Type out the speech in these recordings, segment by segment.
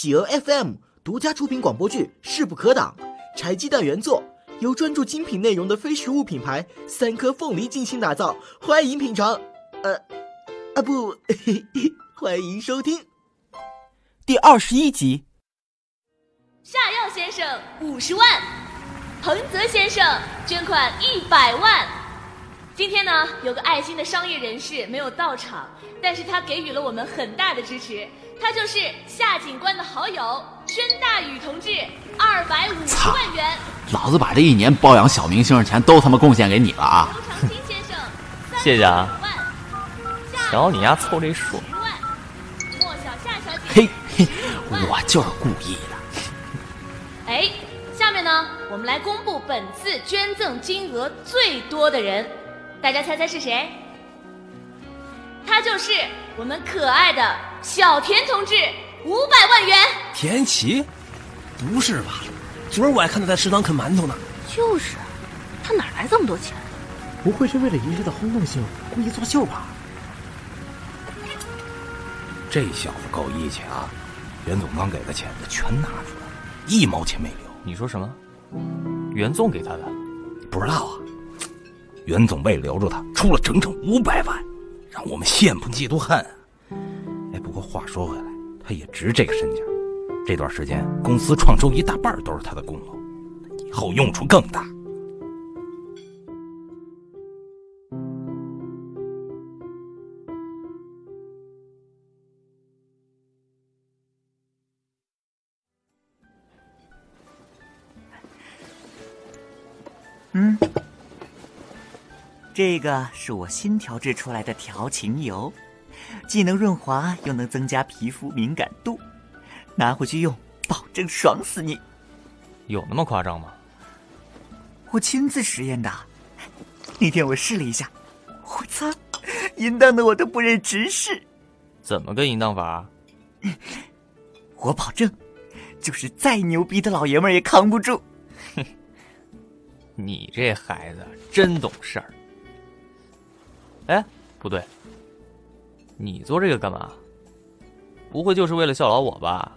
企鹅 FM 独家出品广播剧《势不可挡》，柴鸡蛋原作，由专注精品内容的非食物品牌三颗凤梨精心打造，欢迎品尝。呃，啊不，欢迎收听第二十一集。夏药先生五十万，彭泽先生捐款一百万。今天呢，有个爱心的商业人士没有到场，但是他给予了我们很大的支持。他就是夏警官的好友宣大宇同志，二百五十万元。老子把这一年包养小明星的钱都他妈贡献给你了啊！刘长青先生，谢谢啊万。瞧你丫凑这数10万莫小夏小姐，嘿嘿，我就是故意的。哎，下面呢，我们来公布本次捐赠金额最多的人，大家猜猜是谁？他就是我们可爱的小田同志，五百万元。田奇？不是吧？昨儿我还看他在食堂啃馒头呢。就是，他哪来这么多钱？不会是为了一时的轰动性故意作秀吧？这小子够义气啊！袁总刚给的钱他全拿出来，一毛钱没留。你说什么？袁总给他的？不知道啊？袁总为了留住他，出了整整五百万，让我们羡慕嫉妒恨！哎，不过话说回来，他也值这个身价。这段时间公司创收一大半都是他的功劳，以后用处更大。嗯，这个是我新调制出来的调情油，既能润滑，又能增加皮肤敏感度，拿回去用，保证爽死你！有那么夸张吗？我亲自实验的，那天我试了一下，我操，淫荡的我都不忍直视。怎么个淫荡法？我保证，就是再牛逼的老爷们儿也扛不住。你这孩子真懂事儿。哎，不对，你做这个干嘛？不会就是为了效劳我吧？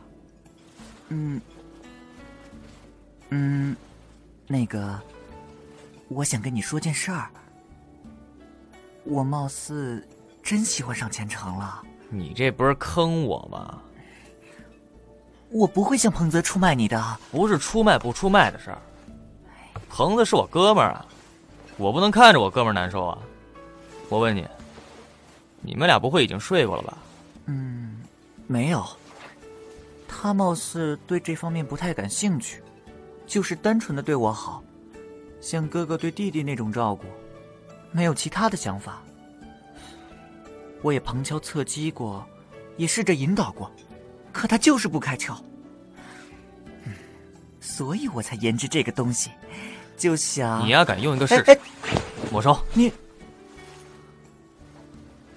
嗯，嗯，那个，我想跟你说件事儿。我貌似真喜欢上前程了。你这不是坑我吗？我不会向彭泽出卖你的。不是出卖不出卖的事儿。彭泽是我哥们儿啊，我不能看着我哥们儿难受啊。我问你，你们俩不会已经睡过了吧？嗯，没有。他貌似对这方面不太感兴趣，就是单纯的对我好，像哥哥对弟弟那种照顾，没有其他的想法。我也旁敲侧击过，也试着引导过，可他就是不开窍。嗯，所以我才研制这个东西，就想你呀敢用一个试试？哎哎没收。你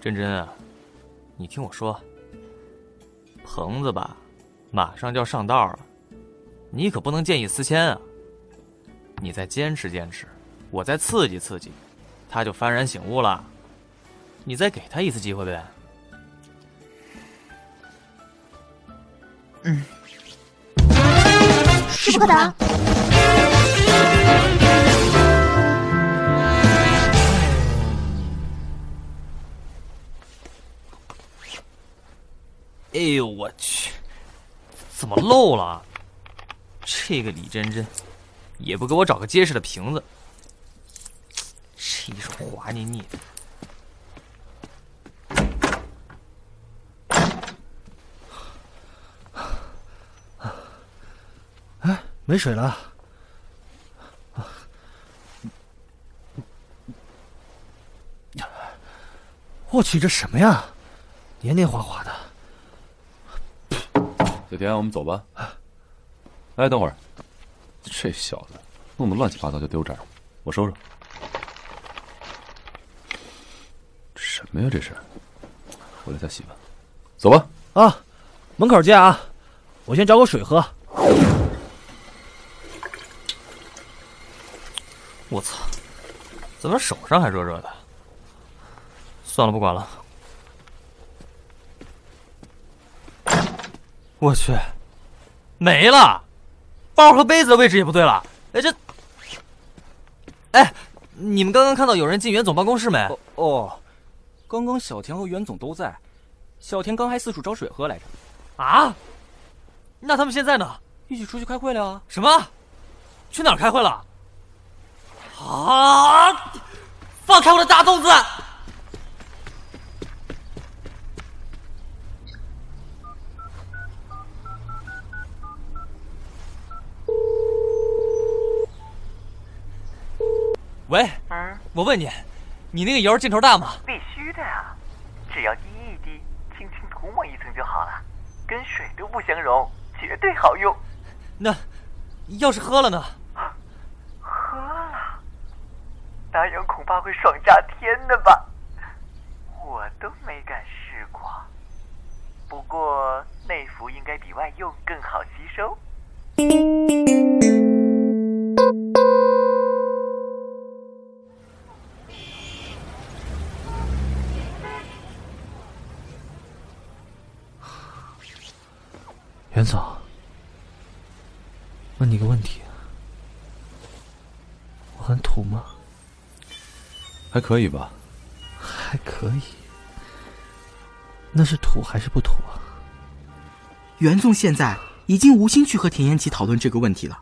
真真啊，你听我说，棚子吧，马上就要上道了，你可不能见异思迁啊！你再坚持坚持，我再刺激刺激，他就幡然醒悟了。你再给他一次机会呗。嗯势不可挡。哎呦我去，怎么漏了？这个李真真也不给我找个结实的瓶子，这一手滑腻腻的。没水了。我去，这什么呀？黏黏滑滑的。小田，我们走吧。哎，等会儿，这小子弄得乱七八糟就丢这儿，我收拾。什么呀？这是？回来再洗吧。走吧。啊，门口见啊！我先找口水喝。我操，怎么手上还热热的？算了，不管了。我去，没了，包和杯子的位置也不对了。哎，这，哎，你们刚刚看到有人进袁总办公室没？哦，刚刚小田和袁总都在，小田刚还四处找水喝来着。啊？那他们现在呢？一起出去开会了。什么？去哪儿开会了？啊！放开我的大粽子！喂，嗯，我问你，你那个油劲头大吗？必须的啊，只要滴一滴，轻轻涂抹一层就好了，跟水都不相容，绝对好用。那要是喝了呢？喝了，那样恐怕会爽炸天的吧？我都没敢试过，不过内服应该比外用更好吸收。袁总，问你个问题，我很土吗？还可以吧。还可以。那是土还是不土啊？袁纵现在已经无心去和田延琪讨论这个问题了，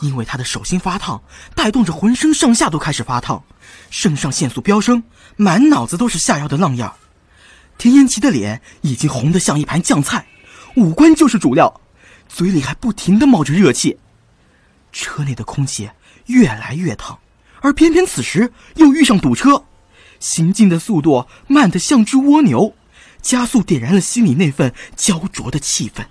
因为他的手心发烫，带动着浑身上下都开始发烫，肾上腺素飙升，满脑子都是下药的浪样。田延琪的脸已经红得像一盘酱菜。五官就是主料，嘴里还不停的冒着热气。车内的空气越来越烫，而偏偏此时又遇上堵车，行进的速度慢得像只蜗牛，加速点燃了心里那份焦灼的气氛。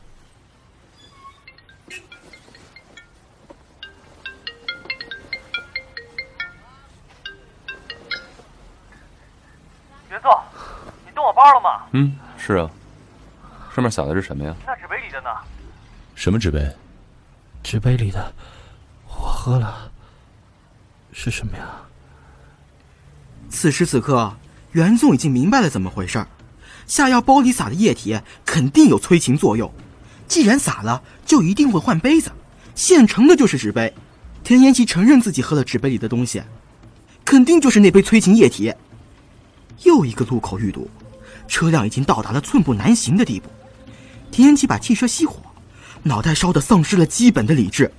袁总，你动我包了吗？嗯，是啊。上面撒的是什么呀？那纸杯里的呢？什么纸杯？纸杯里的，我喝了。是什么呀？此时此刻，袁纵已经明白了怎么回事下药包里撒的液体肯定有催情作用，既然撒了，就一定会换杯子。现成的就是纸杯。田延琪承认自己喝了纸杯里的东西，肯定就是那杯催情液体。又一个路口遇堵，车辆已经到达了寸步难行的地步。田延琪把汽车熄火，脑袋烧得丧失了基本的理智，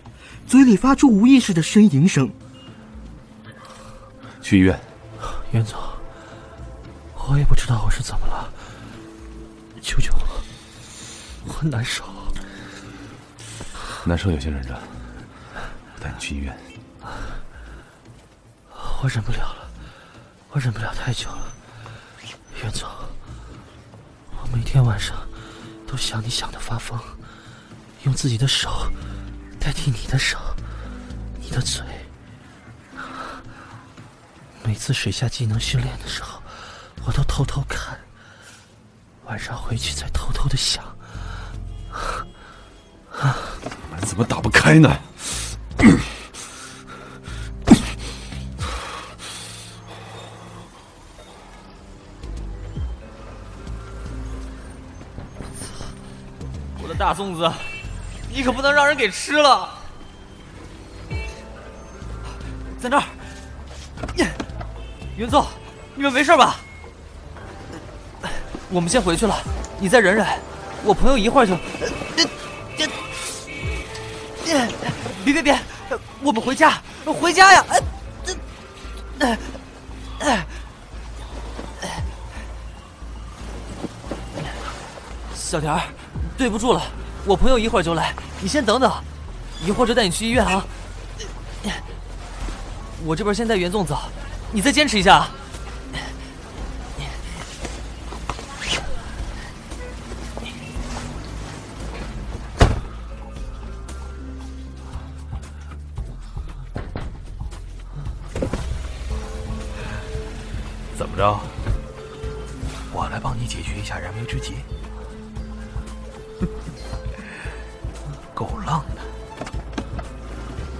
嘴里发出无意识的呻吟声。去医院，袁总，我也不知道我是怎么了，求求我，我难受，难受有些忍着，我带你去医院。我忍不了了，我忍不了太久了，袁总，我每天晚上。都想你想的发疯，用自己的手代替你的手，你的嘴。每次水下技能训练的时候，我都偷偷看，晚上回去再偷偷的想。门怎么打不开呢？大粽子，你可不能让人给吃了。在那儿，云纵，你们没事吧？我们先回去了，你再忍忍，我朋友一会儿就……别别别，我们回家，回家呀！小田儿。对不住了，我朋友一会儿就来，你先等等，一会儿就带你去医院啊。我这边先带袁总走，你再坚持一下啊。怎么着？我来帮你解决一下燃眉之急。够浪的，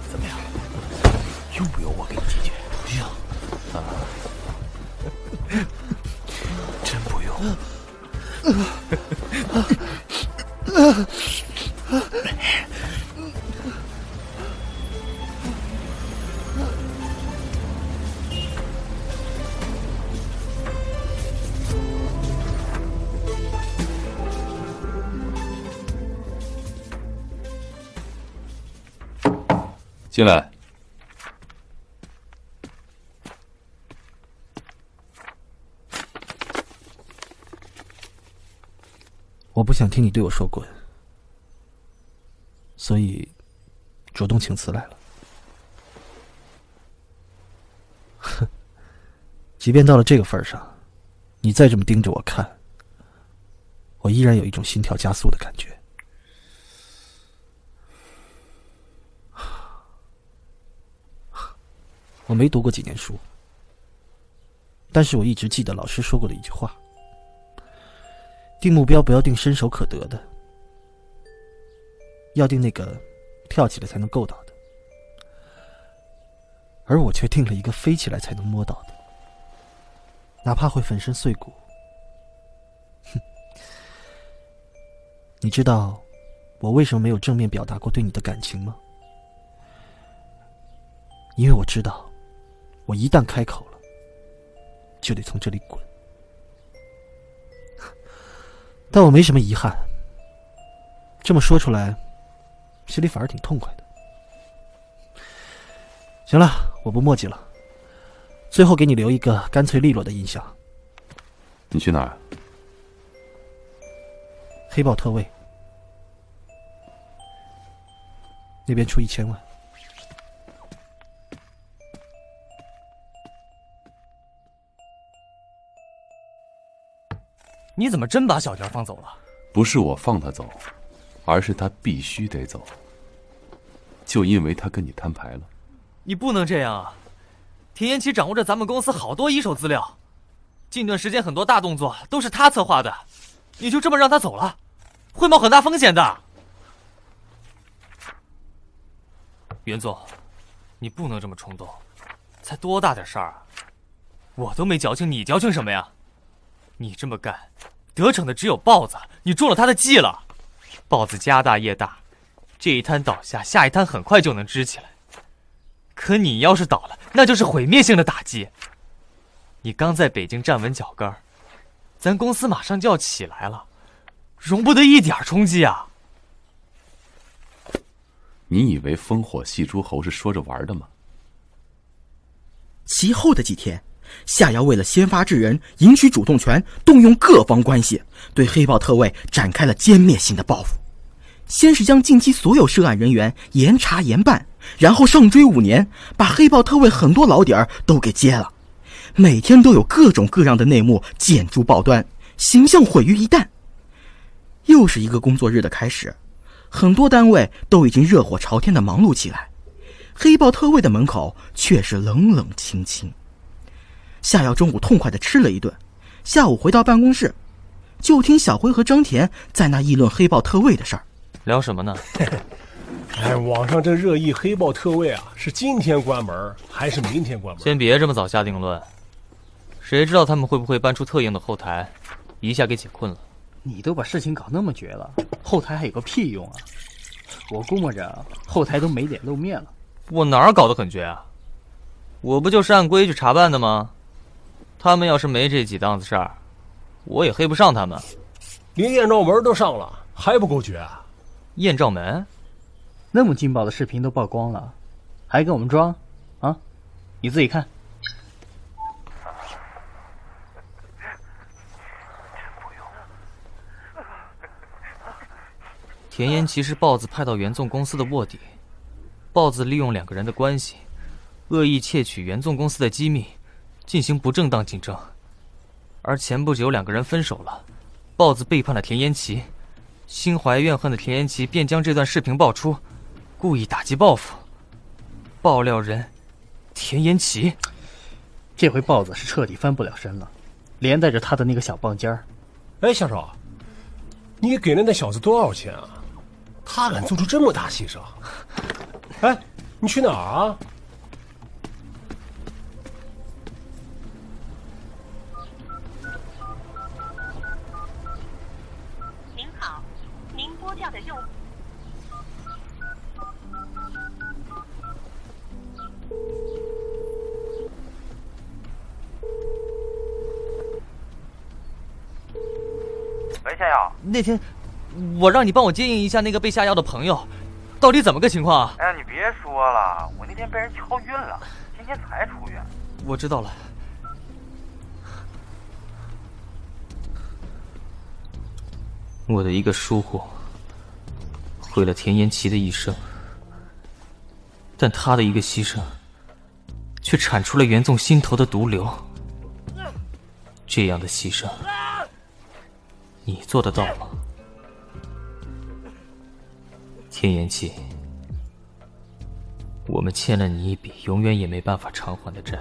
怎么样？用不用我给你解决？不用啊，真不用。进来。我不想听你对我说滚，所以主动请辞来了。哼，即便到了这个份上，你再这么盯着我看，我依然有一种心跳加速的感觉。我没读过几年书，但是我一直记得老师说过的一句话。定目标不要定伸手可得的，要定那个跳起来才能够到的。而我却定了一个飞起来才能摸到的，哪怕会粉身碎骨。哼，你知道我为什么没有正面表达过对你的感情吗？因为我知道，我一旦开口了，就得从这里滚。但我没什么遗憾。这么说出来，心里反而挺痛快的。行了，我不墨迹了。最后给你留一个干脆利落的印象。你去哪儿？黑豹特卫，那边出一千万。你怎么真把小田放走了？不是我放他走，而是他必须得走。就因为他跟你摊牌了。你不能这样啊！田延奇掌握着咱们公司好多一手资料，近段时间很多大动作都是他策划的，你就这么让他走了，会冒很大风险的。袁总，你不能这么冲动，才多大点事儿啊！我都没矫情，你矫情什么呀？你这么干，得逞的只有豹子，你中了他的计了。豹子家大业大，这一摊倒下，下一摊很快就能支起来。可你要是倒了，那就是毁灭性的打击。你刚在北京站稳脚跟咱公司马上就要起来了，容不得一点冲击啊！你以为烽火戏诸侯是说着玩的吗？其后的几天。夏瑶为了先发制人、赢取主动权，动用各方关系，对黑豹特卫展开了歼灭性的报复。先是将近期所有涉案人员严查严办，然后上追五年，把黑豹特卫很多老底儿都给揭了。每天都有各种各样的内幕见诸报端，形象毁于一旦。又是一个工作日的开始，很多单位都已经热火朝天的忙碌起来，黑豹特卫的门口却是冷冷清清。夏瑶中午痛快的吃了一顿，下午回到办公室，就听小辉和张田在那议论黑豹特卫的事儿。聊什么呢？哎，网上这热议黑豹特卫啊，是今天关门还是明天关门？先别这么早下定论，谁知道他们会不会搬出特硬的后台，一下给解困了？你都把事情搞那么绝了，后台还有个屁用啊！我估摸着后台都没脸露面了。我哪儿搞得很绝啊？我不就是按规矩查办的吗？他们要是没这几档子事儿，我也黑不上他们。连艳照门都上了，还不够绝？啊艳照门，那么劲爆的视频都曝光了，还跟我们装？啊，你自己看。田烟奇是豹子派到元纵公司的卧底，豹子利用两个人的关系，恶意窃取元纵公司的机密。进行不正当竞争，而前不久两个人分手了，豹子背叛了田延奇，心怀怨恨的田延奇便将这段视频爆出，故意打击报复。爆料人田延奇，这回豹子是彻底翻不了身了，连带着他的那个小棒尖儿。哎，小少，你给了那小子多少钱啊？他敢做出这么大牺牲？哎，你去哪儿啊？喂，夏瑶。那天，我让你帮我接应一下那个被下药的朋友，到底怎么个情况啊？哎呀，你别说了，我那天被人敲晕了，今天才出院。我知道了。我的一个疏忽，毁了田延琪的一生，但他的一个牺牲，却铲除了袁纵心头的毒瘤。这样的牺牲，你做得到吗？天元气，我们欠了你一笔永远也没办法偿还的债。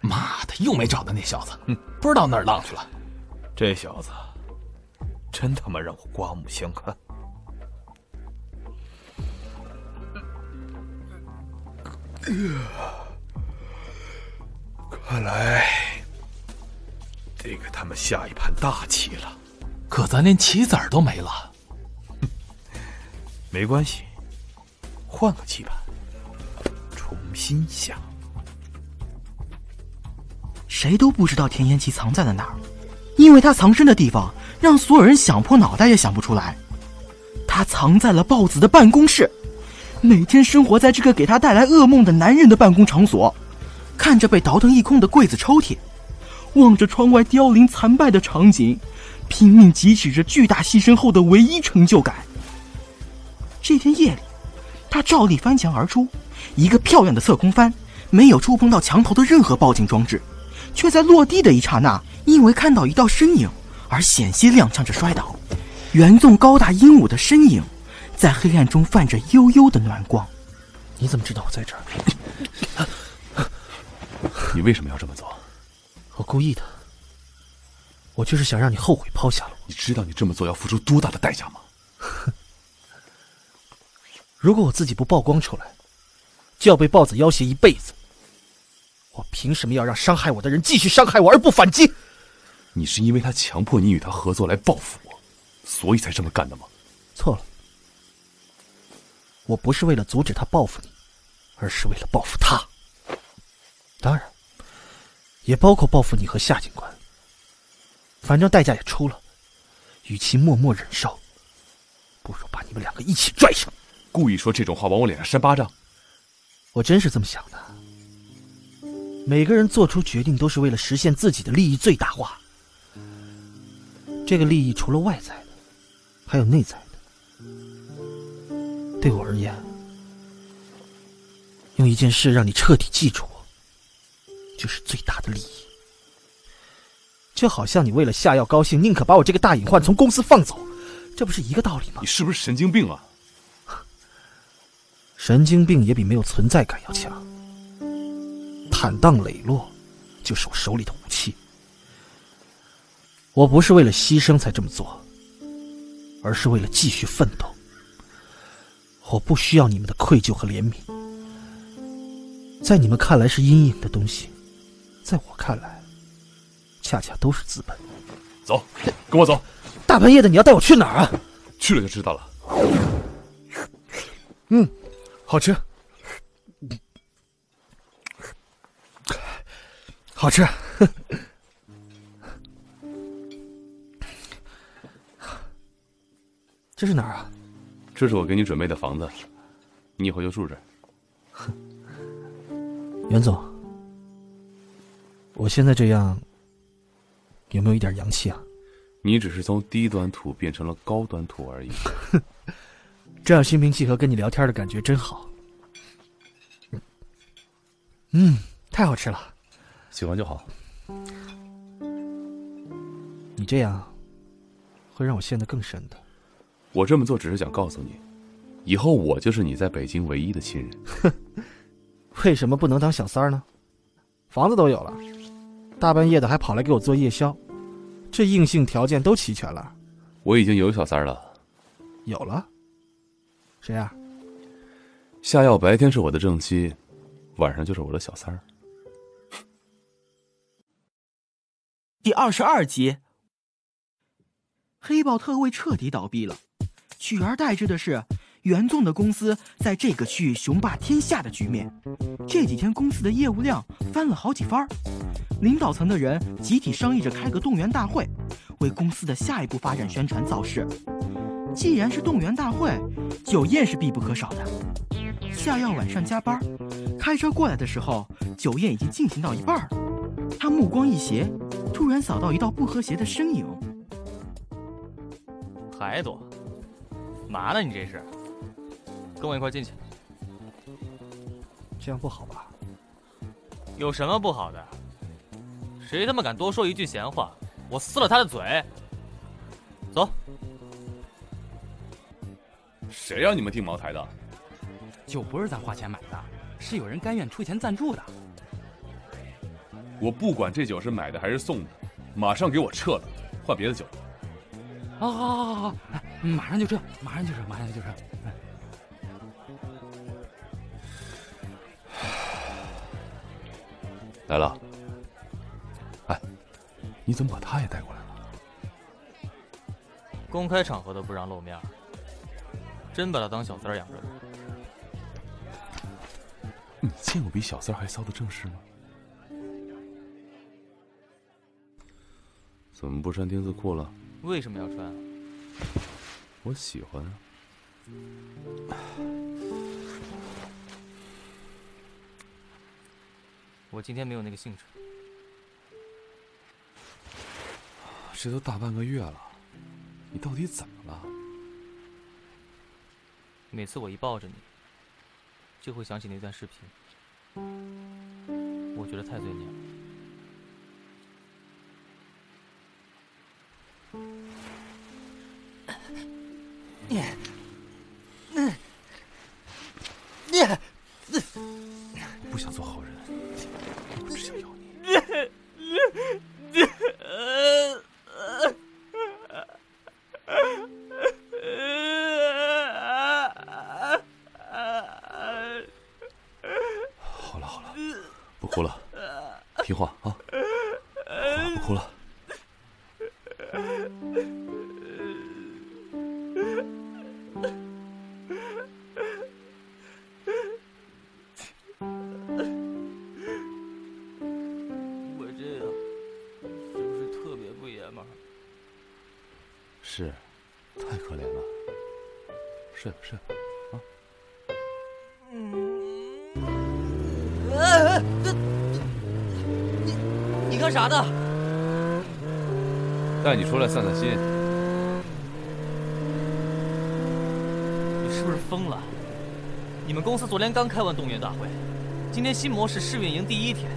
妈的，又没找到那小子，嗯不知道哪儿浪去了。这小子，真他妈让我刮目相看。看来得给他们下一盘大棋了。可咱连棋子儿都没了。没关系，换个棋盘，重新下。谁都不知道田延琪藏在了哪儿，因为他藏身的地方让所有人想破脑袋也想不出来。他藏在了豹子的办公室，每天生活在这个给他带来噩梦的男人的办公场所，看着被倒腾一空的柜子抽屉，望着窗外凋零残败的场景，拼命汲取着巨大牺牲后的唯一成就感。这天夜里，他照例翻墙而出，一个漂亮的侧空翻，没有触碰到墙头的任何报警装置。却在落地的一刹那，因为看到一道身影而险些踉跄着摔倒。袁纵高大英武的身影，在黑暗中泛着幽幽的暖光。你怎么知道我在这儿？你为什么要这么做？我故意的。我就是想让你后悔抛下了我。你知道你这么做要付出多大的代价吗？如果我自己不曝光出来，就要被豹子要挟一辈子。我凭什么要让伤害我的人继续伤害我而不反击？你是因为他强迫你与他合作来报复我，所以才这么干的吗？错了，我不是为了阻止他报复你，而是为了报复他。当然，也包括报复你和夏警官。反正代价也出了，与其默默忍受，不如把你们两个一起拽上。故意说这种话往我脸上扇巴掌？我真是这么想的。每个人做出决定都是为了实现自己的利益最大化。这个利益除了外在的，还有内在的。对我而言，用一件事让你彻底记住我，就是最大的利益。就好像你为了下药高兴，宁可把我这个大隐患从公司放走，这不是一个道理吗？你是不是神经病啊？神经病也比没有存在感要强。坦荡磊落，就是我手里的武器。我不是为了牺牲才这么做，而是为了继续奋斗。我不需要你们的愧疚和怜悯，在你们看来是阴影的东西，在我看来，恰恰都是资本。走，跟我走。大半夜的，你要带我去哪儿啊？去了就知道了。嗯，好吃。好吃，这是哪儿啊？这是我给你准备的房子，你以后就住这儿。袁总，我现在这样有没有一点洋气啊？你只是从低端土变成了高端土而已。这样心平气和跟你聊天的感觉真好。嗯，太好吃了。喜欢就好。你这样会让我陷得更深的。我这么做只是想告诉你，以后我就是你在北京唯一的亲人。为什么不能当小三儿呢？房子都有了，大半夜的还跑来给我做夜宵，这硬性条件都齐全了。我已经有小三儿了。有了？谁啊？夏药白天是我的正妻，晚上就是我的小三儿。第二十二集，黑豹特卫彻底倒闭了，取而代之的是原纵的公司在这个区域雄霸天下的局面，这几天公司的业务量翻了好几番。领导层的人集体商议着开个动员大会，为公司的下一步发展宣传造势。既然是动员大会，酒宴是必不可少的。夏耀晚上加班，开车过来的时候，酒宴已经进行到一半了。他目光一斜，突然扫到一道不和谐的身影。还躲？嘛呢？你这是？跟我一块进去。这样不好吧？有什么不好的？谁他妈敢多说一句闲话，我撕了他的嘴！走。谁让你们订茅台的？酒不是咱花钱买的，是有人甘愿出钱赞助的。我不管这酒是买的还是送的，马上给我撤了，换别的酒。好好好好好，马上就撤，马上就撤，马上就撤。来了。哎，你怎么把他也带过来了？公开场合都不让露面，真把他当小三养着呢？你见过比小三还骚的正室吗？怎么不穿丁字裤了？为什么要穿？我喜欢啊。我今天没有那个兴致。这都大半个月了，你到底怎么了？每次我一抱着你，就会想起那段视频，我觉得太罪孽了。你，你，你不想做好人，我只想要你。出来散散心。你是不是疯了？你们公司昨天刚开完动员大会，今天新模式试运营第一天，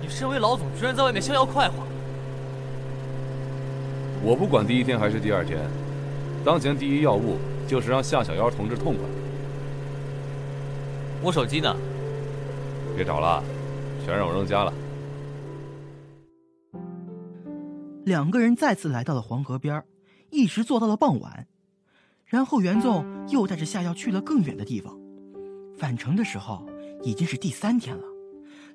你身为老总，居然在外面逍遥快活。我不管第一天还是第二天，当前第一要务就是让夏小妖同志痛快。我手机呢？别找了，全让我扔家了。两个人再次来到了黄河边一直坐到了傍晚。然后袁纵又带着夏药去了更远的地方。返程的时候已经是第三天了，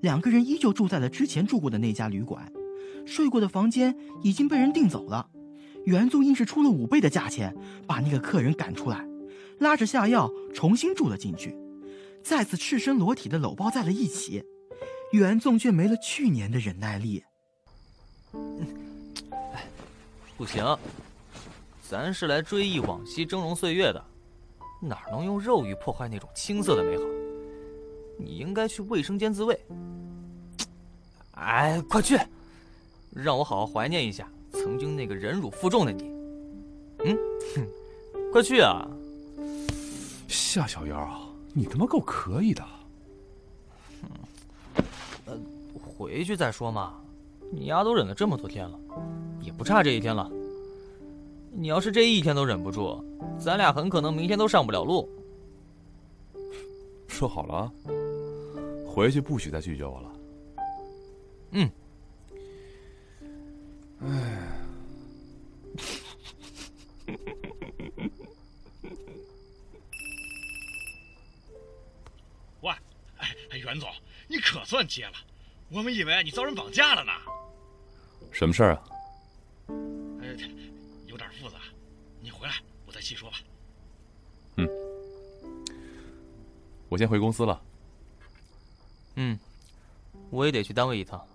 两个人依旧住在了之前住过的那家旅馆，睡过的房间已经被人订走了。袁纵硬是出了五倍的价钱把那个客人赶出来，拉着夏药重新住了进去，再次赤身裸体的搂抱在了一起。袁纵却没了去年的忍耐力。不行，咱是来追忆往昔峥嵘岁月的，哪能用肉欲破坏那种青涩的美好？你应该去卫生间自慰。哎，快去，让我好好怀念一下曾经那个忍辱负重的你。嗯，哼，快去啊！夏小妖啊，你他妈够可以的。呃，回去再说嘛。你丫都忍了这么多天了，也不差这一天了。你要是这一天都忍不住，咱俩很可能明天都上不了路。说好了啊，回去不许再拒绝我了。嗯。哎。喂，哎，袁总，你可算接了，我们以为你遭人绑架了呢。什么事儿啊？呃，有点复杂，你回来我再细说吧。嗯，我先回公司了。嗯，我也得去单位一趟。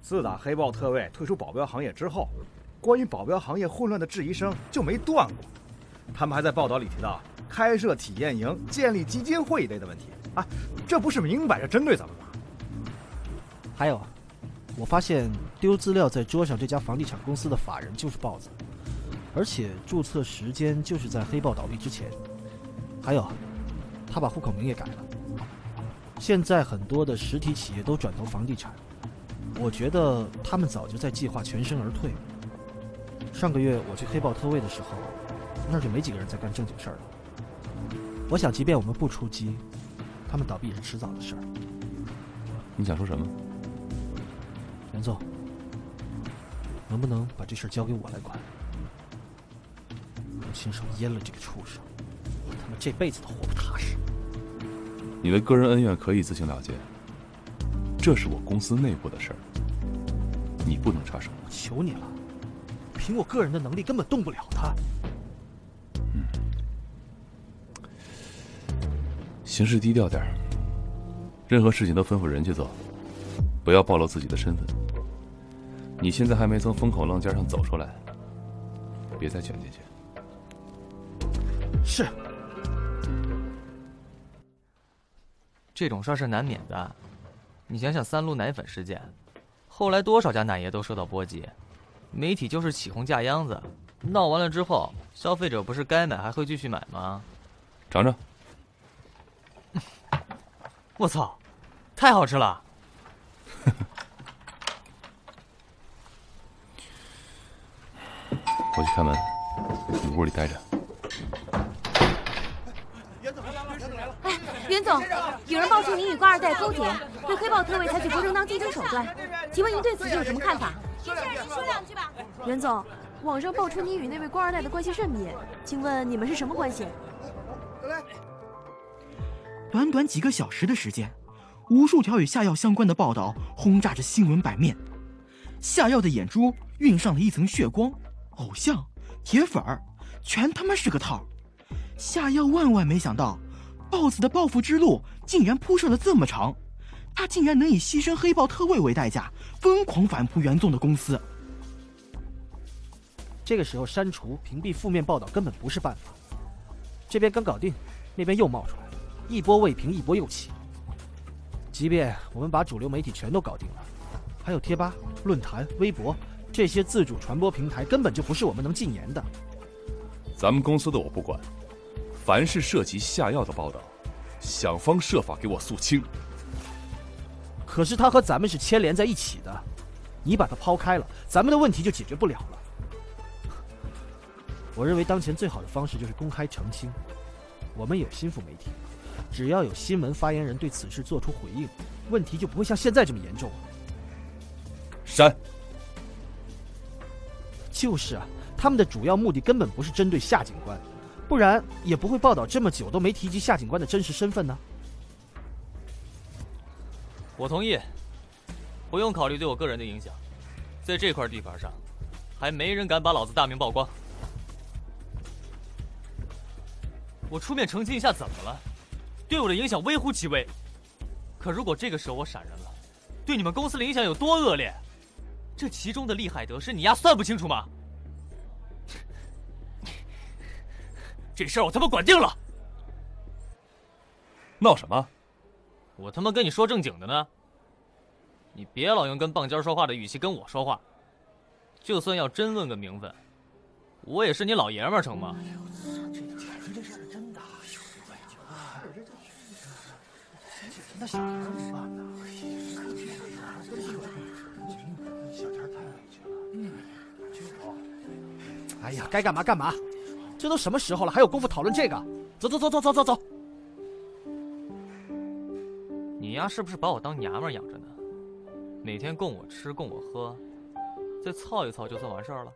自打黑豹特卫退出保镖行业之后，关于保镖行业混乱的质疑声就没断过。他们还在报道里提到开设体验营、建立基金会一类的问题啊，这不是明摆着针对咱们吗？还有，我发现丢资料在桌上这家房地产公司的法人就是豹子，而且注册时间就是在黑豹倒闭之前。还有，他把户口名也改了。现在很多的实体企业都转投房地产。我觉得他们早就在计划全身而退。上个月我去黑豹特卫的时候，那就没几个人在干正经事儿了。我想，即便我们不出击，他们倒闭也是迟早的事儿。你想说什么？袁总，能不能把这事儿交给我来管？我亲手阉了这个畜生，我他妈这辈子都活不踏实。你的个人恩怨可以自行了结，这是我公司内部的事儿。你不能插手，我求你了。凭我个人的能力，根本动不了他。嗯，行事低调点儿，任何事情都吩咐人去做，不要暴露自己的身份。你现在还没从风口浪尖上走出来，别再卷进去。是。这种事儿是难免的，你想想三鹿奶粉事件。后来多少家奶业都受到波及，媒体就是起哄架秧子，闹完了之后，消费者不是该买还会继续买吗？尝尝。我操，太好吃了！我去开门，你屋里待着。哎，袁总，有人爆出您与官二代勾结，对黑豹特卫采取不正当竞争手段，请问您对此有什么看法？有事您说两句吧。袁总，网上爆出你与那位官二代的关系甚密，请问你们是什么关系？短短几个小时的时间，无数条与下药相关的报道轰炸着新闻版面。下药的眼珠晕上了一层血光，偶像、铁粉儿，全他妈是个套。下药万万没想到，豹子的报复之路竟然铺设了这么长，他竟然能以牺牲黑豹特卫为代价，疯狂反扑原纵的公司。这个时候删除、屏蔽负面报道根本不是办法。这边刚搞定，那边又冒出来了，一波未平一波又起。即便我们把主流媒体全都搞定了，还有贴吧、论坛、微博这些自主传播平台，根本就不是我们能禁言的。咱们公司的我不管。凡是涉及下药的报道，想方设法给我肃清。可是他和咱们是牵连在一起的，你把他抛开了，咱们的问题就解决不了了。我认为当前最好的方式就是公开澄清。我们也心腹媒体，只要有新闻发言人对此事做出回应，问题就不会像现在这么严重。删。就是啊，他们的主要目的根本不是针对夏警官。不然也不会报道这么久都没提及夏警官的真实身份呢。我同意，不用考虑对我个人的影响，在这块地盘上，还没人敢把老子大名曝光。我出面澄清一下，怎么了？对我的影响微乎其微。可如果这个时候我闪人了，对你们公司的影响有多恶劣？这其中的利害得失，你丫算不清楚吗？这事儿我他妈管定了！闹什么？我他妈跟你说正经的呢。你别老用跟棒尖说话的语气跟我说话。就算要真问个名分，我也是你老爷们儿，成吗？这事儿真大，那小钱怎么办呢？小钱太委屈了。嗯，哎呀，该干嘛干嘛。这都什么时候了，还有功夫讨论这个？走走走走走走走！你丫是不是把我当娘们养着呢？每天供我吃，供我喝，再操一操就算完事儿了？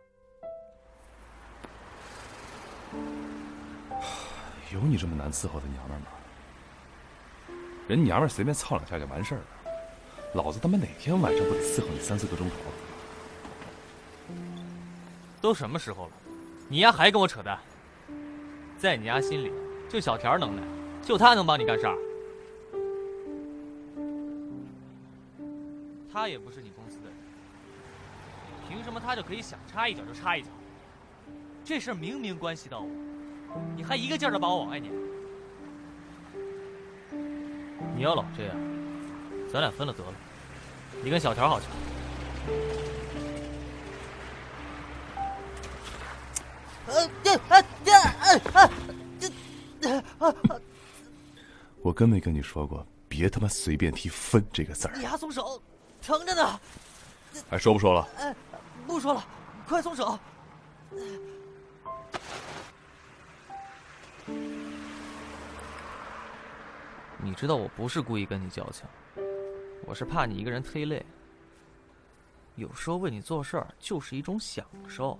有你这么难伺候的娘们吗？人娘们随便操两下就完事儿了，老子他妈哪天晚上不得伺候你三四个钟头？都什么时候了，你丫还跟我扯淡？在你丫心里，就小田能耐，就他能帮你干事儿。他也不是你公司的人，凭什么他就可以想插一脚就插一脚？这事儿明明关系到我，你还一个劲儿的把我往外撵。你要老这样，咱俩分了得了。你跟小条好去。呃，这啊这啊啊这我跟没跟你说过，别他妈随便提“分”这个字儿？你还松手，疼着呢。还说不说了？哎，不说了，快松手。你知道我不是故意跟你矫情，我是怕你一个人忒累。有时候为你做事儿就是一种享受，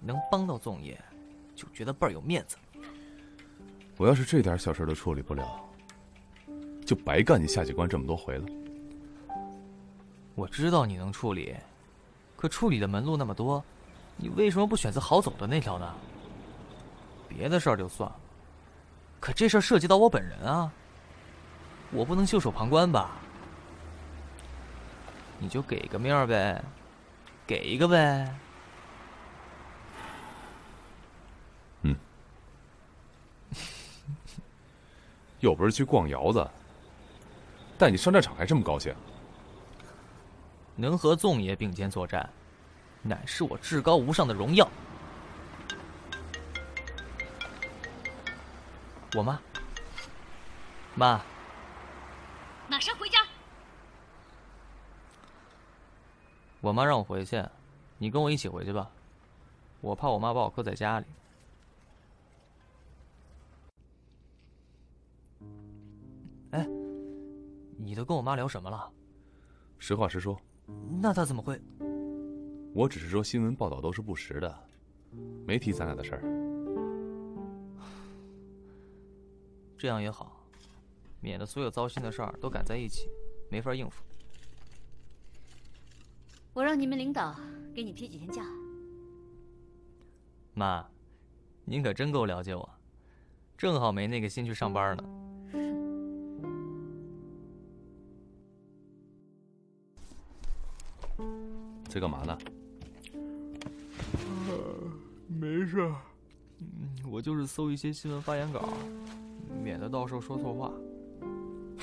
能帮到粽爷，就觉得倍儿有面子。我要是这点小事都处理不了，就白干你下级官这么多回了。我知道你能处理，可处理的门路那么多，你为什么不选择好走的那条呢？别的事儿就算了，可这事儿涉及到我本人啊，我不能袖手旁观吧？你就给个面儿呗，给一个呗。嗯，又不是去逛窑子，带你上战场还这么高兴？能和纵爷并肩作战，乃是我至高无上的荣耀。我妈，妈，马上回家。我妈让我回去，你跟我一起回去吧。我怕我妈把我搁在家里。哎，你都跟我妈聊什么了？实话实说。那她怎么会？我只是说新闻报道都是不实的，没提咱俩的事儿。这样也好，免得所有糟心的事儿都赶在一起，没法应付。我让你们领导给你批几天假。妈，您可真够了解我，正好没那个心去上班呢。在干嘛呢？没事。嗯，我就是搜一些新闻发言稿，免得到时候说错话。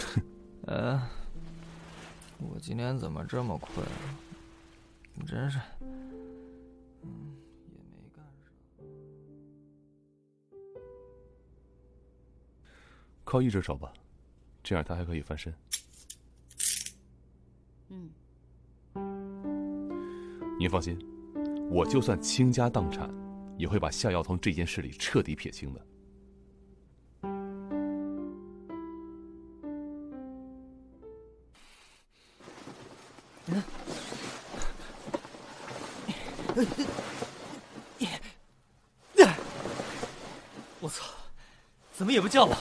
呃，我今天怎么这么困啊？真是，嗯，也没干啥。靠一只手吧，这样他还可以翻身。嗯。您放心，我就算倾家荡产，也会把夏耀从这件事里彻底撇清的。我操！怎么也不叫我？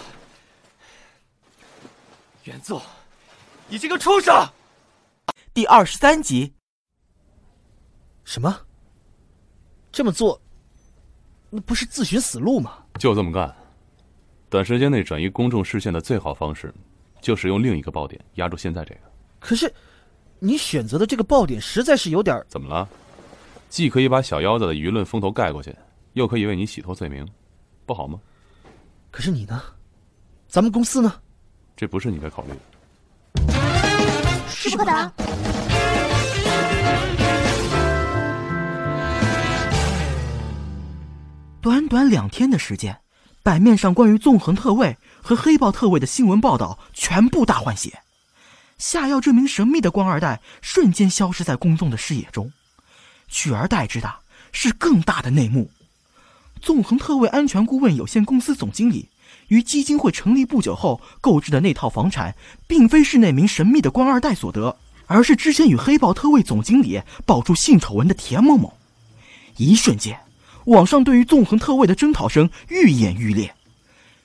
原作，你这个畜生！第二十三集。什么？这么做，那不是自寻死路吗？就这么干。短时间内转移公众视线的最好方式，就是用另一个爆点压住现在这个。可是，你选择的这个爆点实在是有点……怎么了？既可以把小妖子的舆论风头盖过去，又可以为你洗脱罪名，不好吗？可是你呢？咱们公司呢？这不是你该考虑的。势不可挡。短短两天的时间，版面上关于纵横特卫和黑豹特卫的新闻报道全部大换血。下药这名神秘的官二代瞬间消失在公众的视野中，取而代之的是更大的内幕：纵横特卫安全顾问有限公司总经理于基金会成立不久后购置的那套房产，并非是那名神秘的官二代所得，而是之前与黑豹特卫总经理爆出性丑闻的田某某。一瞬间。网上对于纵横特卫的征讨声愈演愈烈，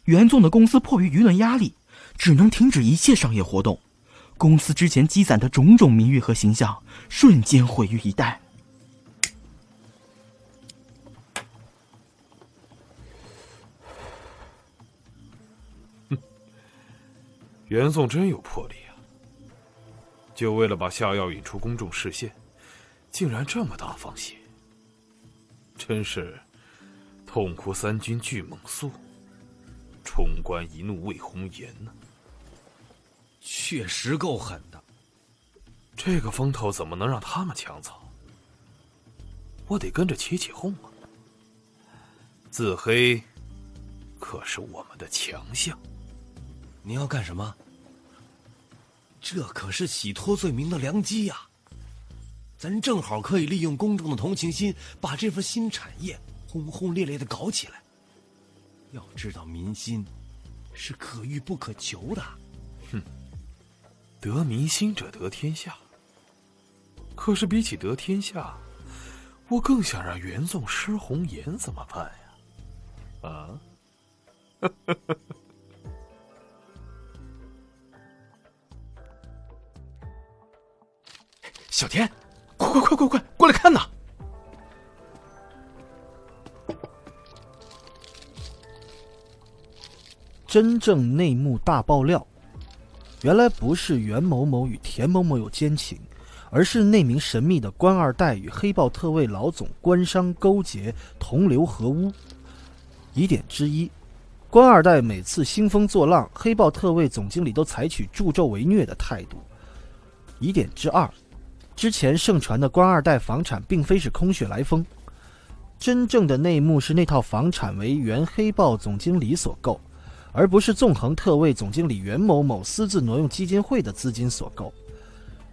原纵的公司迫于舆论压力，只能停止一切商业活动，公司之前积攒的种种名誉和形象瞬间毁于一旦。袁宋真有魄力啊！就为了把下药引出公众视线，竟然这么大放血，真是痛哭三军俱猛兽，冲冠一怒为红颜呢。确实够狠的，这个风头怎么能让他们抢走？我得跟着起起哄啊！自黑可是我们的强项。你要干什么？这可是洗脱罪名的良机呀！咱正好可以利用公众的同情心，把这份新产业轰轰烈烈的搞起来。要知道，民心是可遇不可求的。哼，得民心者得天下。可是比起得天下，我更想让袁纵失红颜，怎么办呀？啊？哈哈哈哈小田，快快快快快过来看呐！真正内幕大爆料，原来不是袁某某与田某某有奸情，而是那名神秘的官二代与黑豹特卫老总官商勾结，同流合污。疑点之一，官二代每次兴风作浪，黑豹特卫总经理都采取助纣为虐的态度。疑点之二，之前盛传的官二代房产并非是空穴来风，真正的内幕是那套房产为原黑豹总经理所购。而不是纵横特卫总经理袁某某私自挪用基金会的资金所购，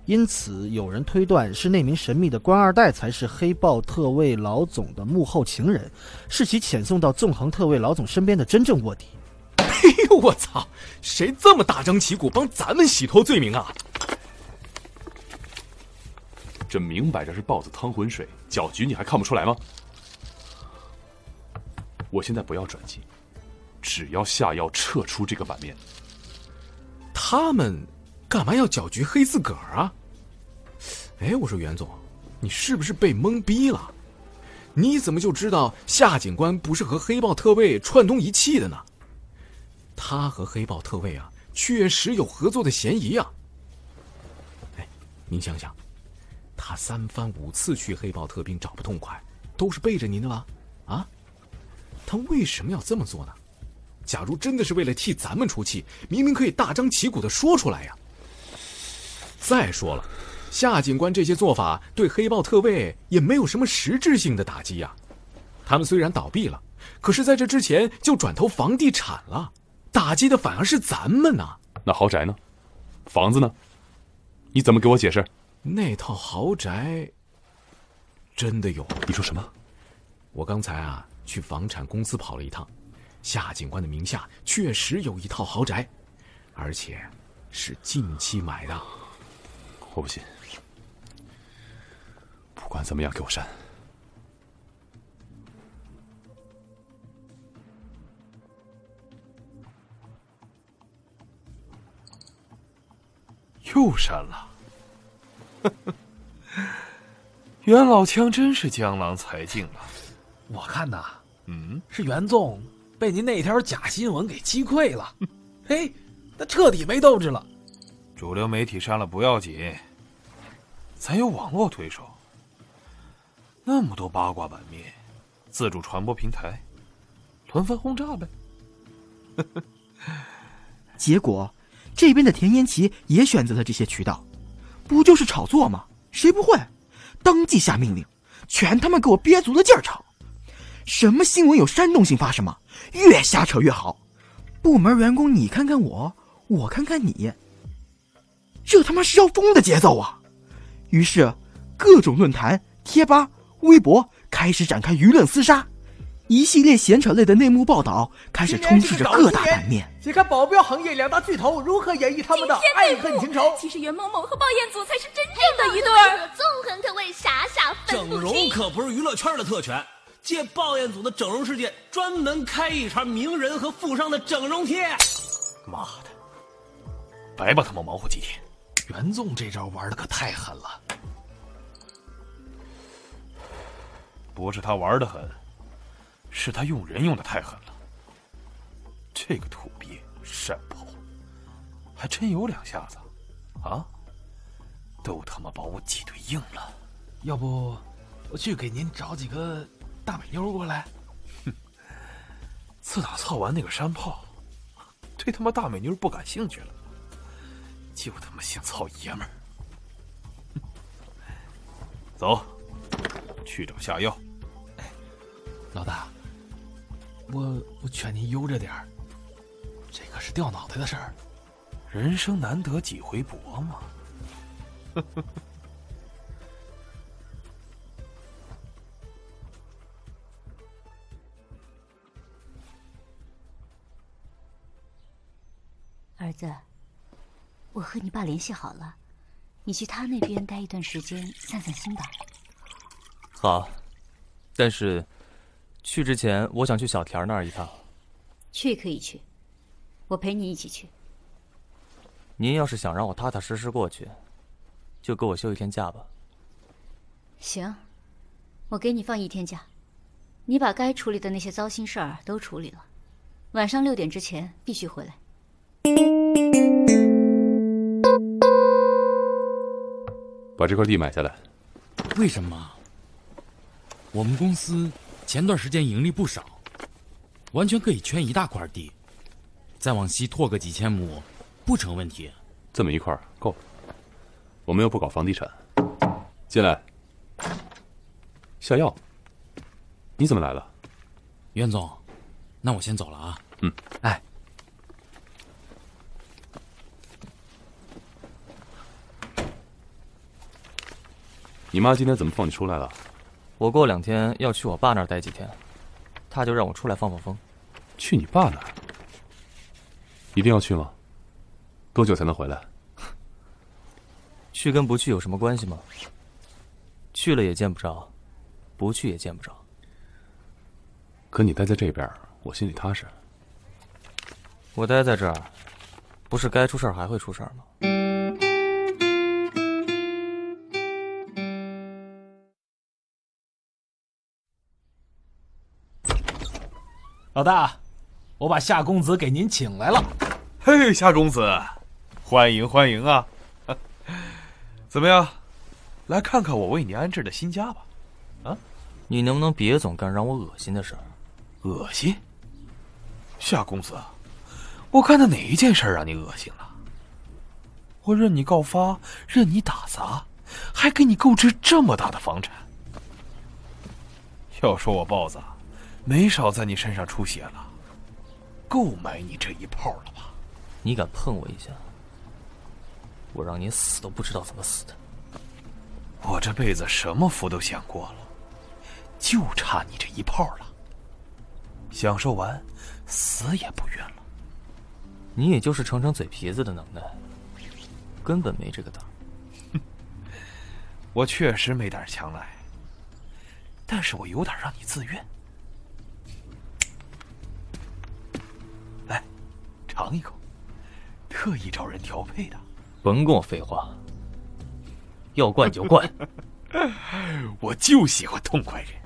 因此有人推断是那名神秘的官二代才是黑豹特卫老总的幕后情人，是其遣送到纵横特卫老总身边的真正卧底。哎呦我操！谁这么大张旗鼓帮咱们洗脱罪名啊？这明摆着是豹子趟浑水，搅局，你还看不出来吗？我现在不要转机。只要下药撤出这个版面，他们干嘛要搅局黑自个儿啊？哎，我说袁总，你是不是被懵逼了？你怎么就知道夏警官不是和黑豹特卫串通一气的呢？他和黑豹特卫啊，确实有合作的嫌疑啊。哎，您想想，他三番五次去黑豹特兵找不痛快，都是背着您的了啊？他为什么要这么做呢？假如真的是为了替咱们出气，明明可以大张旗鼓的说出来呀。再说了，夏警官这些做法对黑豹特卫也没有什么实质性的打击呀。他们虽然倒闭了，可是在这之前就转投房地产了，打击的反而是咱们呢。那豪宅呢？房子呢？你怎么给我解释？那套豪宅真的有？你说什么？我刚才啊去房产公司跑了一趟。夏警官的名下确实有一套豪宅，而且是近期买的。我不信，不管怎么样，给我删。又删了。袁老枪真是江郎才尽了。我看呐，嗯，是袁纵。被您那条假新闻给击溃了，嘿，那彻底没斗志了。主流媒体删了不要紧，咱有网络推手，那么多八卦版面、自主传播平台，轮番轰炸呗。结果这边的田延奇也选择了这些渠道，不就是炒作吗？谁不会？当即下命令，全他妈给我憋足了劲儿炒。什么新闻有煽动性发什么，越瞎扯越好。部门员工你看看我，我看看你，这他妈是要疯的节奏啊！于是，各种论坛、贴吧、微博开始展开舆论厮杀，一系列闲扯类的内幕报道开始充斥着各大版面。解看保镖行业两大巨头如何演绎他们的爱恨情仇。其实袁某某和鲍彦祖才是真正的一对儿。纵横可谓傻傻分不清。整容可不是娱乐圈的特权。借鲍彦祖的整容事件，专门开一茬名人和富商的整容贴。妈的，白把他们忙活几天。袁纵这招玩的可太狠了。不是他玩的狠，是他用人用的太狠了。这个土鳖、山炮，还真有两下子，啊！都他妈把我挤兑硬了。要不，我去给您找几个大美妞过来。哼！自打操完那个山炮，对他妈大美妞不感兴趣了，就他妈想操爷们儿。走，去找下药。老大，我我劝您悠着点儿，这可是掉脑袋的事儿。人生难得几回搏嘛。儿子，我和你爸联系好了，你去他那边待一段时间，散散心吧。好，但是去之前，我想去小田那儿一趟。去可以去，我陪你一起去。您要是想让我踏踏实实过去，就给我休一天假吧。行，我给你放一天假，你把该处理的那些糟心事儿都处理了，晚上六点之前必须回来。把这块地买下来。为什么？我们公司前段时间盈利不少，完全可以圈一大块地，再往西拓个几千亩，不成问题。这么一块够了。我们又不搞房地产。进来。下药。你怎么来了？袁总，那我先走了啊。嗯。哎。你妈今天怎么放你出来了？我过两天要去我爸那儿待几天，他就让我出来放放风。去你爸那儿？一定要去吗？多久才能回来？去跟不去有什么关系吗？去了也见不着，不去也见不着。可你待在这边，我心里踏实。我待在这儿，不是该出事儿还会出事儿吗？老大，我把夏公子给您请来了。嘿，夏公子，欢迎欢迎啊！怎么样，来看看我为你安置的新家吧？啊，你能不能别总干让我恶心的事儿？恶心？夏公子，我干的哪一件事让你恶心了？我任你告发，任你打砸，还给你购置这么大的房产。要说我豹子。没少在你身上出血了，够买你这一炮了吧？你敢碰我一下，我让你死都不知道怎么死的。我这辈子什么福都享过了，就差你这一炮了。享受完，死也不冤了。你也就是逞逞嘴皮子的能耐，根本没这个胆。哼，我确实没胆强来，但是我有胆让你自愿。尝一口，特意找人调配的。甭跟我废话，要灌就灌。我就喜欢痛快人。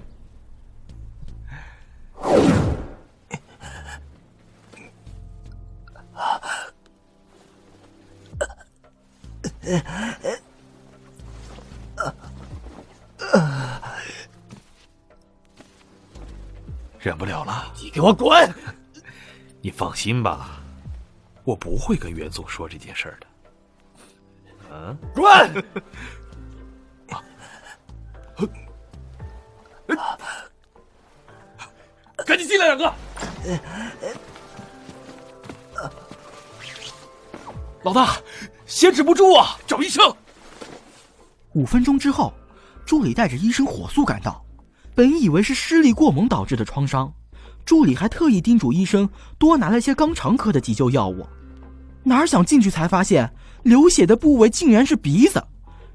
忍不了了，你给我滚！你放心吧。我不会跟袁总说这件事的。嗯，滚！赶紧进来，两个！老大，先止不住啊！找医生。五分钟之后，助理带着医生火速赶到。本以为是施力过猛导致的创伤。助理还特意叮嘱医生多拿了些肛肠科的急救药物，哪想进去才发现流血的部位竟然是鼻子，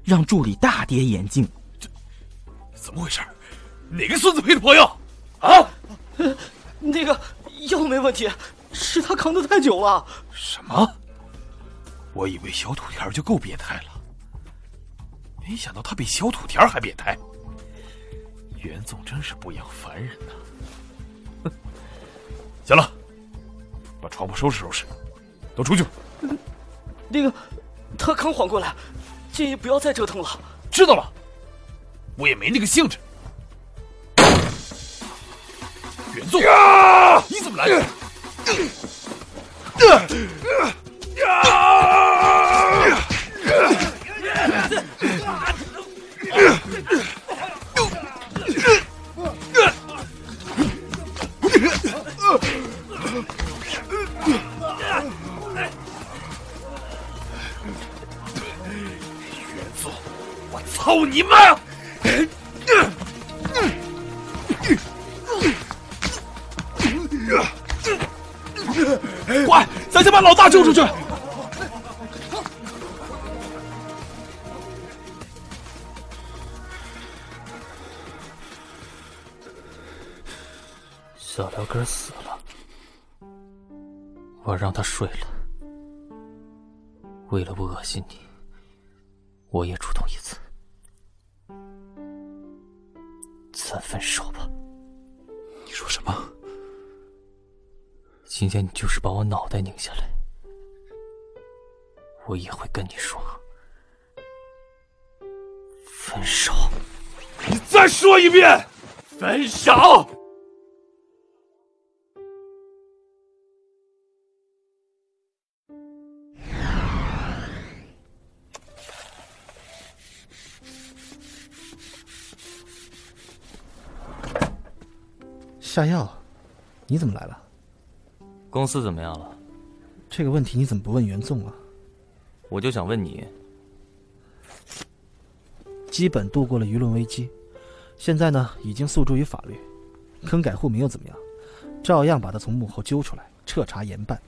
让助理大跌眼镜。这怎么回事？哪个孙子配的破药？啊？那个药没问题，是他扛得太久了。什么？我以为小土田就够变态了，没想到他比小土田还变态。袁总真是不养凡人呐。行了，把床铺收拾收拾，都出去。那个，他刚缓过来，建议不要再折腾了。知道了，我也没那个兴致。袁纵，你怎么来了？袁操你妈！快，咱先把老大救出去！小辽根死了，我让他睡了。为了不恶心你，我也主动一次。咱分手吧。你说什么？今天你就是把我脑袋拧下来，我也会跟你说分手。你再说一遍，分手！夏药，你怎么来了？公司怎么样了？这个问题你怎么不问袁纵啊？我就想问你，基本度过了舆论危机，现在呢已经诉诸于法律，更改户名又怎么样？照样把他从幕后揪出来，彻查严办。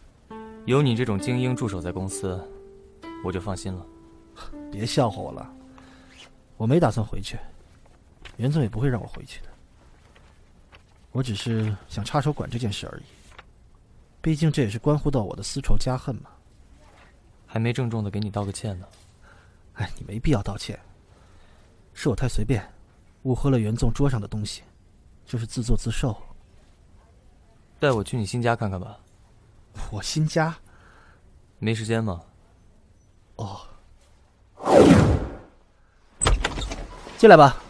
有你这种精英驻守在公司，我就放心了。别笑话我了，我没打算回去，袁总也不会让我回去的。我只是想插手管这件事而已，毕竟这也是关乎到我的私仇家恨嘛。还没郑重的给你道个歉呢。哎，你没必要道歉，是我太随便，误喝了袁纵桌上的东西，就是自作自受。带我去你新家看看吧。我新家？没时间吗？哦。进来吧。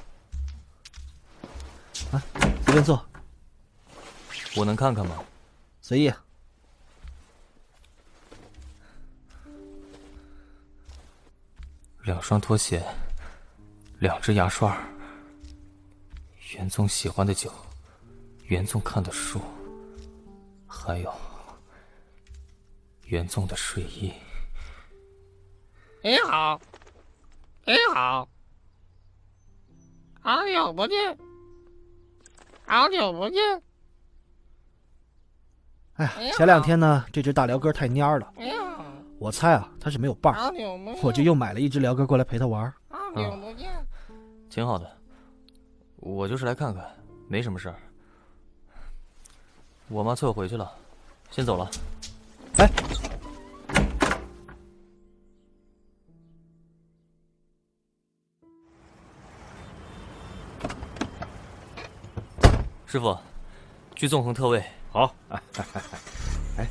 啊，随便坐。我能看看吗？随意。两双拖鞋，两只牙刷，袁宗喜欢的酒，袁宗看的书，还有袁宗的睡衣。你好，你好，好久不见，好久不见。哎呀，前两天呢，这只大辽哥太蔫了，我猜啊，它是没有伴儿，我就又买了一只辽哥过来陪它玩。嗯，挺好的，我就是来看看，没什么事儿。我妈催我回去了，先走了。哎，师傅，去纵横特位。好，哎，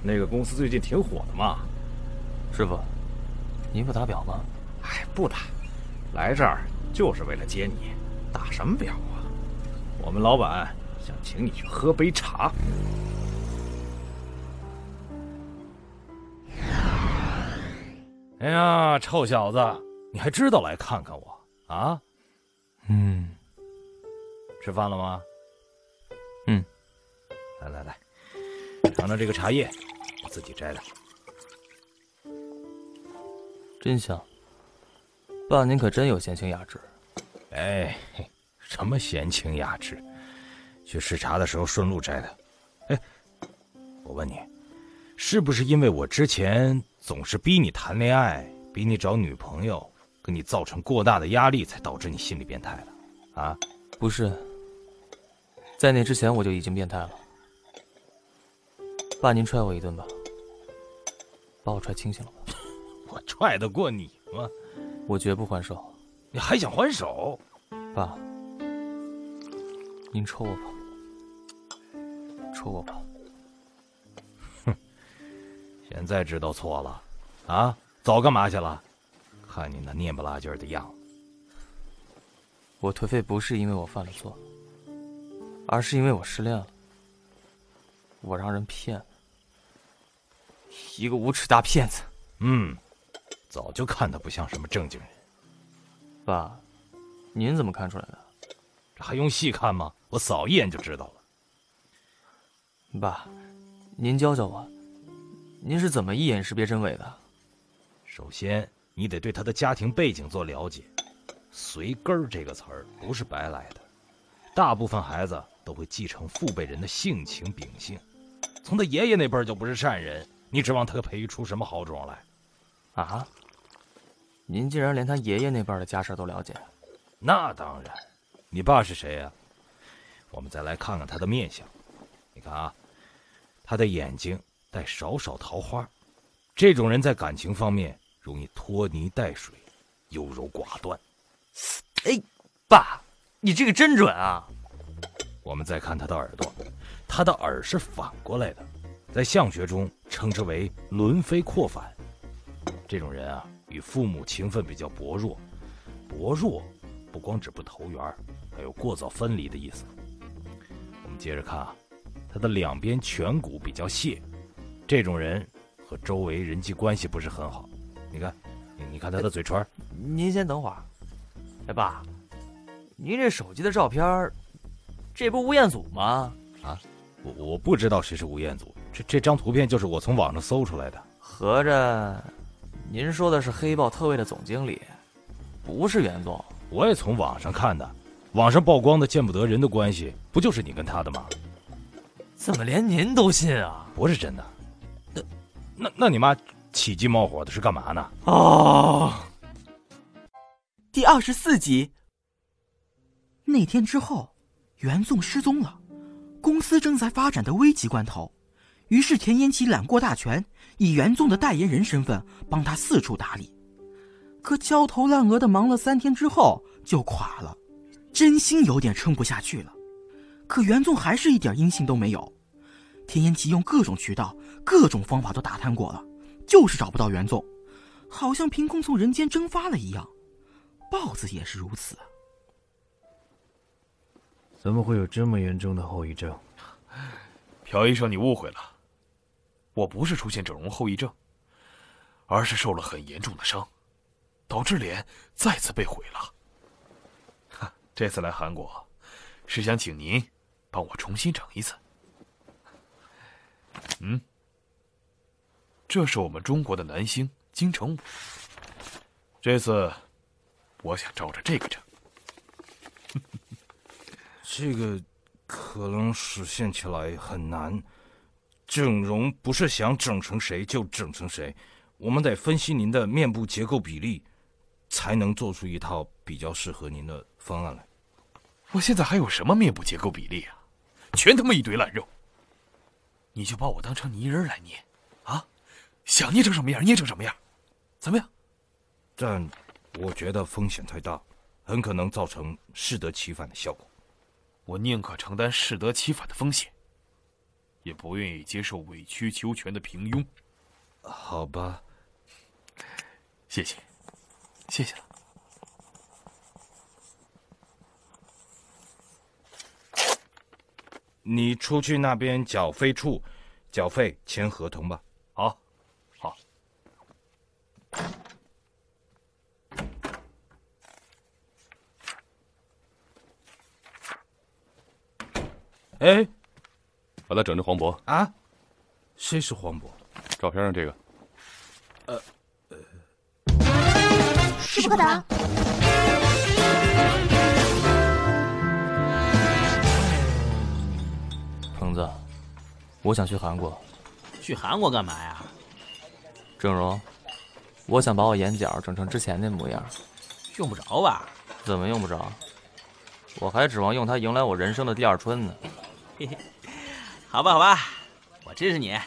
那个公司最近挺火的嘛。师傅，您不打表吗？哎，不打，来这儿就是为了接你，打什么表啊？我们老板想请你去喝杯茶。哎呀，臭小子，你还知道来看看我啊？嗯。吃饭了吗？嗯。来来来，尝尝这个茶叶，我自己摘的，真香。爸，您可真有闲情雅致。哎，什么闲情雅致？去视察的时候顺路摘的。哎，我问你，是不是因为我之前总是逼你谈恋爱，逼你找女朋友，给你造成过大的压力，才导致你心理变态的？啊？不是，在那之前我就已经变态了。爸，您踹我一顿吧，把我踹清醒了吧。我踹得过你吗？我绝不还手。你还想还手？爸，您抽我吧，抽我吧。哼，现在知道错了，啊，早干嘛去了？看你那蔫不拉几的样子。我颓废不是因为我犯了错，而是因为我失恋了。我让人骗了，一个无耻大骗子。嗯，早就看他不像什么正经人。爸，您怎么看出来的？这还用细看吗？我扫一眼就知道了。爸，您教教我，您是怎么一眼识别真伪的？首先，你得对他的家庭背景做了解。随根儿这个词儿不是白来的，大部分孩子都会继承父辈人的性情秉性。从他爷爷那辈儿就不是善人，你指望他培育出什么好种来？啊？您竟然连他爷爷那辈的家事都了解？那当然。你爸是谁呀？我们再来看看他的面相。你看啊，他的眼睛带少少桃花，这种人在感情方面容易拖泥带水，优柔寡断。哎，爸，你这个真准啊！我们再看他的耳朵，他的耳是反过来的，在相学中称之为轮飞扩反。这种人啊，与父母情分比较薄弱。薄弱不光指不投缘，还有过早分离的意思。我们接着看啊，他的两边颧骨比较泄，这种人和周围人际关系不是很好。你看，你你看他的嘴唇。您先等会儿。哎，爸，您这手机的照片，这不吴彦祖吗？啊，我我不知道谁是吴彦祖，这这张图片就是我从网上搜出来的。合着，您说的是黑豹特卫的总经理，不是袁总？我也从网上看的，网上曝光的见不得人的关系，不就是你跟他的吗？怎么连您都信啊？不是真的。那那那你妈起鸡冒火的是干嘛呢？哦。第二十四集。那天之后，袁纵失踪了，公司正在发展的危急关头，于是田延奇揽过大权，以袁纵的代言人身份帮他四处打理。可焦头烂额的忙了三天之后就垮了，真心有点撑不下去了。可袁纵还是一点音信都没有，田延奇用各种渠道、各种方法都打探过了，就是找不到袁纵，好像凭空从人间蒸发了一样。豹子也是如此。怎么会有这么严重的后遗症？朴医生，你误会了，我不是出现整容后遗症，而是受了很严重的伤，导致脸再次被毁了。这次来韩国，是想请您帮我重新整一次。嗯，这是我们中国的男星金城武，这次。我想照着这个整，这个可能实现起来很难。整容不是想整成谁就整成谁，我们得分析您的面部结构比例，才能做出一套比较适合您的方案来。我现在还有什么面部结构比例啊？全他妈一堆烂肉！你就把我当成泥人来捏，啊？想捏成什么样捏成什么样，怎么样？但。我觉得风险太大，很可能造成适得其反的效果。我宁可承担适得其反的风险，也不愿意接受委曲求全的平庸。好吧，谢谢，谢谢了。你出去那边缴费处，缴费签合同吧。好，好。哎，把他整成黄渤啊？谁是黄渤？照片上这个。呃呃，势不可挡。鹏子，我想去韩国。去韩国干嘛呀？整容。我想把我眼角整成之前那模样。用不着吧？怎么用不着？我还指望用它迎来我人生的第二春呢。嘿嘿，好吧，好吧，我支持你。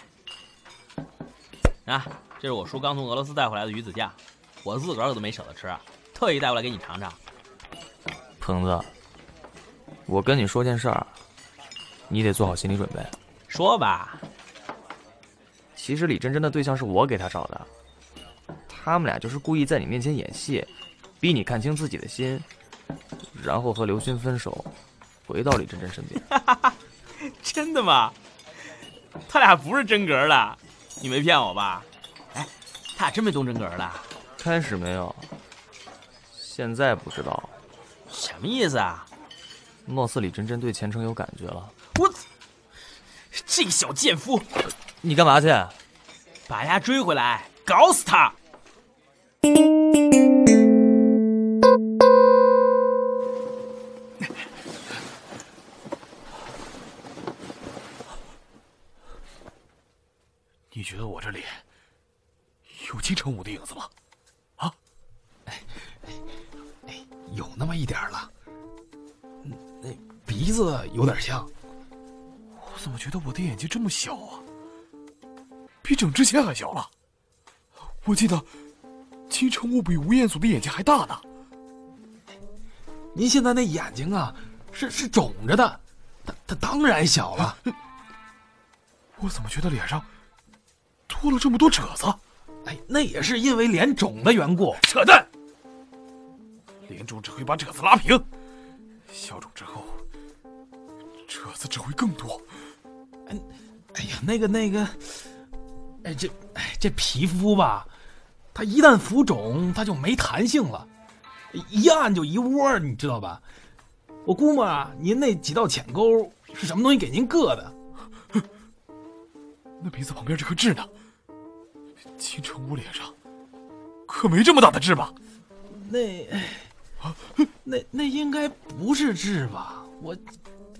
啊，这是我叔刚从俄罗斯带回来的鱼子酱，我自个儿可都没舍得吃，特意带过来给你尝尝。鹏子，我跟你说件事儿，你得做好心理准备。说吧。其实李真真的对象是我给她找的，他们俩就是故意在你面前演戏，逼你看清自己的心，然后和刘勋分手，回到李真真身边。真的吗？他俩不是真格的，你没骗我吧？哎，他俩真没动真格的？开始没有，现在不知道。什么意思啊？貌似李真真对前程有感觉了。我，这个小贱夫！你干嘛去？把丫追回来，搞死他！我这里有金城武的影子吗？啊？有那么一点了。那鼻子有点像。我怎么觉得我的眼睛这么小啊？比整之前还小了。我记得金城武比吴彦祖的眼睛还大呢。您现在那眼睛啊，是是肿着的，他他当然小了。我怎么觉得脸上多了这么多褶子？哎，那也是因为脸肿的缘故。扯淡！脸肿只会把褶子拉平，消肿之后褶子只会更多。哎，哎呀，那个那个，哎这哎这皮肤吧，它一旦浮肿，它就没弹性了，一按就一窝，你知道吧？我估摸啊，您那几道浅沟是什么东西给您硌的？那鼻子旁边这颗痣呢？金城武脸上可没这么大的痣吧？那，那那应该不是痣吧？我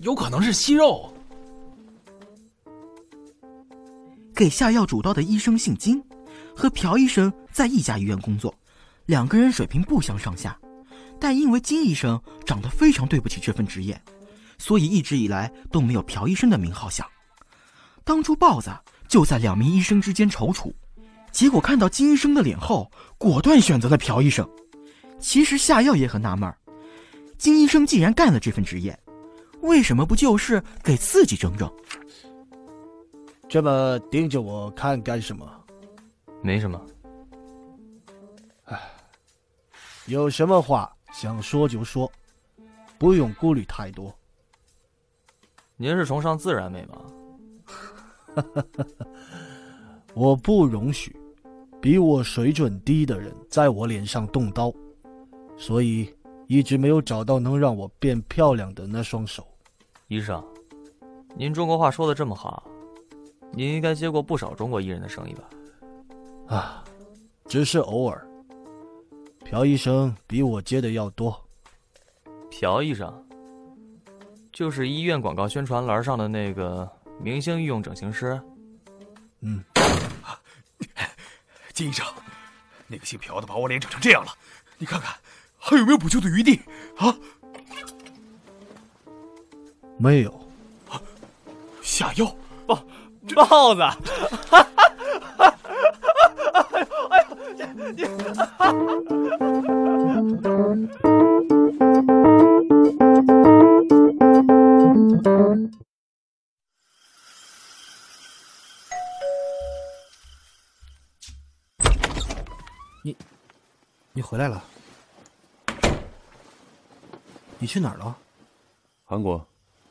有可能是息肉。给下药主刀的医生姓金，和朴医生在一家医院工作，两个人水平不相上下。但因为金医生长得非常对不起这份职业，所以一直以来都没有朴医生的名号响。当初豹子就在两名医生之间踌躇，结果看到金医生的脸后，果断选择了朴医生。其实夏药也很纳闷儿，金医生既然干了这份职业，为什么不就是给自己整整？这么盯着我看干什么？没什么。唉，有什么话想说就说，不用顾虑太多。您是崇尚自然美吗？我不容许比我水准低的人在我脸上动刀，所以一直没有找到能让我变漂亮的那双手。医生，您中国话说的这么好，您应该接过不少中国艺人的生意吧？啊，只是偶尔。朴医生比我接的要多。朴医生，就是医院广告宣传栏上的那个明星御用整形师。嗯，金医生，那个姓朴的把我脸整成这样了，你看看还有没有补救的余地啊？没有。下药？豹豹子！哎呦，你你，你你回来了？你去哪儿了？韩国，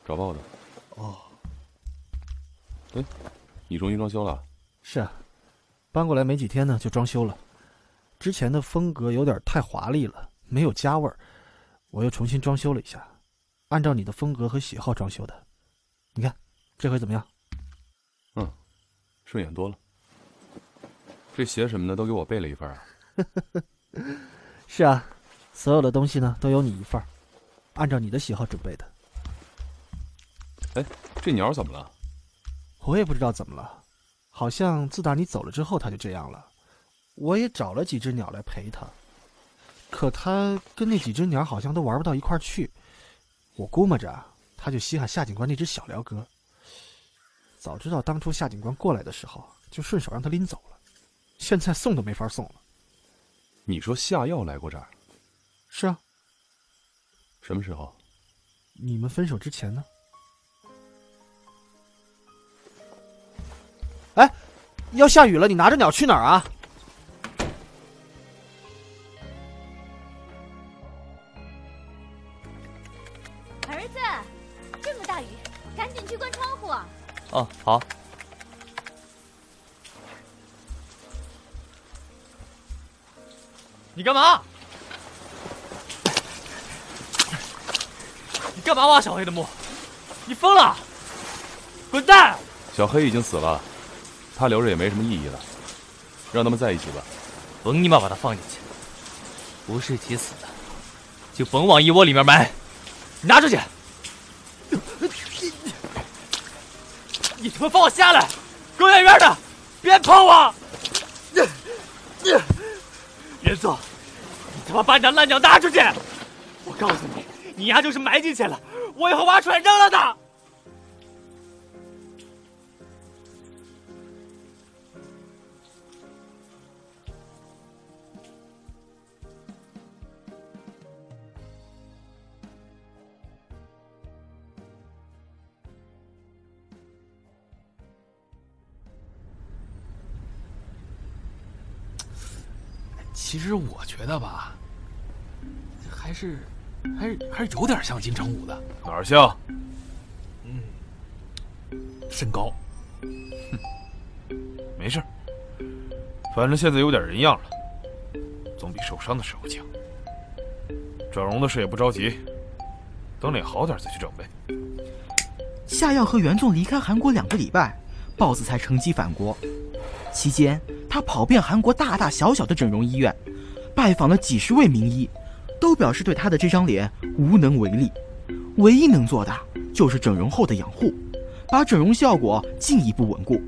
找豹子。哦，哎，你重新装修了？是啊，搬过来没几天呢，就装修了。之前的风格有点太华丽了，没有家味儿，我又重新装修了一下，按照你的风格和喜好装修的。你看，这回怎么样？嗯，顺眼多了。这鞋什么的都给我备了一份啊。是啊，所有的东西呢都有你一份儿，按照你的喜好准备的。哎，这鸟怎么了？我也不知道怎么了，好像自打你走了之后，它就这样了。我也找了几只鸟来陪它，可它跟那几只鸟好像都玩不到一块儿去。我估摸着，它就稀罕夏警官那只小鹩哥。早知道当初夏警官过来的时候，就顺手让他拎走了，现在送都没法送了。你说夏耀来过这儿？是啊。什么时候？你们分手之前呢？哎，要下雨了，你拿着鸟去哪儿啊？儿子，这么大雨，赶紧去关窗户。哦，好。你干嘛？你干嘛挖小黑的墓？你疯了！滚蛋！小黑已经死了，他留着也没什么意义了，让他们在一起吧。甭你妈把他放进去，不是一起死的，就甭往一窝里面埋。你拿出去！你你他妈放我下来！给我远远的，别碰我！袁总，你他妈把你的烂脚拿出去！我告诉你，你丫就是埋进去了，我以后挖出来扔了的。觉得吧，还是还是还是有点像金城武的。哪儿像？嗯，身高。哼没事，反正现在有点人样了，总比受伤的时候强。整容的事也不着急，等脸好点再去整呗。夏耀和袁纵离开韩国两个礼拜，豹子才乘机返国。期间，他跑遍韩国大大小小的整容医院，拜访了几十位名医，都表示对他的这张脸无能为力。唯一能做的就是整容后的养护，把整容效果进一步稳固，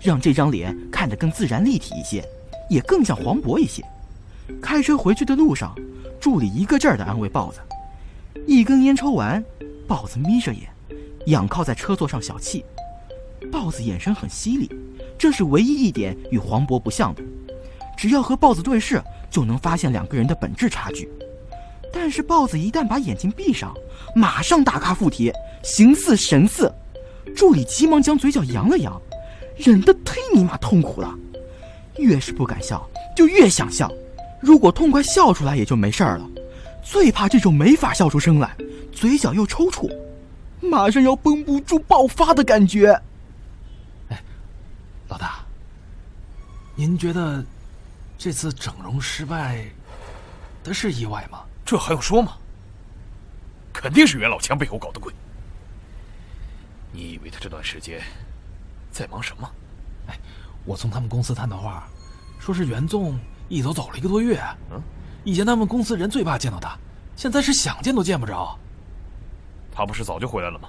让这张脸看得更自然立体一些，也更像黄渤一些。开车回去的路上，助理一个劲儿地安慰豹子。一根烟抽完，豹子眯着眼，仰靠在车座上小憩。豹子眼神很犀利。这是唯一一点与黄渤不像的，只要和豹子对视，就能发现两个人的本质差距。但是豹子一旦把眼睛闭上，马上大咖附体，形似神似。助理急忙将嘴角扬了扬，忍得忒尼玛痛苦了。越是不敢笑，就越想笑。如果痛快笑出来也就没事儿了，最怕这种没法笑出声来，嘴角又抽搐，马上要绷不住爆发的感觉。哎老大，您觉得这次整容失败的是意外吗？这还用说吗？肯定是袁老强背后搞的鬼。你以为他这段时间在忙什么？哎，我从他们公司探的话，说是袁纵一走走了一个多月。嗯，以前他们公司人最怕见到他，现在是想见都见不着。他不是早就回来了吗？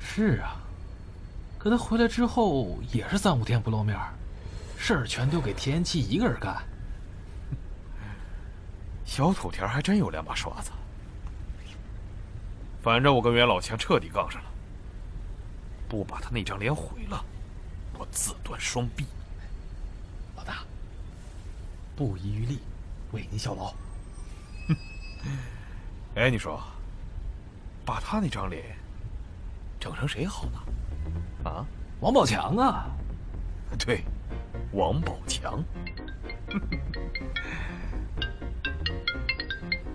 是啊。可他回来之后也是三五天不露面，事儿全丢给田延期一个人干。小土田还真有两把刷子。反正我跟袁老强彻底杠上了，不把他那张脸毁了，我自断双臂。老大，不遗余力为您效劳。哎，你说，把他那张脸整成谁好呢？啊，王宝强啊！对，王宝强。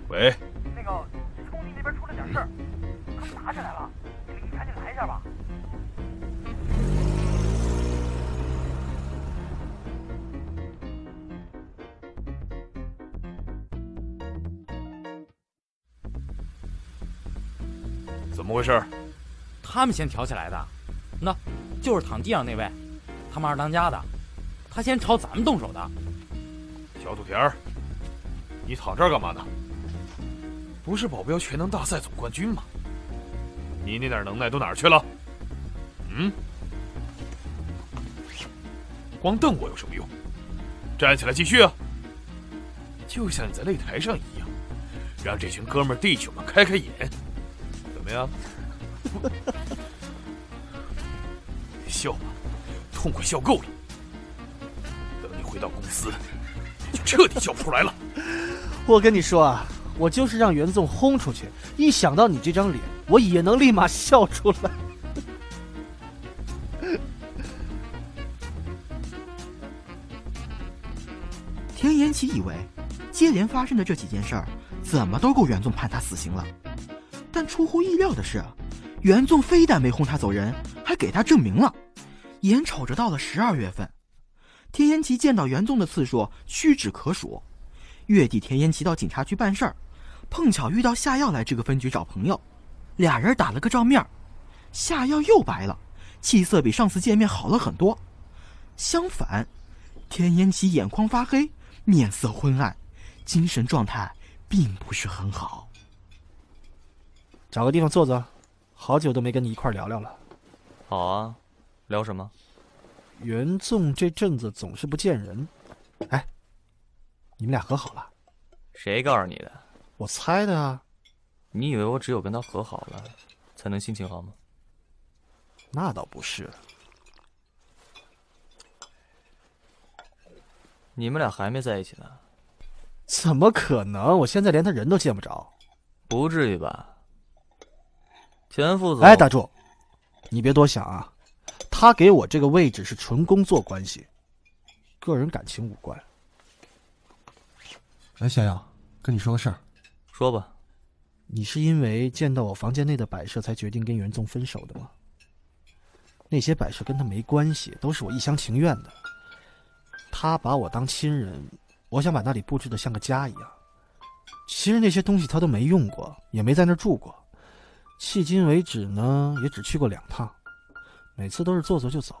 喂，那个工地那边出了点事儿，他们打起来了，你们赶紧来一下吧。怎么回事？他们先挑起来的。那，就是躺地上那位，他们二当家的，他先朝咱们动手的。小土田儿，你躺这儿干嘛呢？不是保镖全能大赛总冠军吗？你那点能耐都哪儿去了？嗯？光瞪我有什么用？站起来继续啊！就像你在擂台上一样，让这群哥们弟兄们开开眼。怎么样？笑吧，痛快笑够了。回到公司，就彻底笑不出来了。我跟你说啊，我就是让袁总轰出去，一想到你这张脸，我也能立马笑出来。田延奇以为，接连发生的这几件事儿，怎么都够袁总判他死刑了。但出乎意料的是，袁纵非但没轰他走人，还给他证明了。眼瞅着到了十二月份，田延奇见到袁纵的次数屈指可数。月底，田延奇到警察局办事儿，碰巧遇到夏耀来这个分局找朋友，俩人打了个照面。夏耀又白了，气色比上次见面好了很多。相反，田延吉眼眶发黑，面色昏暗，精神状态并不是很好。找个地方坐坐，好久都没跟你一块聊聊了。好啊，聊什么？袁纵这阵子总是不见人。哎，你们俩和好了？谁告诉你的？我猜的啊。你以为我只有跟他和好了，才能心情好吗？那倒不是。你们俩还没在一起呢？怎么可能？我现在连他人都见不着。不至于吧？田副总，哎，打住！你别多想啊。他给我这个位置是纯工作关系，个人感情无关。哎，小杨，跟你说个事儿。说吧。你是因为见到我房间内的摆设才决定跟袁纵分手的吗？那些摆设跟他没关系，都是我一厢情愿的。他把我当亲人，我想把那里布置的像个家一样。其实那些东西他都没用过，也没在那儿住过。迄今为止呢，也只去过两趟，每次都是坐坐就走。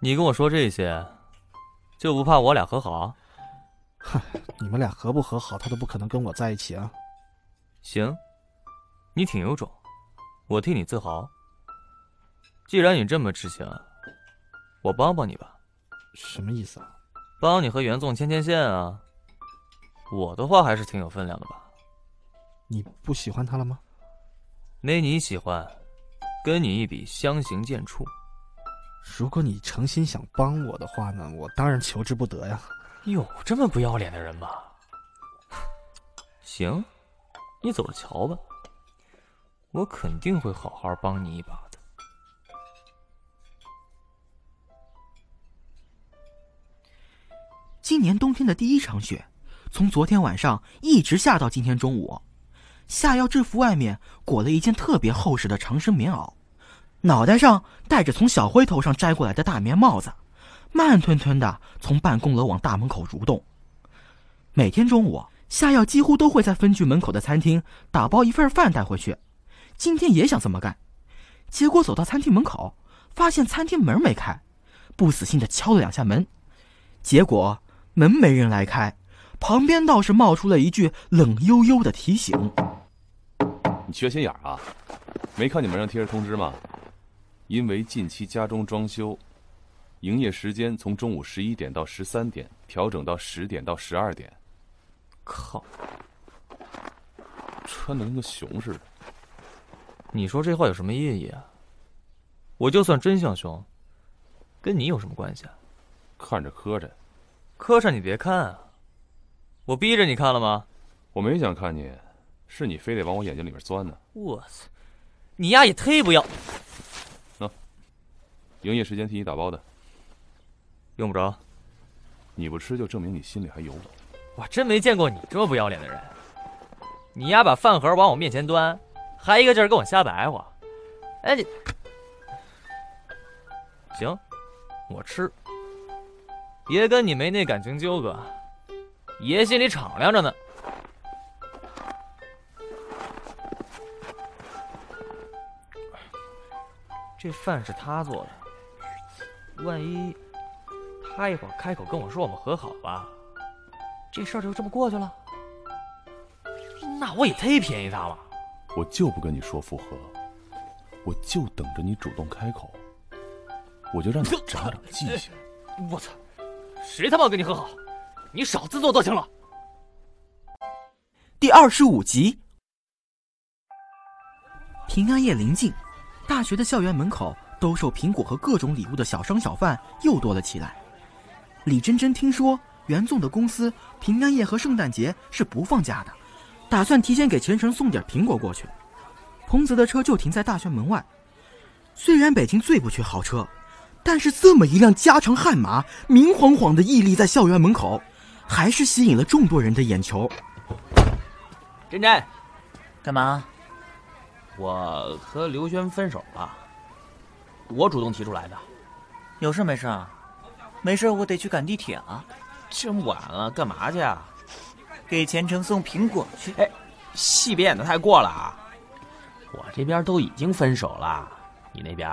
你跟我说这些，就不怕我俩和好？哼，你们俩和不和好，他都不可能跟我在一起啊。行，你挺有种，我替你自豪。既然你这么痴情，我帮帮你吧。什么意思啊？帮你和袁纵牵牵线啊。我的话还是挺有分量的吧？你不喜欢他了吗？没你喜欢，跟你一比相形见绌。如果你诚心想帮我的话呢，我当然求之不得呀。有这么不要脸的人吗？行，你走着瞧吧。我肯定会好好帮你一把的。今年冬天的第一场雪，从昨天晚上一直下到今天中午。夏耀制服外面裹了一件特别厚实的长身棉袄，脑袋上戴着从小辉头上摘过来的大棉帽子，慢吞吞的从办公楼往大门口蠕动。每天中午，夏耀几乎都会在分局门口的餐厅打包一份饭带回去。今天也想这么干，结果走到餐厅门口，发现餐厅门没开，不死心的敲了两下门，结果门没人来开，旁边倒是冒出了一句冷悠悠的提醒。你缺心眼儿啊？没看你门上贴着通知吗？因为近期家中装修，营业时间从中午十一点到十三点调整到十点到十二点。靠！穿的跟个熊似的。你说这话有什么意义啊？我就算真像熊，跟你有什么关系啊？看着磕碜。磕碜你别看啊！我逼着你看了吗？我没想看你。是你非得往我眼睛里面钻呢！我操，你丫也忒不要！喏，营业时间替你打包的，用不着。你不吃就证明你心里还有我。我真没见过你这么不要脸的人！你丫把饭盒往我面前端，还一个劲儿跟我瞎白话。哎你，行，我吃。别跟你没那感情纠葛，爷心里敞亮着呢。这饭是他做的，万一他一会儿开口跟我说我们和好了，这事儿就这么过去了，那我也忒便宜他了。我就不跟你说复合，我就等着你主动开口，我就让你长长记性。我操，谁他妈跟你和好？你少自作多情了。第二十五集，平安夜临近。大学的校园门口兜售苹果和各种礼物的小商小贩又多了起来。李真真听说袁纵的公司平安夜和圣诞节是不放假的，打算提前给钱程送点苹果过去。彭泽的车就停在大学门外。虽然北京最不缺豪车，但是这么一辆加长悍马明晃晃的屹立在校园门口，还是吸引了众多人的眼球。真真，干嘛？我和刘轩分手了，我主动提出来的。有事没事？没事，我得去赶地铁了。这么晚了，干嘛去啊？给钱程送苹果去。哎，戏别演的太过了啊！我这边都已经分手了，你那边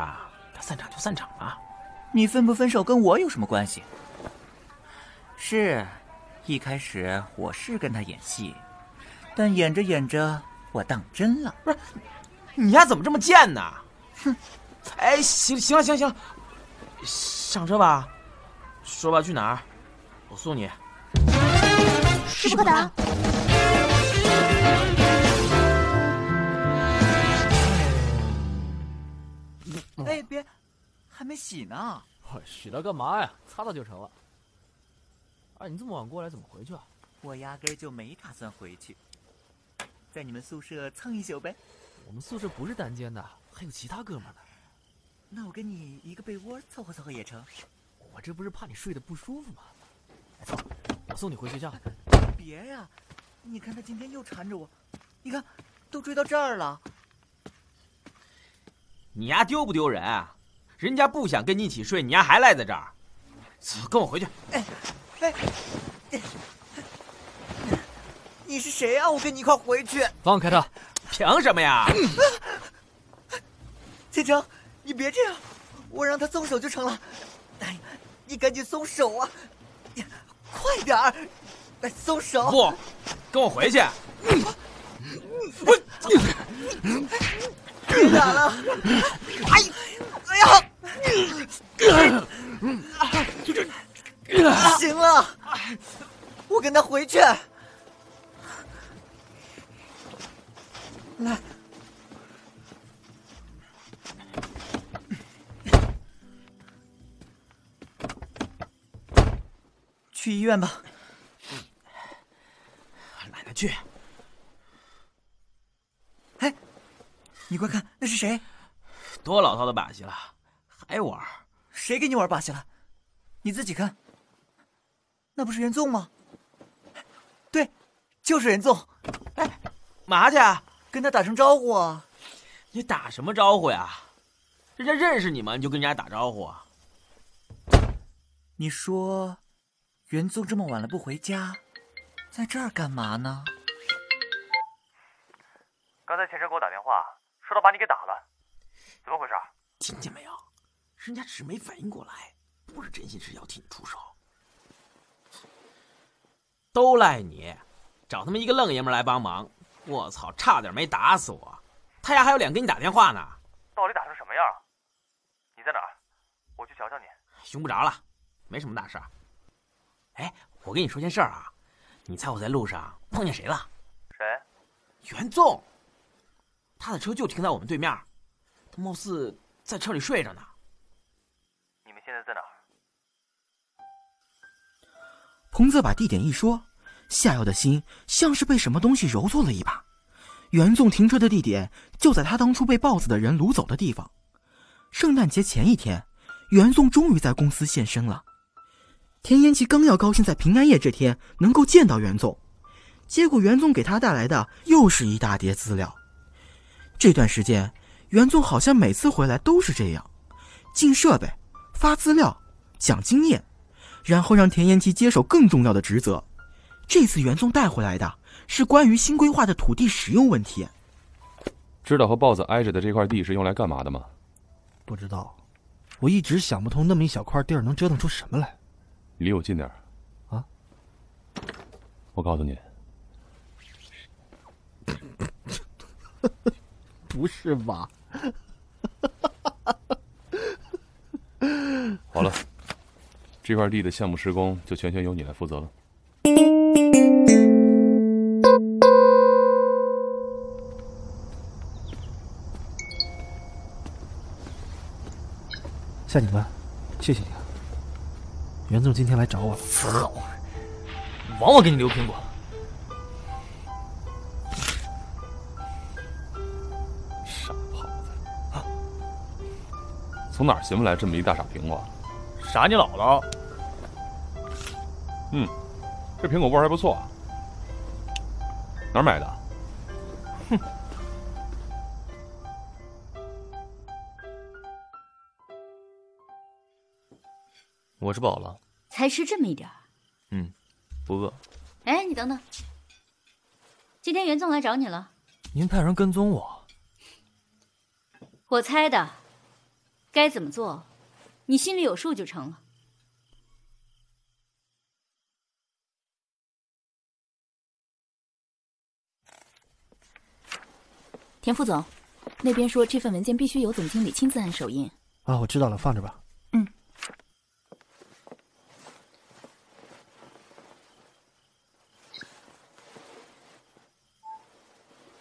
他散场就散场吧。你分不分手跟我有什么关系？是，一开始我是跟他演戏，但演着演着我当真了。不是，你丫怎么这么贱呢？哼！哎，行行了行了行了，上车吧。说吧，去哪儿？我送你。势不可挡。哎，别，还没洗呢。洗它干嘛呀？擦擦就成了。哎，你这么晚过来怎么回去啊？我压根就没打算回去，在你们宿舍蹭一宿呗。我们宿舍不是单间的，还有其他哥们呢。那我跟你一个被窝凑合凑合也成。我这不是怕你睡得不舒服吗？走，我送你回学校。别呀，你看他今天又缠着我，你看，都追到这儿了。你丫丢不丢人啊？人家不想跟你一起睡，你丫还赖在这儿。走，跟我回去。哎，哎，你是谁啊？我跟你一块回去。放开他！凭什么呀？建成，你别这样，我让他松手就成了。哎，你赶紧松手啊！快点儿，松手！不，跟我回去。我，别打了！哎，哎呀！行了，我跟他回去。来。去医院吧。懒得去。哎，你快看，那是谁？多老套的把戏了，还玩？谁给你玩把戏了？你自己看。那不是袁纵吗？对，就是袁纵。哎，嘛去？啊？跟他打声招呼啊！你打什么招呼呀？人家认识你吗？你就跟人家打招呼啊？你说？袁纵这么晚了不回家，在这儿干嘛呢？刚才钱程给我打电话，说他把你给打了，怎么回事？听见没有？人家只是没反应过来，不是真心是要替你出手。都赖你，找他妈一个愣爷们来帮忙，我操，差点没打死我。他丫还有脸给你打电话呢？到底打成什么样？你在哪儿？我去瞧瞧你。用不着了，没什么大事。哎，我跟你说件事儿啊，你猜我在路上碰见谁了？谁？袁纵。他的车就停在我们对面，他貌似在车里睡着呢。你们现在在哪儿？洪泽把地点一说，夏瑶的心像是被什么东西揉搓了一把。袁纵停车的地点就在他当初被豹子的人掳走的地方。圣诞节前一天，袁纵终于在公司现身了。田延琪刚要高兴在平安夜这天能够见到袁纵，结果袁纵给他带来的又是一大叠资料。这段时间，袁纵好像每次回来都是这样，进设备、发资料、讲经验，然后让田延琪接手更重要的职责。这次袁宗带回来的是关于新规划的土地使用问题。知道和豹子挨着的这块地是用来干嘛的吗？不知道，我一直想不通那么一小块地儿能折腾出什么来。离我近点啊！我告诉你，不是吧？好了，这块地的项目施工就全权由你来负责了。夏警官，谢谢你啊！袁总今天来找我了。操！枉我给你留苹果。傻狍子！啊！从哪儿寻不来这么一大傻苹果？打你姥姥。嗯这苹果味儿还不错哪儿买的？哼。我吃饱了。才吃这么一点儿。嗯不饿。哎你等等今天袁总来找你了。您派人跟踪我。我猜的该怎么做你心里有数就成了。田副总，那边说这份文件必须由总经理亲自按手印。啊，我知道了，放着吧。嗯。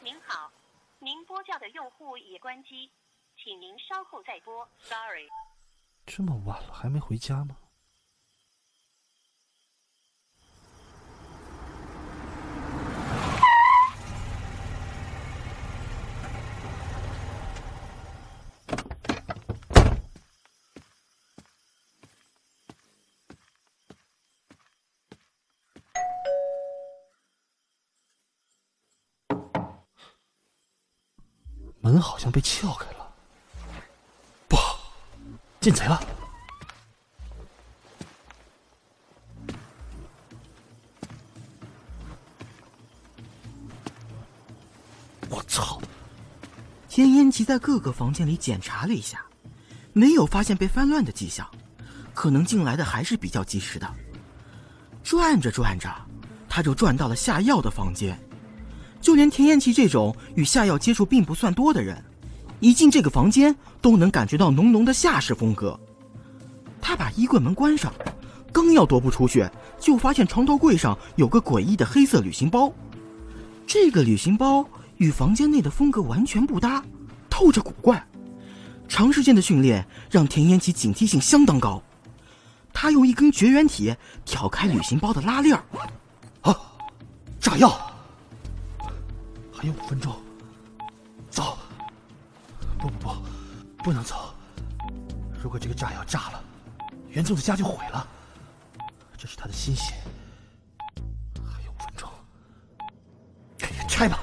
您好，您拨叫的用户已关机，请您稍后再拨。Sorry。这么晚了还没回家吗？门好像被撬开了，进贼了！我操！田延吉在各个房间里检查了一下，没有发现被翻乱的迹象，可能进来的还是比较及时的。转着转着，他就转到了下药的房间。就连田延琪这种与夏药接触并不算多的人，一进这个房间都能感觉到浓浓的夏式风格。他把衣柜门关上，刚要踱步出去，就发现床头柜上有个诡异的黑色旅行包。这个旅行包与房间内的风格完全不搭，透着古怪。长时间的训练让田延琪警惕性相当高。他用一根绝缘体挑开旅行包的拉链儿，啊，炸药！还有五分钟，走！不不不，不能走！如果这个炸药炸了，袁总的家就毁了。这是他的心血。还有五分钟，赶紧拆吧！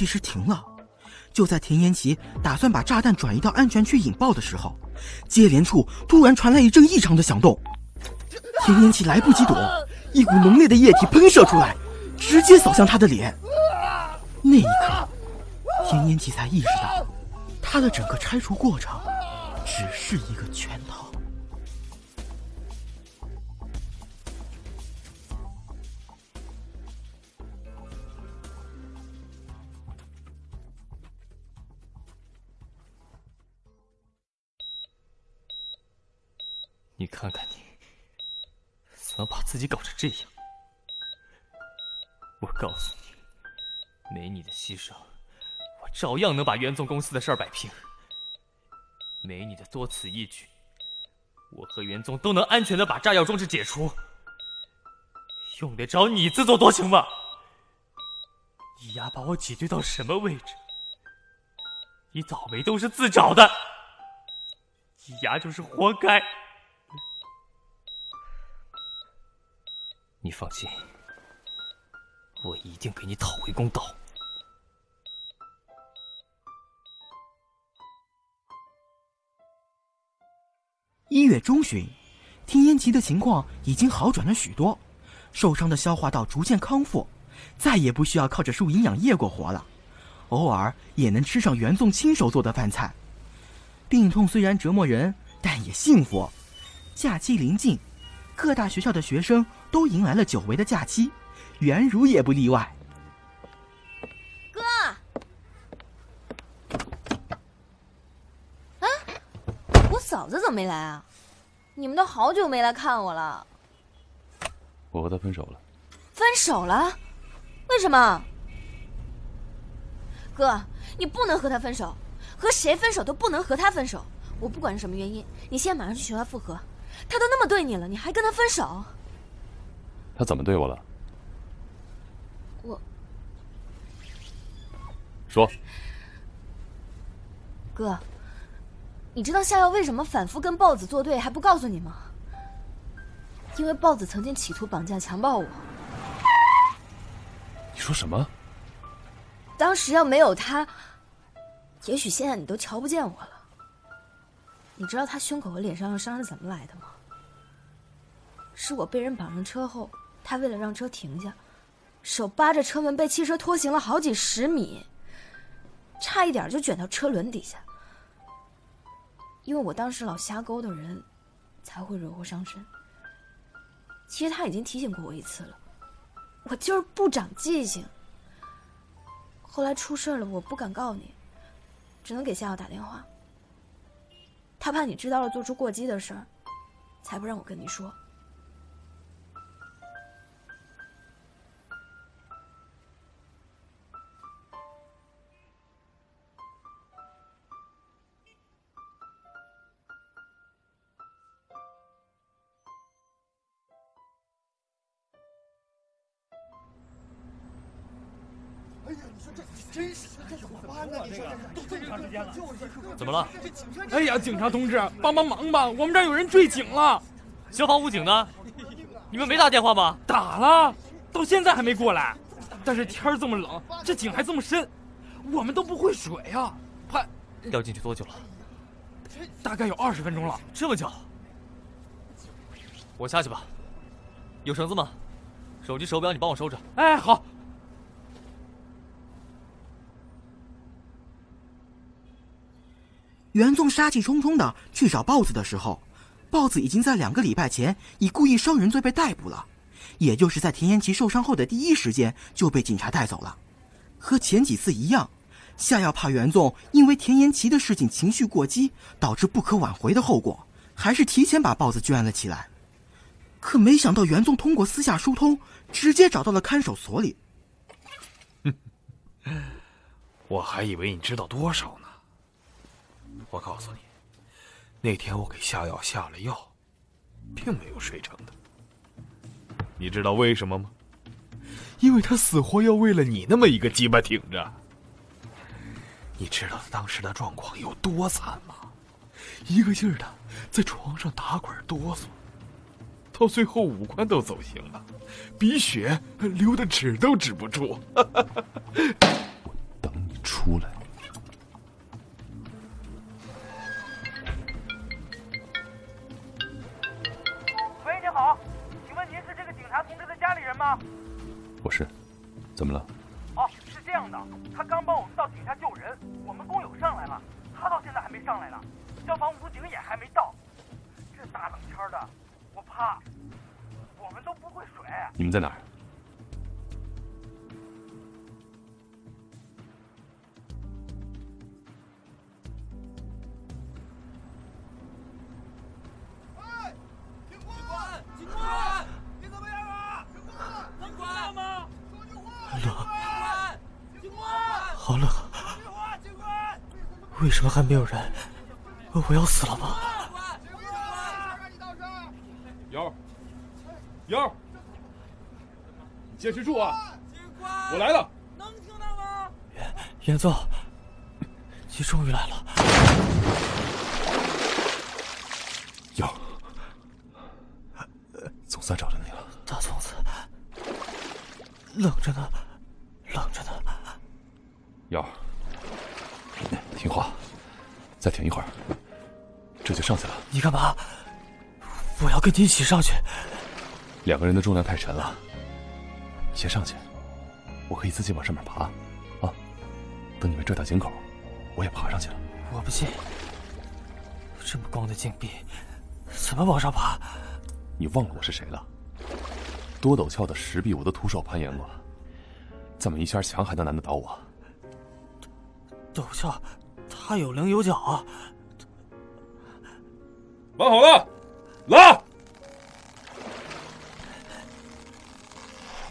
计时停了，就在田延琪打算把炸弹转移到安全区引爆的时候，接连处突然传来一阵异常的响动。田延琪来不及躲，一股浓烈的液体喷射出来，直接扫向他的脸。那一刻，田延琪才意识到，他的整个拆除过程只是一个圈套。你看看你，怎么把自己搞成这样？我告诉你，没你的牺牲，我照样能把元总公司的事儿摆平；没你的多此一举，我和袁总都能安全的把炸药装置解除。用得着你自作多情吗？你丫把我挤兑到什么位置？你倒霉都是自找的，你丫就是活该。你放心，我一定给你讨回公道。一月中旬，田延琪的情况已经好转了许多，受伤的消化道逐渐康复，再也不需要靠着输营养液过活了，偶尔也能吃上袁总亲手做的饭菜。病痛虽然折磨人，但也幸福。假期临近，各大学校的学生都迎来了久违的假期，袁如也不例外。哥，啊，我嫂子怎么没来啊？你们都好久没来看我了。我和他分手了。分手了？为什么？哥，你不能和他分手，和谁分手都不能和他分手。我不管是什么原因，你现在马上去求他复合。他都那么对你了，你还跟他分手？他怎么对我了？我说，哥，你知道夏耀为什么反复跟豹子作对还不告诉你吗？因为豹子曾经企图绑架强暴我。你说什么？当时要没有他，也许现在你都瞧不见我了。你知道他胸口和脸上的伤是怎么来的吗？是我被人绑上车后，他为了让车停下，手扒着车门被汽车拖行了好几十米，差一点就卷到车轮底下。因为我当时老瞎勾搭人，才会惹祸上身。其实他已经提醒过我一次了，我就是不长记性。后来出事了，我不敢告你，只能给夏耀打电话。他怕你知道了做出过激的事儿，才不让我跟你说。真是这怎么办呢？都这么长时间了，怎么了？哎呀，警察同志，帮帮忙吧！我们这儿有人坠井了。消防武警呢？你们没打电话吗？打了，到现在还没过来。但是天儿这么冷，这井还这么深，我们都不会水啊！快！掉进去多久了？大概有二十分钟了。这么久？我下去吧。有绳子吗？手机、手表你帮我收着。哎，好。袁纵杀气冲冲的去找豹子的时候，豹子已经在两个礼拜前以故意伤人罪被逮捕了，也就是在田延琪受伤后的第一时间就被警察带走了。和前几次一样，夏药怕袁纵因为田延琪的事情情绪过激，导致不可挽回的后果，还是提前把豹子圈了起来。可没想到袁纵通过私下疏通，直接找到了看守所里。我还以为你知道多少呢。我告诉你，那天我给夏药下了药，并没有睡成的。你知道为什么吗？因为他死活要为了你那么一个鸡巴挺着。你知道他当时的状况有多惨吗？一个劲儿的在床上打滚哆嗦，到最后五官都走形了，鼻血流的止都止不住。我 等你出来。吗？我是，怎么了？哦，是这样的，他刚帮我们到井下救人，我们工友上来了，他到现在还没上来呢，消防武警也还没到。这大冷天的，我怕我们都不会水。你们在哪儿？好冷啊！为什么还没有人？我要死了吗？瑶，瑶，你坚持住啊！我来了。袁袁总，你终于来了。瑶，总算找着你了。大粽子，冷着呢，冷着呢。瑶，听话，再挺一会儿，这就上去了。你干嘛？我要跟你一起上去。两个人的重量太沉了，你先上去，我可以自己往上面爬，啊！等你们拽到井口，我也爬上去了。我不信，这么光的井壁，怎么往上爬？你忘了我是谁了？多陡峭的石壁我都徒手攀岩过，这么一下墙还能难得倒我？陡峭，他有棱有角啊！绑好了，拉！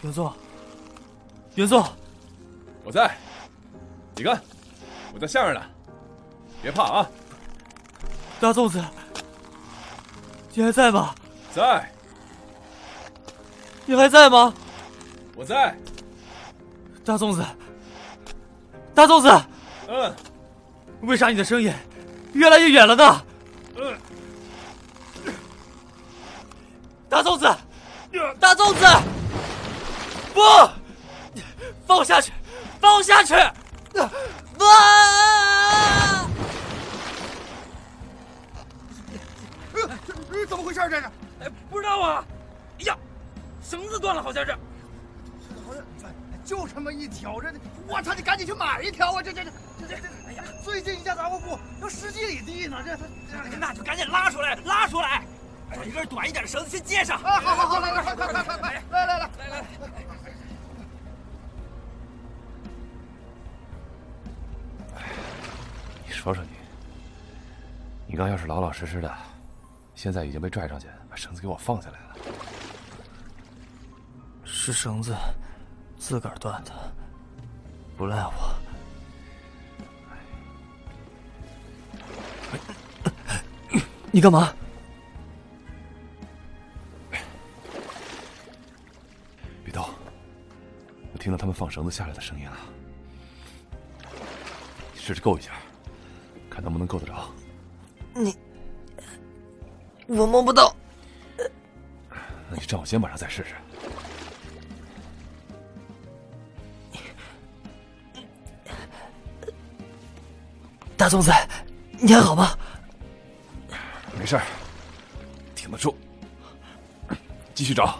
袁纵，袁纵，我在，你看，我在下面呢。别怕啊！大粽子，你还在吗？在。你还在吗？我在。大粽子，大粽子，嗯，为啥你的声音越来越远了呢？嗯，大粽子，大粽子，不，放我下去，放我下去！啊！怎么回事？这是？哎，不知道啊。哎呀，绳子断了，好像是。就这么一条，这我操！你赶紧去买一条啊！这这这这这这！哎呀，最近一家杂货铺要十几里地呢，这这那就赶紧拉出来，拉出来！找一根短一点的绳子先接上。啊，好好好，来来快快快快快，来来来来来。你说说你，你刚要是老老实实的，现在已经被拽上去，把绳子给我放下来了。是绳子自个儿断的，不赖我。你干嘛？别动！我听到他们放绳子下来的声音了。你试着够一下，看能不能够得着。你，我摸不到。那你站我肩膀上再试试。大粽子，你还好吗？没事儿，挺得住。继续找。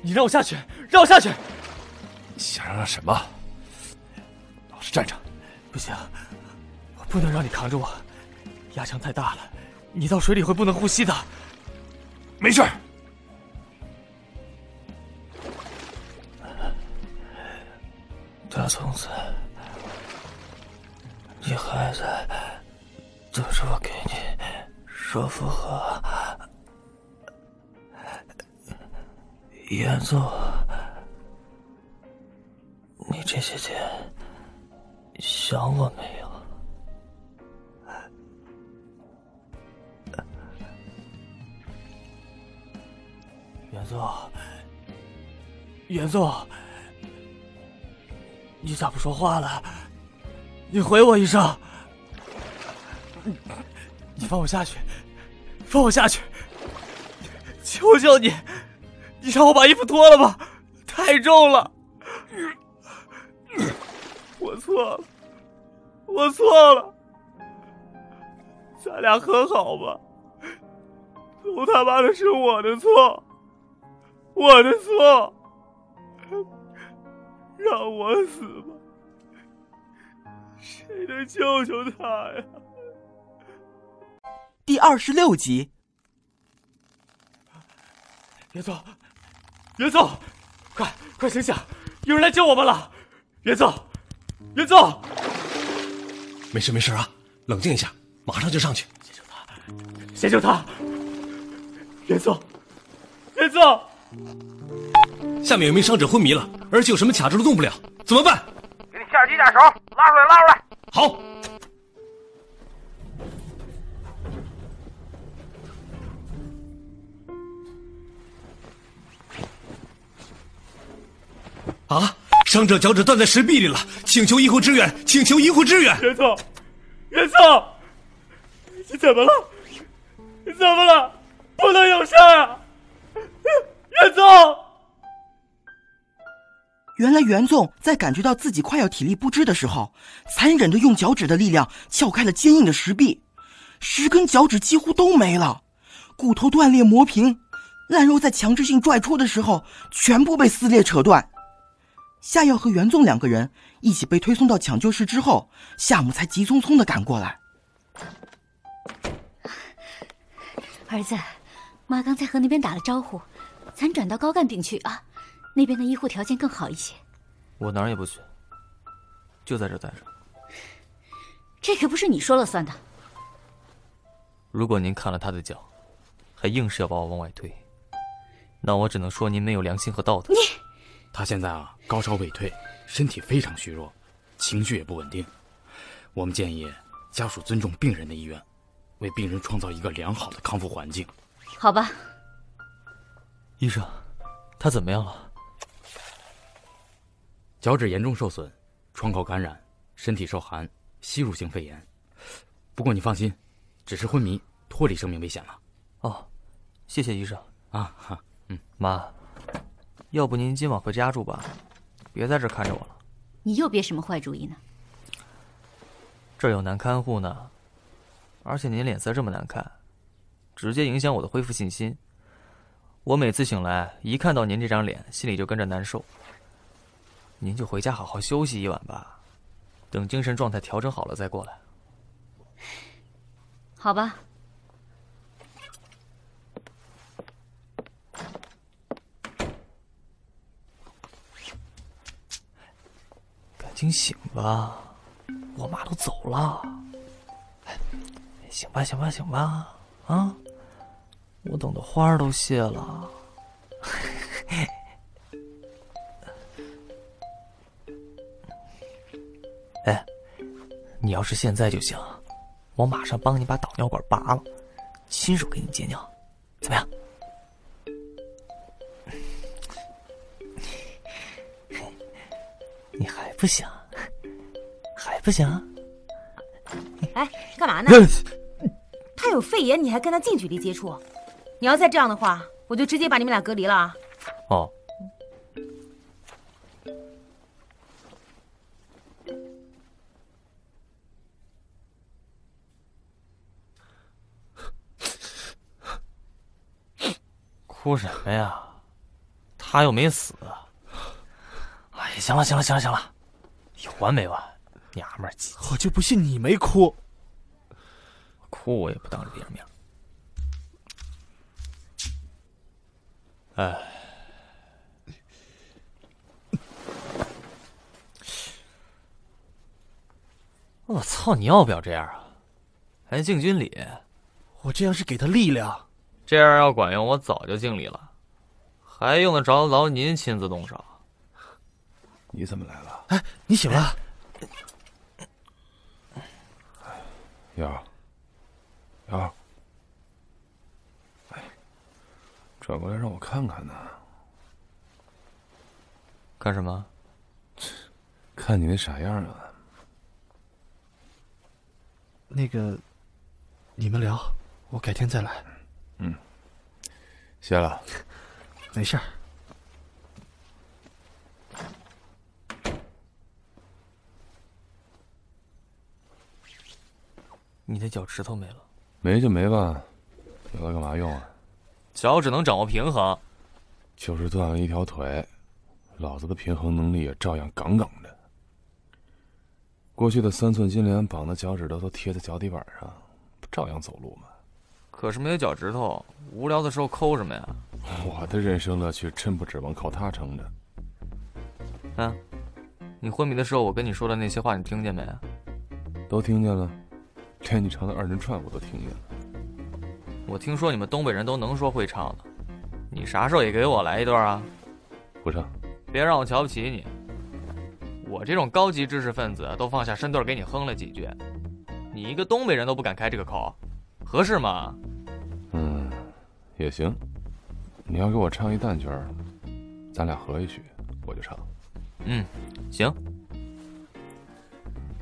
你让我下去，让我下去！想让让什么？老实站着。不行，我不能让你扛着我，压强太大了，你到水里会不能呼吸的。没事儿。大粽子，你还在等着我给你说符和严总，你这些天想我没有？严总，严总，你咋不说话了？你回我一声！你放我下去，放我下去！求求你，你让我把衣服脱了吧，太重了。我错了，我错了，咱俩和好吧。都他妈的是我的错，我的错，让我死吧。谁能救救他呀？第二十六集。袁总，袁总，快快醒醒！有人来救我们了！袁总，袁总，没事没事啊，冷静一下，马上就上去。先救他！谁救他袁总，袁总，下面有名伤者昏迷了，而且有什么卡住了动不了，怎么办？给你下机点手，拉出来，拉出来。好。啊！伤者脚趾断在石壁里了，请求医护支援，请求医护支援。袁总，袁总，你怎么了？你怎么了？不能有事啊！袁总，原来袁总在感觉到自己快要体力不支的时候，残忍的用脚趾的力量撬开了坚硬的石壁，十根脚趾几乎都没了，骨头断裂磨平，烂肉在强制性拽出的时候全部被撕裂扯断。夏耀和袁纵两个人一起被推送到抢救室之后，夏母才急匆匆的赶过来。儿子，妈刚才和那边打了招呼，咱转到高干病去啊，那边的医护条件更好一些。我哪儿也不去，就在这待着。这可不是你说了算的。如果您看了他的脚，还硬是要把我往外推，那我只能说您没有良心和道德。你。他现在啊，高烧未退，身体非常虚弱，情绪也不稳定。我们建议家属尊重病人的意愿，为病人创造一个良好的康复环境。好吧，医生，他怎么样了？脚趾严重受损，创口感染，身体受寒，吸入性肺炎。不过你放心，只是昏迷，脱离生命危险了。哦，谢谢医生啊哈，嗯，妈，要不您今晚回家住吧，别在这看着我了。你又憋什么坏主意呢？这儿有男看护呢，而且您脸色这么难看，直接影响我的恢复信心。我每次醒来一看到您这张脸，心里就跟着难受。您就回家好好休息一晚吧，等精神状态调整好了再过来。好吧。赶紧醒吧，我妈都走了。醒吧，醒吧，醒吧，啊！我等的花儿都谢了。你要是现在就行，我马上帮你把导尿管拔了，亲手给你接尿，怎么样？你还不行？还不行？哎，干嘛呢？他有肺炎，你还跟他近距离接触？你要再这样的话，我就直接把你们俩隔离了啊！哦。哭什么呀？他又没死。哎，行了，行了，行了，行了，有完没完？娘们儿唧！我就不信你没哭。哭我也不当着别人面。哎，我操！你要不要这样啊？还敬军礼？我这样是给他力量。这样要管用，我早就敬礼了，还用得着劳您亲自动手？你怎么来了？哎，你醒了。瑶，瑶，哎，转过来让我看看呢。干什么？看你那傻样啊！那个，你们聊，我改天再来。嗯，谢了。没事儿。你的脚趾头没了？没就没吧，有它干嘛用啊？脚只能掌握平衡，就是断了一条腿，老子的平衡能力也照样杠杠的。过去的三寸金莲绑的脚趾头都贴在脚底板上，不照样走路吗？可是没有脚趾头，无聊的时候抠什么呀？我的人生乐趣真不指望靠它撑着。啊，你昏迷的时候我跟你说的那些话，你听见没？都听见了。连你唱的二人转我都听见了。我听说你们东北人都能说会唱的，你啥时候也给我来一段啊？不唱。别让我瞧不起你。我这种高级知识分子都放下身段给你哼了几句，你一个东北人都不敢开这个口，合适吗？嗯，也行。你要给我唱一旦角，咱俩合一曲，我就唱。嗯，行。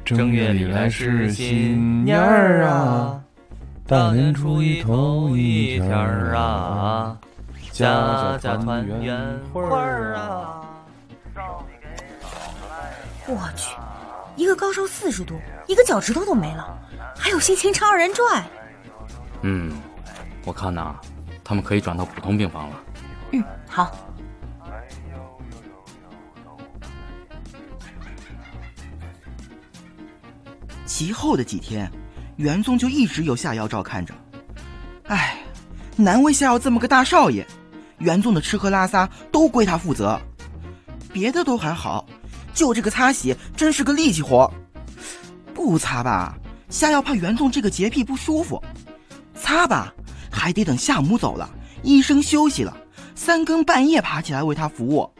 正月里来是新年儿啊，大年初一头一天儿啊，家家团圆会儿啊。我去，一个高烧四十度，一个脚趾头都没了，还有心情唱二人转。嗯，我看呐，他们可以转到普通病房了。嗯，好。其后的几天，袁宗就一直有下药照看着。唉，难为下药这么个大少爷，袁宗的吃喝拉撒都归他负责。别的都还好，就这个擦洗真是个力气活。不擦吧，下药怕袁宗这个洁癖不舒服；擦吧，还得等夏母走了，医生休息了，三更半夜爬起来为他服务。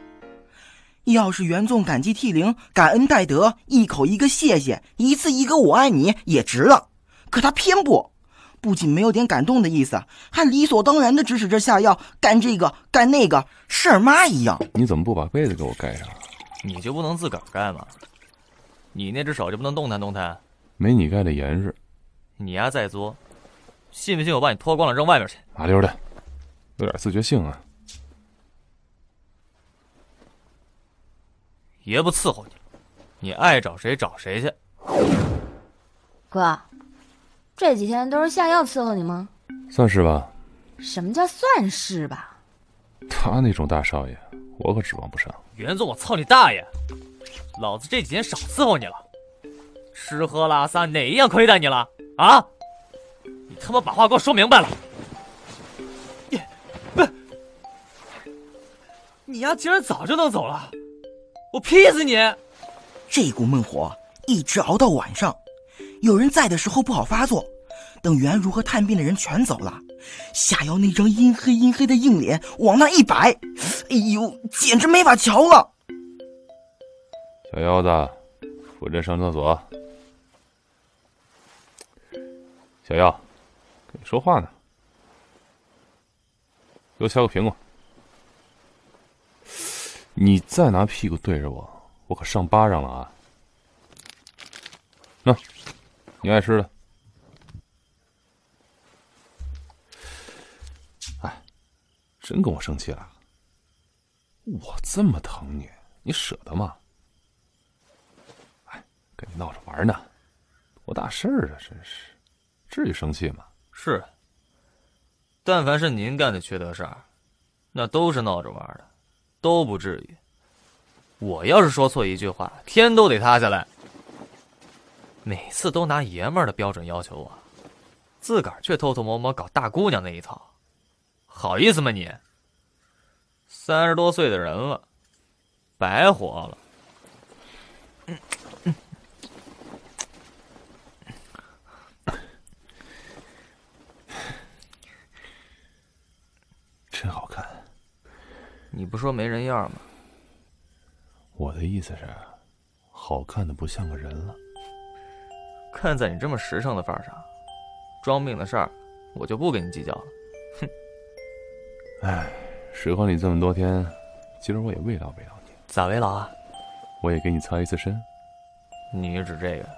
要是袁纵感激涕零、感恩戴德，一口一个谢谢，一次一个我爱你，也值了。可他偏不，不仅没有点感动的意思，还理所当然的指使着下药干这个干那个，事儿妈一样。你怎么不把被子给我盖上？你就不能自个儿盖吗？你那只手就不能动弹动弹？没你盖的严实。你丫再作，信不信我把你脱光了扔外面去？麻溜的，有点自觉性啊！爷不伺候你了，你爱找谁找谁去。哥，这几天都是下药伺候你吗？算是吧。什么叫算是吧？他那种大少爷，我可指望不上。袁总，我操你大爷！老子这几天少伺候你了，吃喝拉撒哪一样亏待你了啊？你他妈把话给我说明白了！你，不，你丫竟然早就能走了！我劈死你！这股闷火一直熬到晚上，有人在的时候不好发作。等袁如和探病的人全走了，夏瑶那张阴黑阴黑的硬脸往那一摆，哎呦，简直没法瞧了。小腰子，扶着上厕所。小耀，跟你说话呢，给我削个苹果。你再拿屁股对着我，我可上巴掌了啊！那，你爱吃的。哎，真跟我生气了？我这么疼你，你舍得吗？哎，跟你闹着玩呢，多大事儿啊！真是，至于生气吗？是。但凡是您干的缺德事儿，那都是闹着玩的，都不至于。我要是说错一句话，天都得塌下来。每次都拿爷们儿的标准要求我，自个儿却偷偷摸摸搞大姑娘那一套，好意思吗你？三十多岁的人了，白活了。真好看。你不说没人样吗？我的意思是，好看的不像个人了。看在你这么实诚的份上，装病的事儿我就不跟你计较了。哼！哎，使唤你这么多天，今儿我也慰劳慰劳你。咋慰劳啊？我也给你擦一次身。你指这个？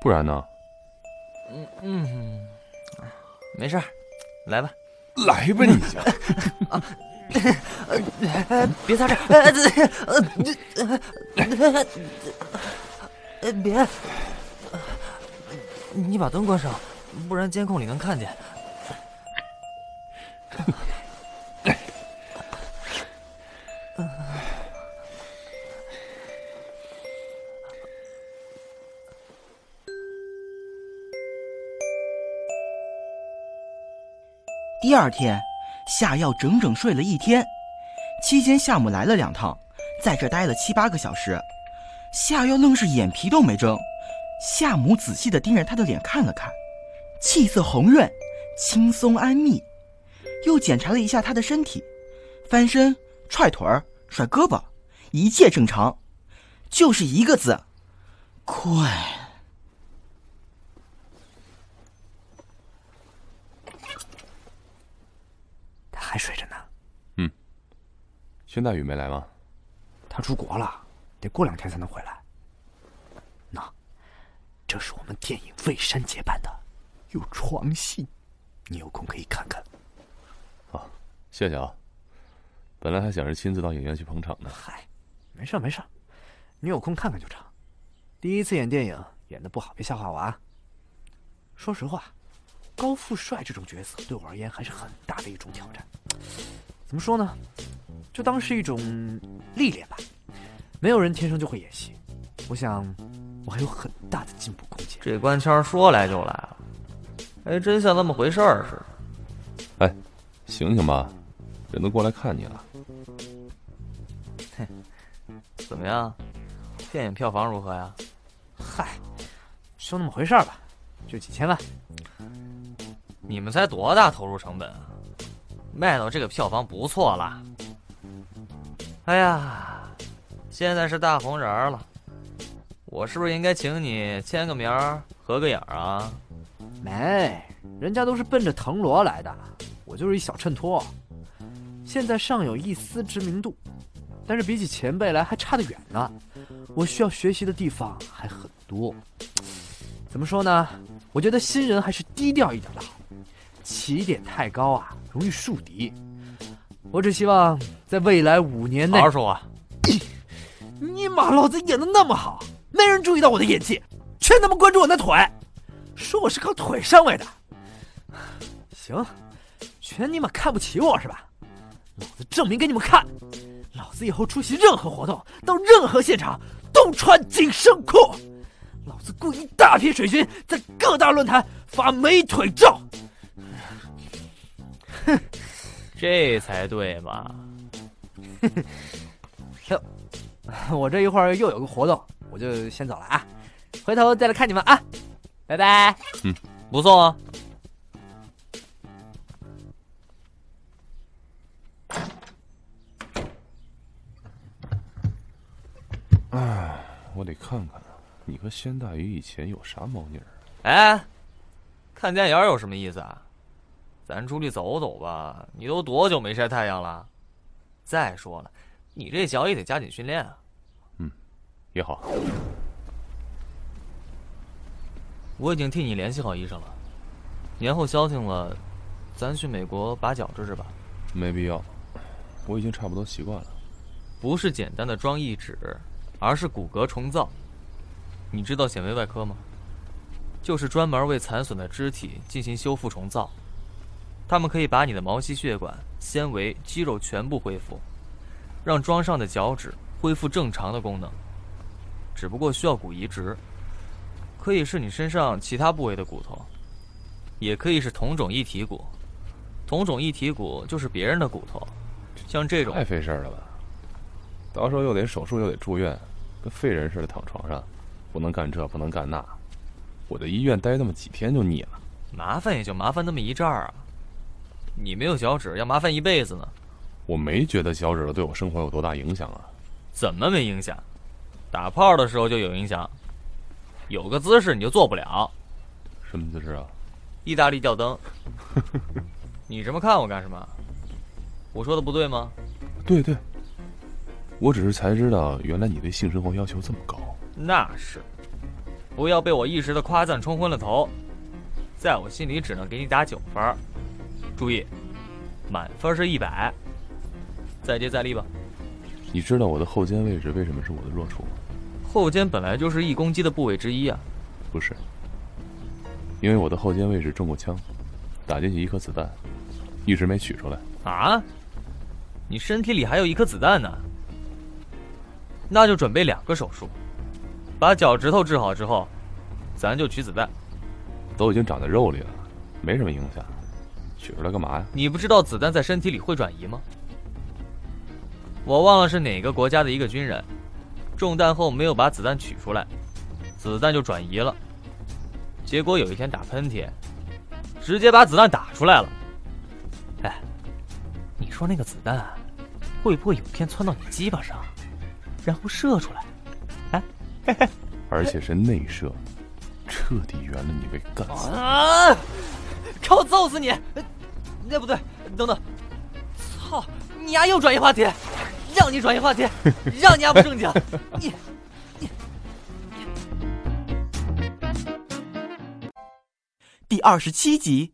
不然呢？嗯嗯，没事儿，来吧。来吧，你 别擦这，别，你把灯关上，不然监控里能看见。第二天。夏药整整睡了一天，期间夏母来了两趟，在这待了七八个小时。夏药愣是眼皮都没睁，夏母仔细的盯着他的脸看了看，气色红润，轻松安谧，又检查了一下他的身体，翻身、踹腿儿、甩胳膊，一切正常，就是一个字：困。还睡着呢。嗯。宣大宇没来吗？他出国了，得过两天才能回来。那，这是我们电影未删节版的，有床戏，你有空可以看看。好，谢谢啊。本来还想着亲自到影院去捧场呢。嗨，没事没事，你有空看看就成。第一次演电影，演的不好别笑话我啊。说实话。高富帅这种角色对我而言还是很大的一种挑战。怎么说呢？就当是一种历练吧。没有人天生就会演戏，我想我还有很大的进步空间。这官腔说来就来了，还真像那么回事儿似的。哎，醒醒吧，人都过来看你了。嘿，怎么样？电影票房如何呀？嗨，就那么回事儿吧，就几千万。你们才多大投入成本啊？卖到这个票房不错了。哎呀，现在是大红人了，我是不是应该请你签个名儿、合个影啊？没，人家都是奔着藤萝来的，我就是一小衬托。现在尚有一丝知名度，但是比起前辈来还差得远呢。我需要学习的地方还很多。怎么说呢？我觉得新人还是低调一点的好，起点太高啊，容易树敌。我只希望在未来五年内。好好说话。你妈，老子演的那么好，没人注意到我的演技，全他妈关注我那腿，说我是靠腿上位的。行，全你妈看不起我是吧？老子证明给你们看，老子以后出席任何活动，到任何现场都穿紧身裤。老子雇一大批水军，在各大论坛发美腿照。哼，这才对嘛。哟，我这一会儿又有个活动，我就先走了啊，回头再来看你们啊，拜拜。嗯，不送啊。哎，我得看看你和仙大鱼以前有啥猫腻儿。哎，看电影有什么意思啊？咱出去走走吧。你都多久没晒太阳了？再说了，你这脚也得加紧训练啊。嗯，也好。我已经替你联系好医生了，年后消停了，咱去美国拔脚治治吧。没必要，我已经差不多习惯了。不是简单的装义肢，而是骨骼重造。你知道显微外科吗？就是专门为残损的肢体进行修复重造。他们可以把你的毛细血管、纤维、肌肉全部恢复，让装上的脚趾恢复正常的功能。只不过需要骨移植，可以是你身上其他部位的骨头，也可以是同种异体骨。同种异体骨就是别人的骨头，像这种太费事儿了吧？到时候又得手术又得住院，跟废人似的躺床上，不能干这不能干那，我在医院待那么几天就腻了。麻烦也就麻烦那么一阵儿啊！你没有脚趾，要麻烦一辈子呢。我没觉得脚趾头对我生活有多大影响啊。怎么没影响？打炮的时候就有影响，有个姿势你就做不了。什么姿势啊？意大利吊灯。你这么看我干什么？我说的不对吗？对对。我只是才知道，原来你对性生活要求这么高。那是，不要被我一时的夸赞冲昏了头，在我心里只能给你打九分。注意，满分是一百。再接再厉吧。你知道我的后肩位置为什么是我的弱处吗？后肩本来就是易攻击的部位之一啊。不是，因为我的后肩位置中过枪，打进去一颗子弹，一直没取出来。啊？你身体里还有一颗子弹呢？那就准备两个手术，把脚趾头治好之后，咱就取子弹。都已经长在肉里了，没什么影响，取出来干嘛呀？你不知道子弹在身体里会转移吗？我忘了是哪个国家的一个军人，中弹后没有把子弹取出来，子弹就转移了。结果有一天打喷嚏，直接把子弹打出来了。哎，你说那个子弹会不会有天窜到你鸡巴上？然后射出来，哎，而且是内射，彻底圆了你被干死。啊！看我揍死你！那不对，等等，操！你丫又转移话题，让你转移话题，让你丫不正经，你你。第二十七集。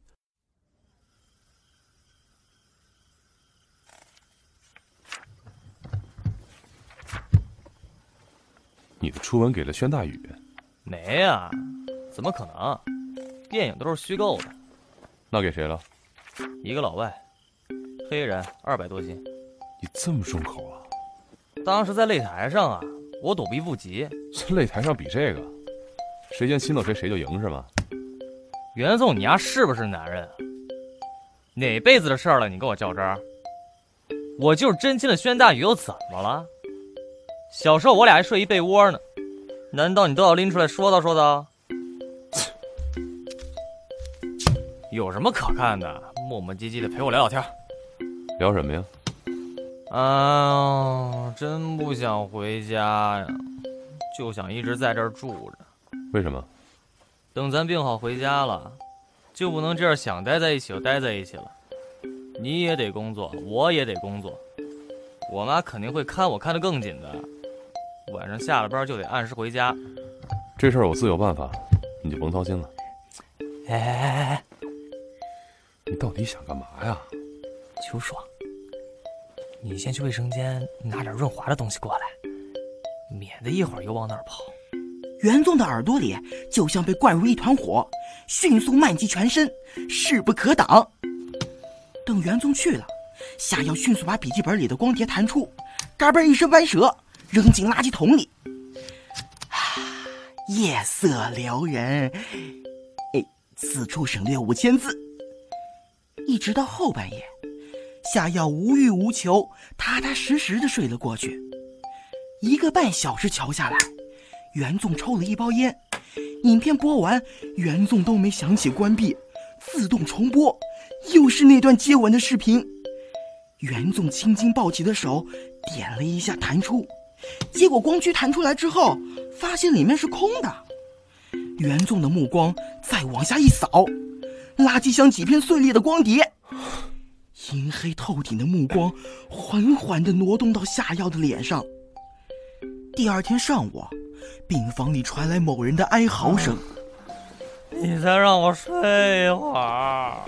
你的初吻给了宣大宇？没啊，怎么可能？电影都是虚构的。那给谁了？一个老外，黑人，二百多斤。你这么重口啊？当时在擂台上啊，我躲避不及。擂台上比这个，谁先亲到谁谁就赢是吗？袁总，你丫是不是男人？哪辈子的事儿了？你跟我较真儿？我就是真亲了宣大宇，又怎么了？小时候我俩还睡一被窝呢，难道你都要拎出来说道说道？有什么可看的？磨磨唧唧的陪我聊聊天。聊什么呀？哎呦，真不想回家呀，就想一直在这儿住着。为什么？等咱病好回家了，就不能这样想待在一起就待在一起了。你也得工作，我也得工作。我妈肯定会看我看得更紧的。晚上下了班就得按时回家。这事儿我自有办法，你就甭操心了。哎哎哎哎，你到底想干嘛呀？秋爽，你先去卫生间拿点润滑的东西过来，免得一会儿又往那儿跑。袁宗的耳朵里就像被灌入一团火，迅速漫及全身，势不可挡。等袁宗去了，夏瑶迅速把笔记本里的光碟弹出，嘎嘣一声掰折，扔进垃圾桶里。夜色撩人，哎，此处省略五千字。一直到后半夜，夏瑶无欲无求，踏踏实实的睡了过去。一个半小时瞧下来，袁纵抽了一包烟，影片播完，袁纵都没想起关闭，自动重播，又是那段接吻的视频。袁纵青筋暴起的手点了一下弹出，结果光驱弹出来之后，发现里面是空的。袁纵的目光再往下一扫，垃圾箱几片碎裂的光碟，阴黑透顶的目光缓缓地挪动到夏药的脸上。第二天上午，病房里传来某人的哀嚎声。你再让我睡一会儿，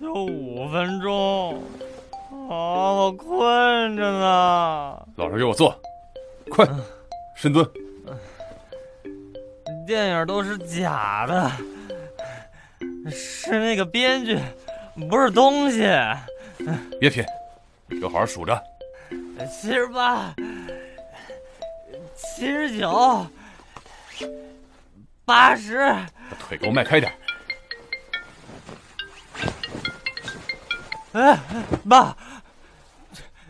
就五分钟。啊，我困着呢。老实给我坐，快，深蹲。电影都是假的，是那个编剧，不是东西。别贫，给我好好数着。七十八，七十九，八十。把腿给我迈开点。哎，爸，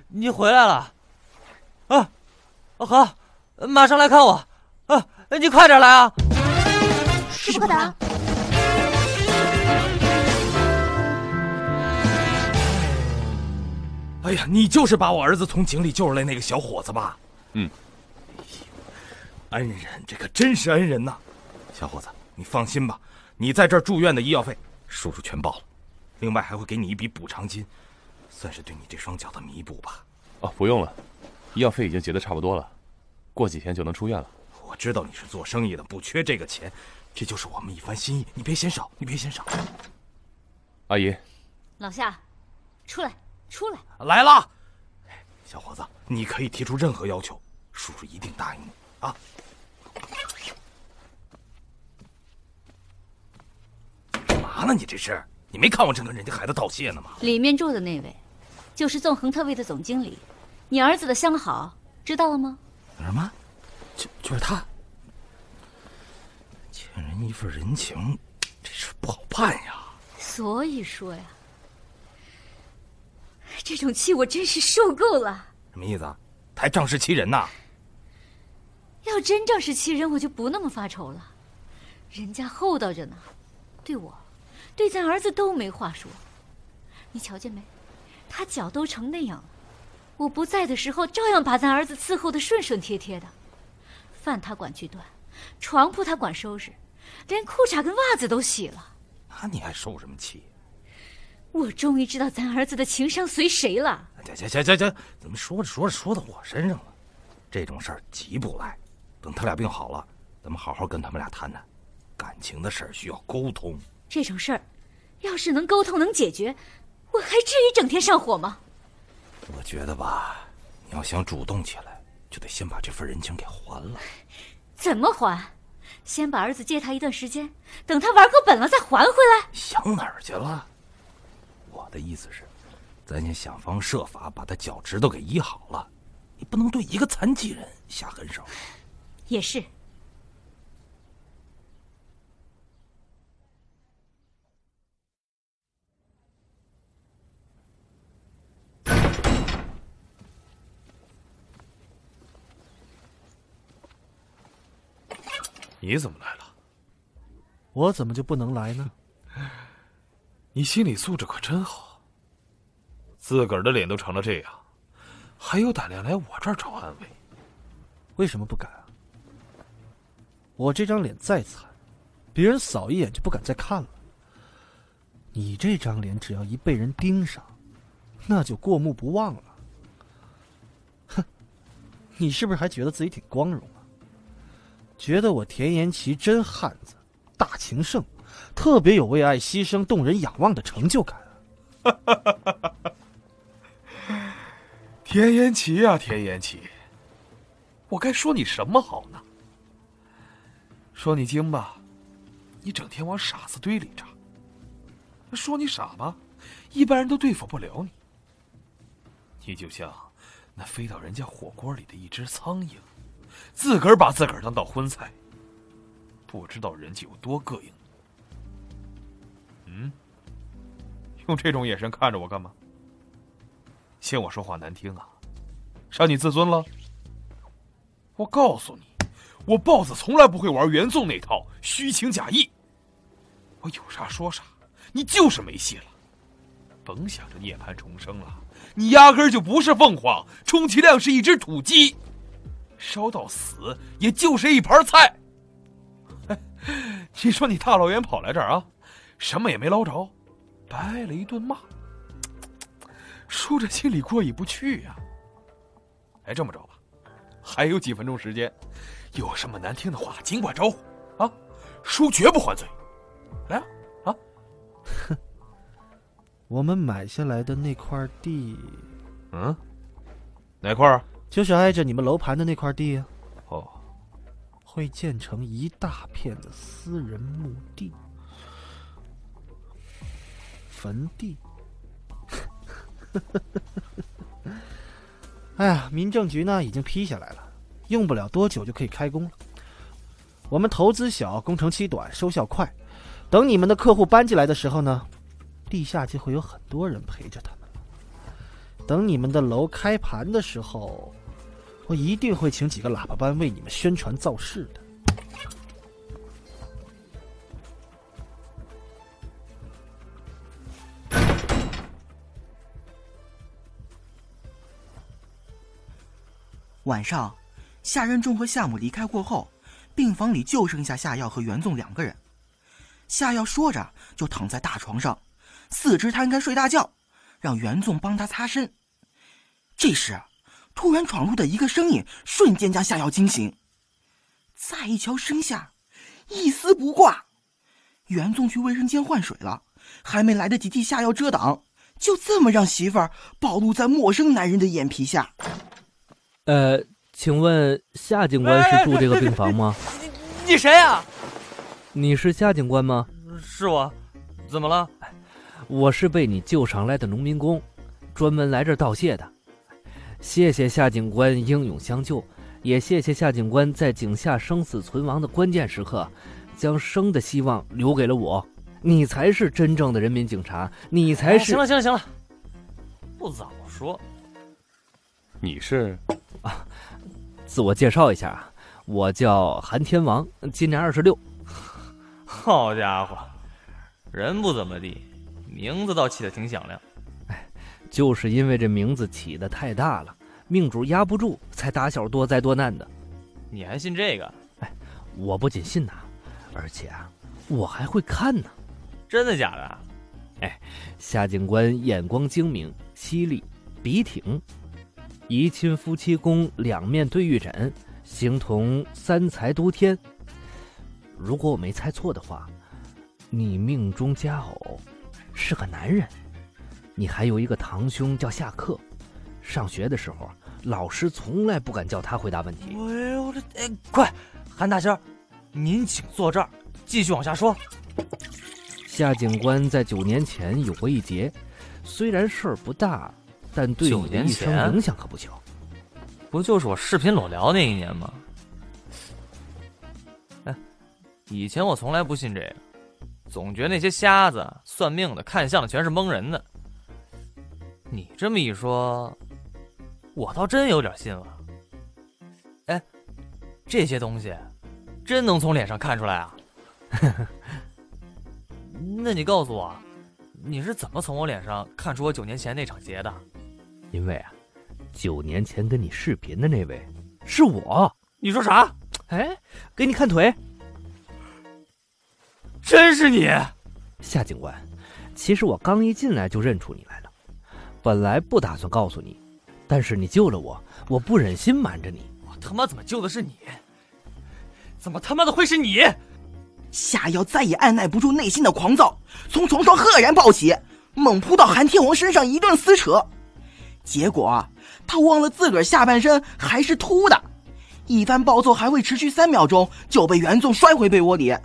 你回来了。啊，好，马上来看我。啊，你快点来啊！势不可挡。哎呀，你就是把我儿子从井里救出来那个小伙子吧？嗯。恩人，这可真是恩人呐！小伙子，你放心吧，你在这儿住院的医药费，叔叔全报了，另外还会给你一笔补偿金，算是对你这双脚的弥补吧。哦，不用了，医药费已经结得差不多了，过几天就能出院了。我知道你是做生意的，不缺这个钱，这就是我们一番心意，你别嫌少，你别嫌少。阿姨，老夏，出来，出来！来了，小伙子，你可以提出任何要求，叔叔一定答应你啊！干嘛呢？你这是？你没看我正跟人家孩子道谢呢吗？里面住的那位，就是纵横特卫的总经理，你儿子的相好，知道了吗？什么？就就是他，欠人一份人情，这事不好办呀。所以说呀，这种气我真是受够了。什么意思？啊还仗势欺人呐？要真仗势欺人，我就不那么发愁了。人家厚道着呢，对我，对咱儿子都没话说。你瞧见没？他脚都成那样了，我不在的时候，照样把咱儿子伺候的顺顺帖帖的。饭他管去端，床铺他管收拾，连裤衩跟袜子都洗了。那你还受什么气？我终于知道咱儿子的情商随谁了。行行行行行，怎么说着说着说到我身上了？这种事儿急不来，等他俩病好了，咱们好好跟他们俩谈谈。感情的事儿需要沟通。这种事儿，要是能沟通能解决，我还至于整天上火吗？我觉得吧，你要想主动起来。就得先把这份人情给还了。怎么还？先把儿子借他一段时间，等他玩够本了再还回来。想哪儿去了？我的意思是，咱先想方设法把他脚趾头给医好了。你不能对一个残疾人下狠手。也是。你怎么来了？我怎么就不能来呢？你心理素质可真好，自个儿的脸都成了这样，还有胆量来我这儿找安慰？为什么不敢啊？我这张脸再惨，别人扫一眼就不敢再看了。你这张脸只要一被人盯上，那就过目不忘了。哼，你是不是还觉得自己挺光荣啊？觉得我田延琪真汉子，大情圣，特别有为爱牺牲、动人仰望的成就感！田延琪呀，田延琪，我该说你什么好呢？说你精吧，你整天往傻子堆里扎；说你傻吧，一般人都对付不了你。你就像那飞到人家火锅里的一只苍蝇，自个儿把自个儿当道荤菜，不知道人家有多膈应。嗯，用这种眼神看着我干嘛？嫌我说话难听啊？伤你自尊了？我告诉你，我豹子从来不会玩袁纵那套虚情假意。我有啥说啥，你就是没戏了。甭想着涅槃重生了，你压根儿就不是凤凰，充其量是一只土鸡，烧到死也就是一盘菜。你说你大老远跑来这儿啊，什么也没捞着，挨了一顿骂。叔这心里过意不去呀。哎，这么着吧，还有几分钟时间，有什么难听的话尽管招呼啊，叔绝不还嘴。来啊啊！哼，我们买下来的那块地，嗯，哪块儿？就是挨着你们楼盘的那块地啊。哦，会建成一大片的私人墓地、坟地。哎呀，民政局呢已经批下来了，用不了多久就可以开工了。我们投资小，工程期短，收效快。等你们的客户搬进来的时候呢，地下就会有很多人陪着他们。等你们的楼开盘的时候，我一定会请几个喇叭班为你们宣传造势的。晚上，夏任重和夏母离开过后，病房里就剩下夏药和袁纵两个人。夏药说着就躺在大床上，四肢摊开睡大觉，让袁纵帮他擦身。这时，突然闯入的一个声音瞬间将夏药惊醒。再一瞧身下，一丝不挂，袁纵去卫生间换水了，还没来得及替夏药遮挡，就这么让媳妇儿暴露在陌生男人的眼皮下。呃，请问夏警官是住这个病房吗？你你谁呀？你是夏警官吗？是我，怎么了？我是被你救上来的农民工，专门来这儿道谢的。谢谢夏警官英勇相救，也谢谢夏警官在井下生死存亡的关键时刻，将生的希望留给了我。你才是真正的人民警察，你才是。行了行了行了，不早说。你是？啊，自我介绍一下啊，我叫韩天王，今年二十六。好家伙，人不怎么地，名字倒起的挺响亮。哎，就是因为这名字起的太大了，命主压不住，才打小多灾多难的。你还信这个？哎，我不仅信呐，而且啊，我还会看呢。真的假的？哎，夏警官眼光精明、犀利，笔挺。宜亲夫妻宫两面对玉枕，形同三才多天。如果我没猜错的话，你命中佳偶是个男人。你还有一个堂兄叫夏克，上学的时候，老师从来不敢叫他回答问题。哎呦我这哎，快，韩大仙，您请坐这儿，继续往下说。夏警官在九年前有过一劫，虽然事儿不大。但对你的一生影响可不小，不就是我视频裸聊那一年吗？哎，以前我从来不信这个，总觉得那些瞎子、算命的、看相的全是蒙人的。你这么一说，我倒真有点信了。哎，这些东西真能从脸上看出来啊？那你告诉我，你是怎么从我脸上看出我九年前那场劫的？因为啊，九年前跟你视频的那位是我。你说啥？哎，给你看腿。真是你，夏警官。其实我刚一进来就认出你来了，本来不打算告诉你，但是你救了我，我不忍心瞒着你。我他妈怎么救的是你？怎么他妈的会是你？夏瑶再也按耐不住内心的狂躁，从床上赫然暴起，猛扑到韩天王身上一顿撕扯。结果他忘了自个儿下半身还是秃的，一番暴揍还未持续三秒钟，就被袁纵摔回被窝里。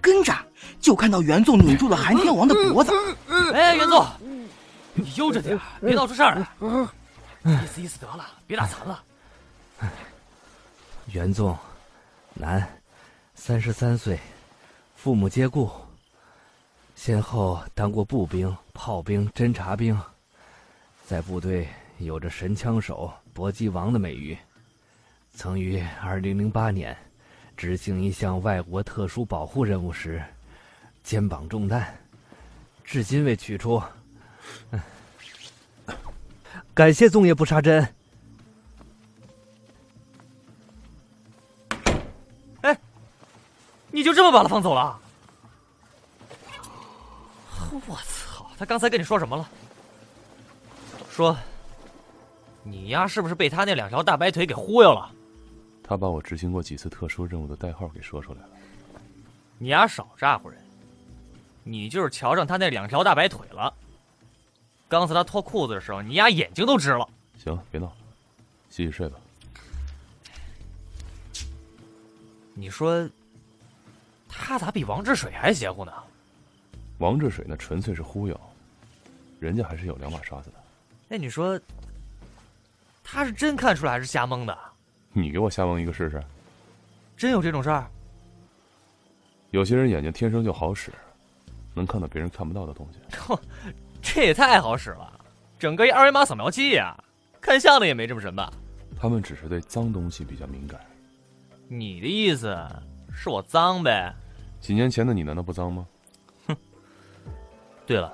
跟着就看到袁纵拧住了韩天王的脖子。哎，袁纵，你悠着点，别闹出事儿来。意思意思得了，别打残了。袁纵，男，三十三岁，父母皆故，先后当过步兵、炮兵、侦察兵，在部队有着“神枪手”“搏击王”的美誉，曾于二零零八年执行一项外国特殊保护任务时，肩膀中弹，至今未取出。感谢粽叶不杀针。哎，你就这么把他放走了？我操！他刚才跟你说什么了？说，你丫是不是被他那两条大白腿给忽悠了？他把我执行过几次特殊任务的代号给说出来了。你丫少咋呼人！你就是瞧上他那两条大白腿了。刚才他脱裤子的时候，你丫眼睛都直了。行，别闹，洗洗睡吧。你说，他咋比王志水还邪乎呢？王志水那纯粹是忽悠，人家还是有两把刷子的。那你说，他是真看出来还是瞎蒙的？你给我瞎蒙一个试试。真有这种事儿？有些人眼睛天生就好使，能看到别人看不到的东西。哼，这也太好使了，整个一二维码扫描器呀！看相的也没这么神吧？他们只是对脏东西比较敏感。你的意思是我脏呗？几年前的你难道不脏吗？哼。对了，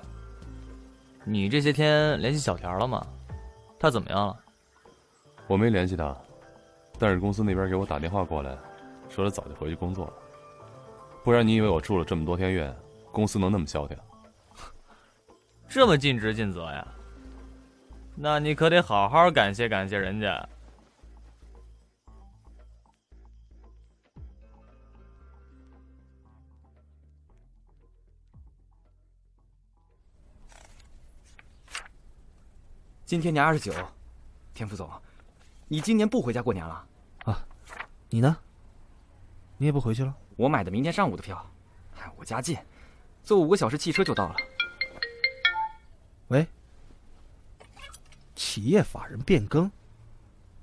你这些天联系小田了吗？他怎么样了？我没联系他，但是公司那边给我打电话过来，说他早就回去工作了。不然你以为我住了这么多天院，公司能那么消停？这么尽职尽责呀？那你可得好好感谢感谢人家。今天年二十九，田副总，你今年不回家过年了？啊，你呢？你也不回去了？我买的明天上午的票，哎我家近，坐五个小时汽车就到了。喂，企业法人变更，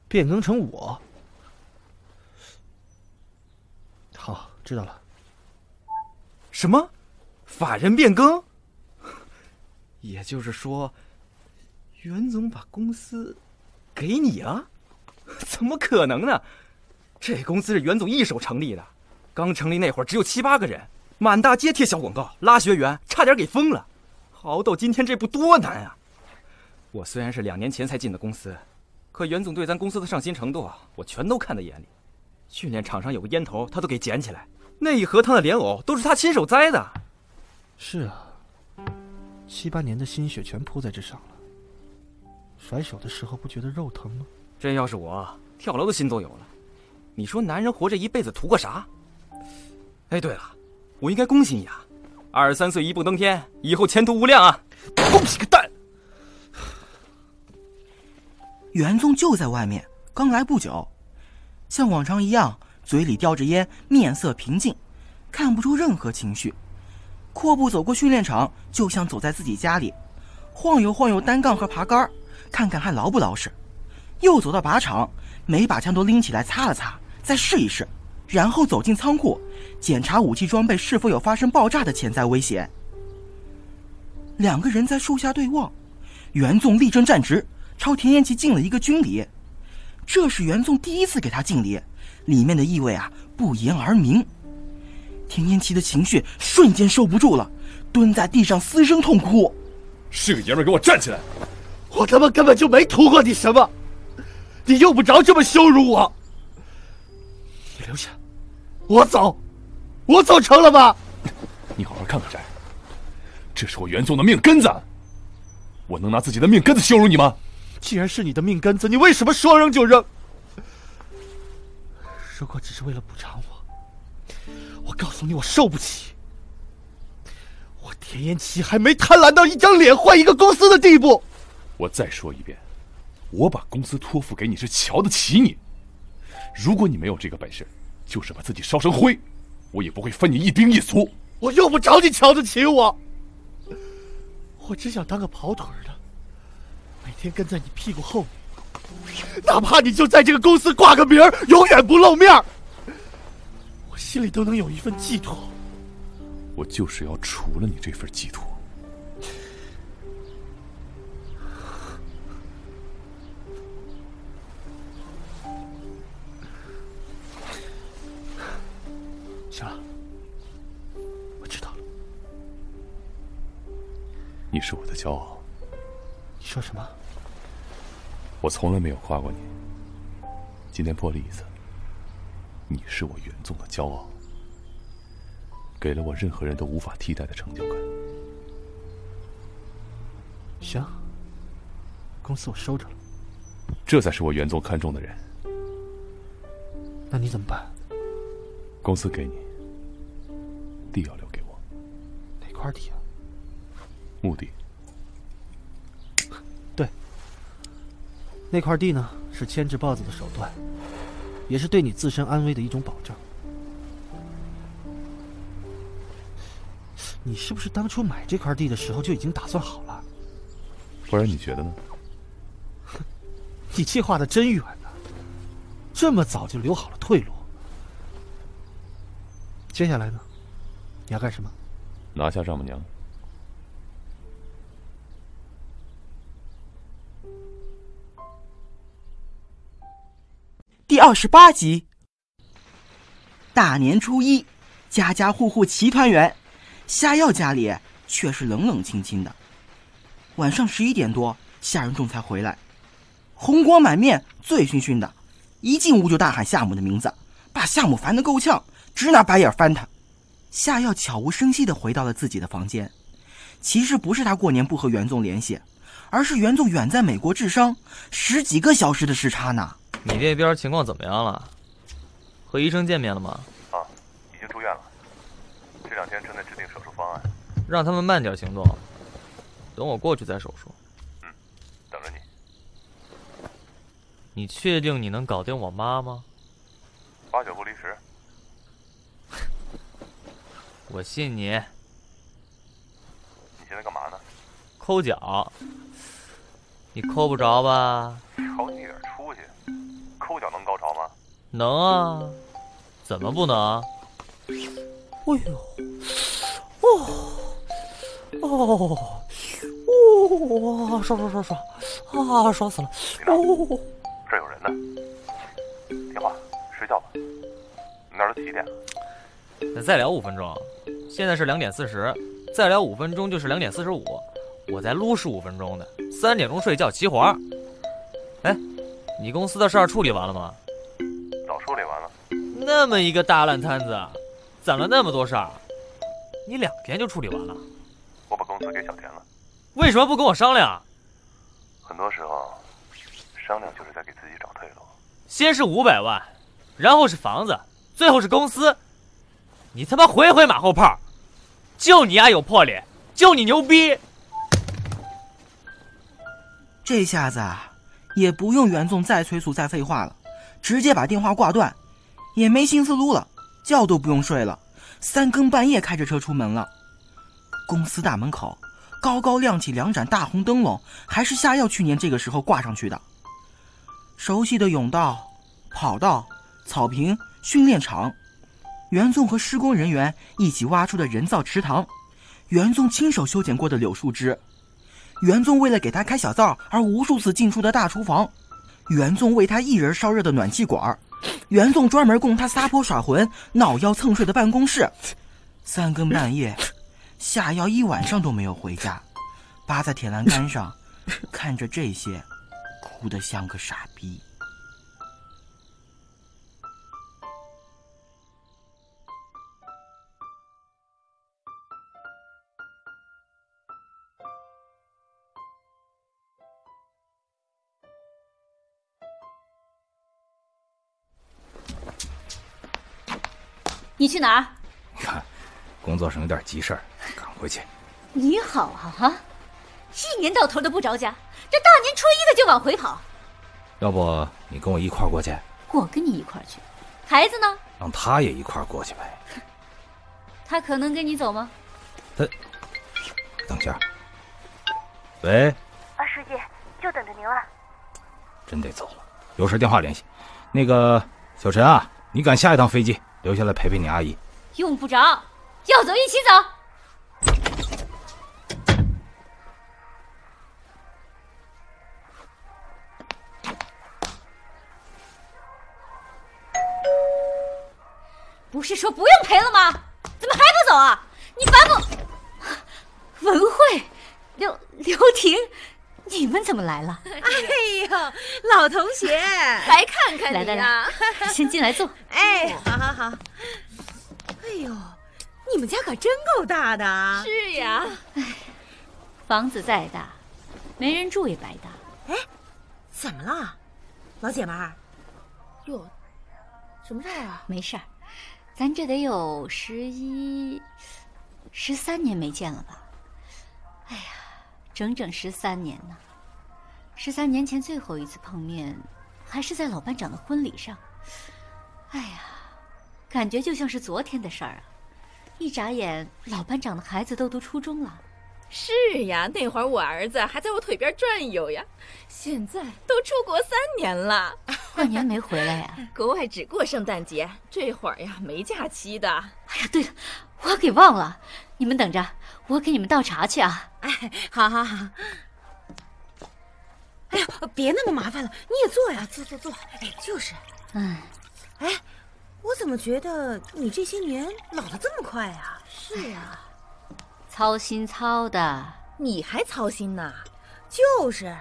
变更成我。好，知道了。什么？法人变更？也就是说？袁总把公司给你了？怎么可能呢？这公司是袁总一手成立的，刚成立那会儿只有七八个人，满大街贴小广告拉学员，差点给封了。熬到今天这步多难啊！我虽然是两年前才进的公司，可袁总对咱公司的上心程度啊，我全都看在眼里。训练场上有个烟头，他都给捡起来；那一盒汤的莲藕都是他亲手摘的。是啊，七八年的心血全扑在这上了。甩手的时候不觉得肉疼吗？真要是我，跳楼的心都有了。你说男人活这一辈子图个啥？哎，对了，我应该恭喜你啊！二十三岁一步登天，以后前途无量啊！恭喜个蛋！袁宗就在外面，刚来不久，像往常一样，嘴里叼着烟，面色平静，看不出任何情绪。阔步走过训练场，就像走在自己家里，晃悠晃悠单杠和爬杆。看看还牢不牢实，又走到靶场，每把枪都拎起来擦了擦，再试一试，然后走进仓库，检查武器装备是否有发生爆炸的潜在危险。两个人在树下对望，袁纵立正站直，朝田延琪敬了一个军礼。这是袁纵第一次给他敬礼，里面的意味啊不言而明。田延琪的情绪瞬间收不住了，蹲在地上嘶声痛哭：“是个爷们，给我站起来！”我他妈根本就没图过你什么，你用不着这么羞辱我。你留下，我走，我走成了吗？你好好看看这，这是我袁总的命根子，我能拿自己的命根子羞辱你吗？既然是你的命根子，你为什么说扔就扔？如果只是为了补偿我，我告诉你，我受不起。我田延琪还没贪婪到一张脸换一个公司的地步。我再说一遍，我把公司托付给你是瞧得起你。如果你没有这个本事，就是把自己烧成灰，我也不会分你一兵一卒。我用不着你瞧得起我，我只想当个跑腿的，每天跟在你屁股后面，哪怕你就在这个公司挂个名儿，永远不露面我心里都能有一份寄托。我就是要除了你这份寄托。是我的骄傲。你说什么？我从来没有夸过你。今天破例一次。你是我袁总的骄傲，给了我任何人都无法替代的成就感。行，公司我收着了。这才是我袁总看中的人。那你怎么办？公司给你，地要留给我。哪块地啊？墓地。对，那块地呢，是牵制豹子的手段。也是对你自身安危的一种保证。你是不是当初买这块地的时候就已经打算好了？不然你觉得呢？你计划的真远呢，这么早就留好了退路。接下来呢？你要干什么？拿下丈母娘。二十八集。大年初一，家家户户齐团圆，夏耀家里却是冷冷清清的。晚上十一点多，夏仁仲才回来，红光满面，醉醺醺的，一进屋就大喊夏母的名字，把夏母烦得够呛，直拿白眼翻他。夏耀悄无声息的回到了自己的房间。其实不是他过年不和袁总联系，而是袁总远在美国治伤，十几个小时的时差呢。你那边情况怎么样了？和医生见面了吗？啊，已经住院了。这两天正在制定手术方案。让他们慢点行动，等我过去再手术。嗯，等着你。你确定你能搞定我妈吗？八九不离十。我信你。你现在干嘛呢？抠脚。你抠不着吧？瞧你点出息，抠脚能高潮吗？能啊，怎么不能？哎呦，哦，哦，哦，爽爽爽爽，啊，爽死了！哦，这有人呢。听话，睡觉吧。你那儿都几点了？那再聊五分钟。现在是两点四十，再聊五分钟就是两点四十五。我再撸十五分钟的，三点钟睡觉齐活。哎，你公司的事儿处理完了吗？早处理完了。那么一个大烂摊子，攒了那么多事儿，你两天就处理完了？我把公司给小田了。为什么不跟我商量？很多时候，商量就是在给自己找退路。先是五百万，然后是房子，最后是公司。你他妈回回马后炮，就你丫有魄力，就你牛逼。这下子也不用袁总再催促、再废话了，直接把电话挂断，也没心思撸了，觉都不用睡了，三更半夜开着车出门了。公司大门口高高亮起两盏大红灯笼，还是夏药去年这个时候挂上去的。熟悉的甬道、跑道、草坪、训练场，袁总和施工人员一起挖出的人造池塘，袁总亲手修剪过的柳树枝。袁总为了给他开小灶而无数次进出的大厨房，袁总为他一人烧热的暖气管，袁总专门供他撒泼耍浑、闹腰蹭睡的办公室，三更半夜，下药一晚上都没有回家，扒在铁栏杆上，看着这些，哭得像个傻逼。你去哪儿？看，工作上有点急事儿，赶回去。你好啊啊！一年到头的不着家，这大年初一的就往回跑。要不你跟我一块儿过去？我跟你一块儿去。孩子呢？让他也一块儿过去呗。他可能跟你走吗？他，等下。喂。啊，书记，就等着您了。真得走了，有事电话联系。那个小陈啊，你赶下一趟飞机，留下来陪陪你阿姨。用不着，要走一起走。不是说不用陪了吗？怎么还不走啊？你烦不？文慧，刘刘婷，你们怎么来了？哎呦，老同学，来看看来你呀！先进来坐。哎，好好好。哎呦，你们家可真够大的啊！是呀。哎，房子再大，没人住也白搭。哎，怎么了，老姐们儿？哟，什么事儿啊？没事儿，咱这得有十一、十三年没见了吧？哎呀，整整十三年呢！十三年前最后一次碰面，还是在老班长的婚礼上。哎呀，感觉就像是昨天的事儿啊！一眨眼，老班长的孩子都读初中了。是呀，那会儿我儿子还在我腿边转悠呀，现在都出国三年了。过年没回来呀？国外只过圣诞节，这会儿呀没假期的。哎呀，对了，我给忘了，你们等着，我给你们倒茶去啊。哎，好好好。哎呀，别那么麻烦了，你也坐呀，坐坐坐。哎，就是。嗯。哎，我怎么觉得你这些年老的这么快啊？是呀。操心操的，你还操心呢？就是，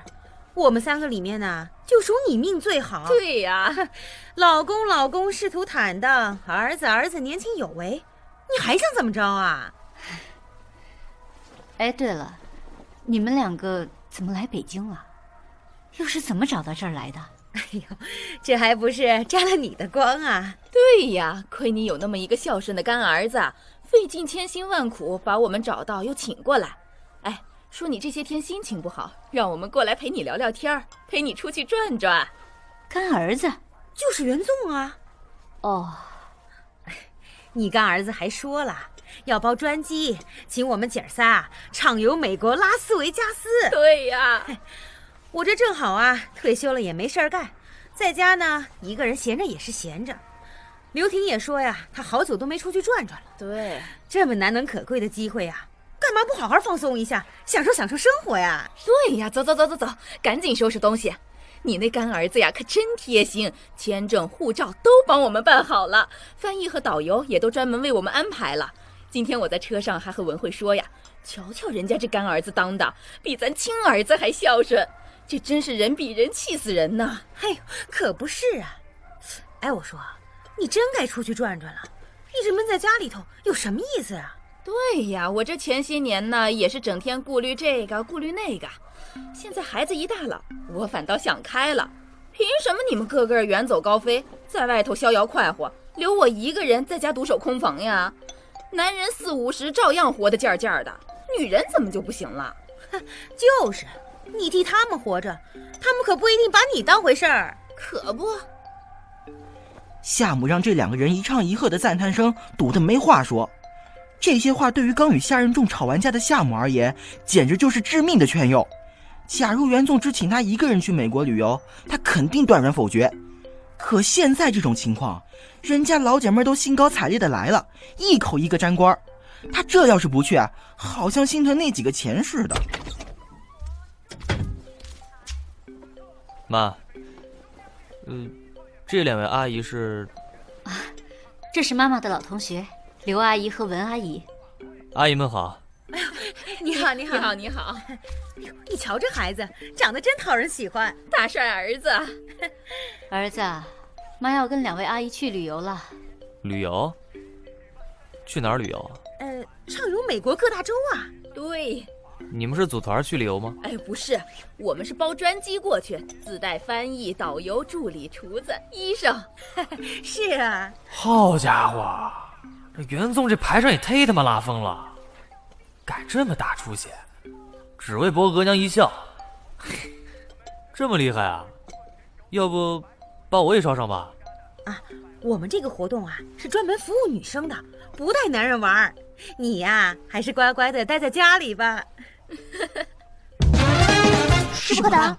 我们三个里面呢，就属你命最好。对呀，老公老公仕途坦荡，儿子儿子年轻有为，你还想怎么着啊？哎，对了，你们两个怎么来北京了？又是怎么找到这儿来的？哎呦，这还不是沾了你的光啊！对呀，亏你有那么一个孝顺的干儿子。费尽千辛万苦把我们找到，又请过来。哎，说你这些天心情不好，让我们过来陪你聊聊天陪你出去转转。干儿子就是袁纵啊。哦，你干儿子还说了要包专机，请我们姐儿仨畅游美国拉斯维加斯。对呀，我这正好啊，退休了也没事儿干，在家呢一个人闲着也是闲着。刘婷也说呀，她好久都没出去转转了。对，这么难能可贵的机会呀，干嘛不好好放松一下，享受享受生活呀？对呀，走走走走走，赶紧收拾东西。你那干儿子呀，可真贴心，签证、护照都帮我们办好了，翻译和导游也都专门为我们安排了。今天我在车上还和文慧说呀，瞧瞧人家这干儿子当的，比咱亲儿子还孝顺，这真是人比人气死人呐！哎呦，可不是啊。哎，我说。你真该出去转转了，一直闷在家里头有什么意思啊？对呀，我这前些年呢也是整天顾虑这个顾虑那个，现在孩子一大了，我反倒想开了。凭什么你们个个远走高飞，在外头逍遥快活，留我一个人在家独守空房呀？男人四五十照样活得劲儿劲儿的，女人怎么就不行了？哼，就是，你替他们活着，他们可不一定把你当回事儿，可不。夏母让这两个人一唱一和的赞叹声堵得没话说，这些话对于刚与夏任仲吵完架的夏母而言，简直就是致命的劝诱。假如袁纵只请他一个人去美国旅游，他肯定断然否决。可现在这种情况，人家老姐妹都兴高采烈的来了，一口一个沾光，他这要是不去，好像心疼那几个钱似的。妈，嗯。这两位阿姨是，啊，这是妈妈的老同学刘阿姨和文阿姨。阿姨们好。哎呦，你好，你好，你好，你好。哎呦，你瞧这孩子长得真讨人喜欢，大帅儿子。儿子，妈要跟两位阿姨去旅游了。旅游？去哪儿旅游？呃，畅游美国各大洲啊。对。你们是组团去旅游吗？哎，不是，我们是包专机过去，自带翻译、导游、助理、厨子、医生。是啊。好家伙，这袁宗这排场也忒他妈拉风了，敢这么大出血，只为博额娘一笑，这么厉害啊？要不把我也捎上吧？啊，我们这个活动啊是专门服务女生的，不带男人玩。你呀，还是乖乖的待在家里吧。势不可挡。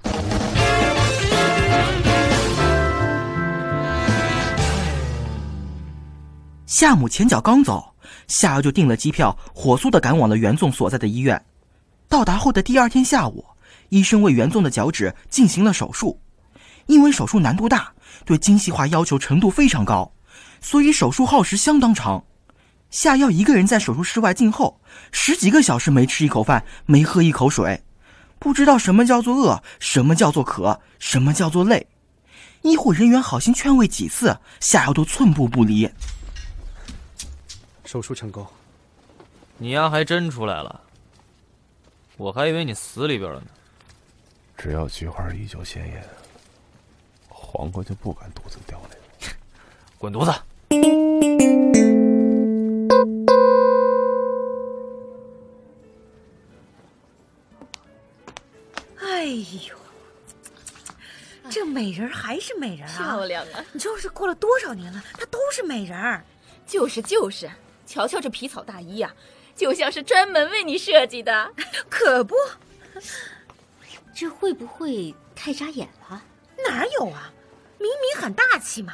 夏母前脚刚走，夏瑶就订了机票，火速的赶往了袁纵所在的医院。到达后的第二天下午，医生为袁纵的脚趾进行了手术。因为手术难度大，对精细化要求程度非常高，所以手术耗时相当长。夏瑶一个人在手术室外静候，十几个小时没吃一口饭，没喝一口水，不知道什么叫做饿，什么叫做渴，什么叫做累。医护人员好心劝慰几次，夏瑶都寸步不离。手术成功，你丫还真出来了，我还以为你死里边了呢。只要菊花依旧鲜艳，黄瓜就不敢独自掉泪。滚犊子！哎呦，这美人还是美人啊！漂亮啊！你说是过了多少年了，她都是美人儿。就是就是，瞧瞧这皮草大衣呀，就像是专门为你设计的。可不，这会不会太扎眼了？哪有啊，明明很大气嘛。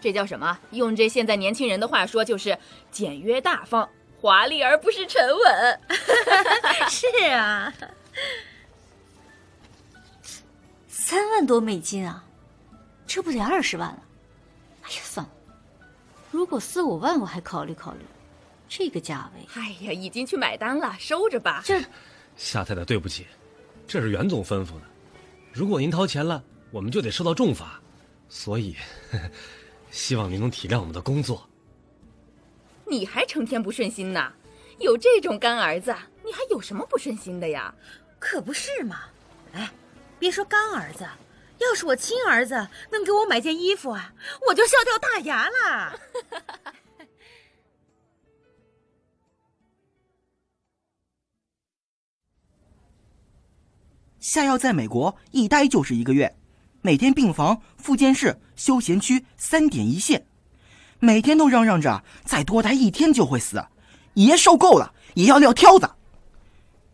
这叫什么？用这现在年轻人的话说，就是简约大方、华丽而不是沉稳。是啊。三万多美金啊，这不得二十万了？哎呀，算了，如果四五万我还考虑考虑，这个价位……哎呀，已经去买单了，收着吧。这，夏太太，对不起，这是袁总吩咐的，如果您掏钱了，我们就得受到重罚，所以 希望您能体谅我们的工作。你还成天不顺心呢？有这种干儿子，你还有什么不顺心的呀？可不是嘛，哎。别说干儿子，要是我亲儿子能给我买件衣服啊，我就笑掉大牙了。下药在美国一待就是一个月，每天病房、复健室、休闲区三点一线，每天都嚷嚷着再多待一天就会死，爷受够了也要撂挑子。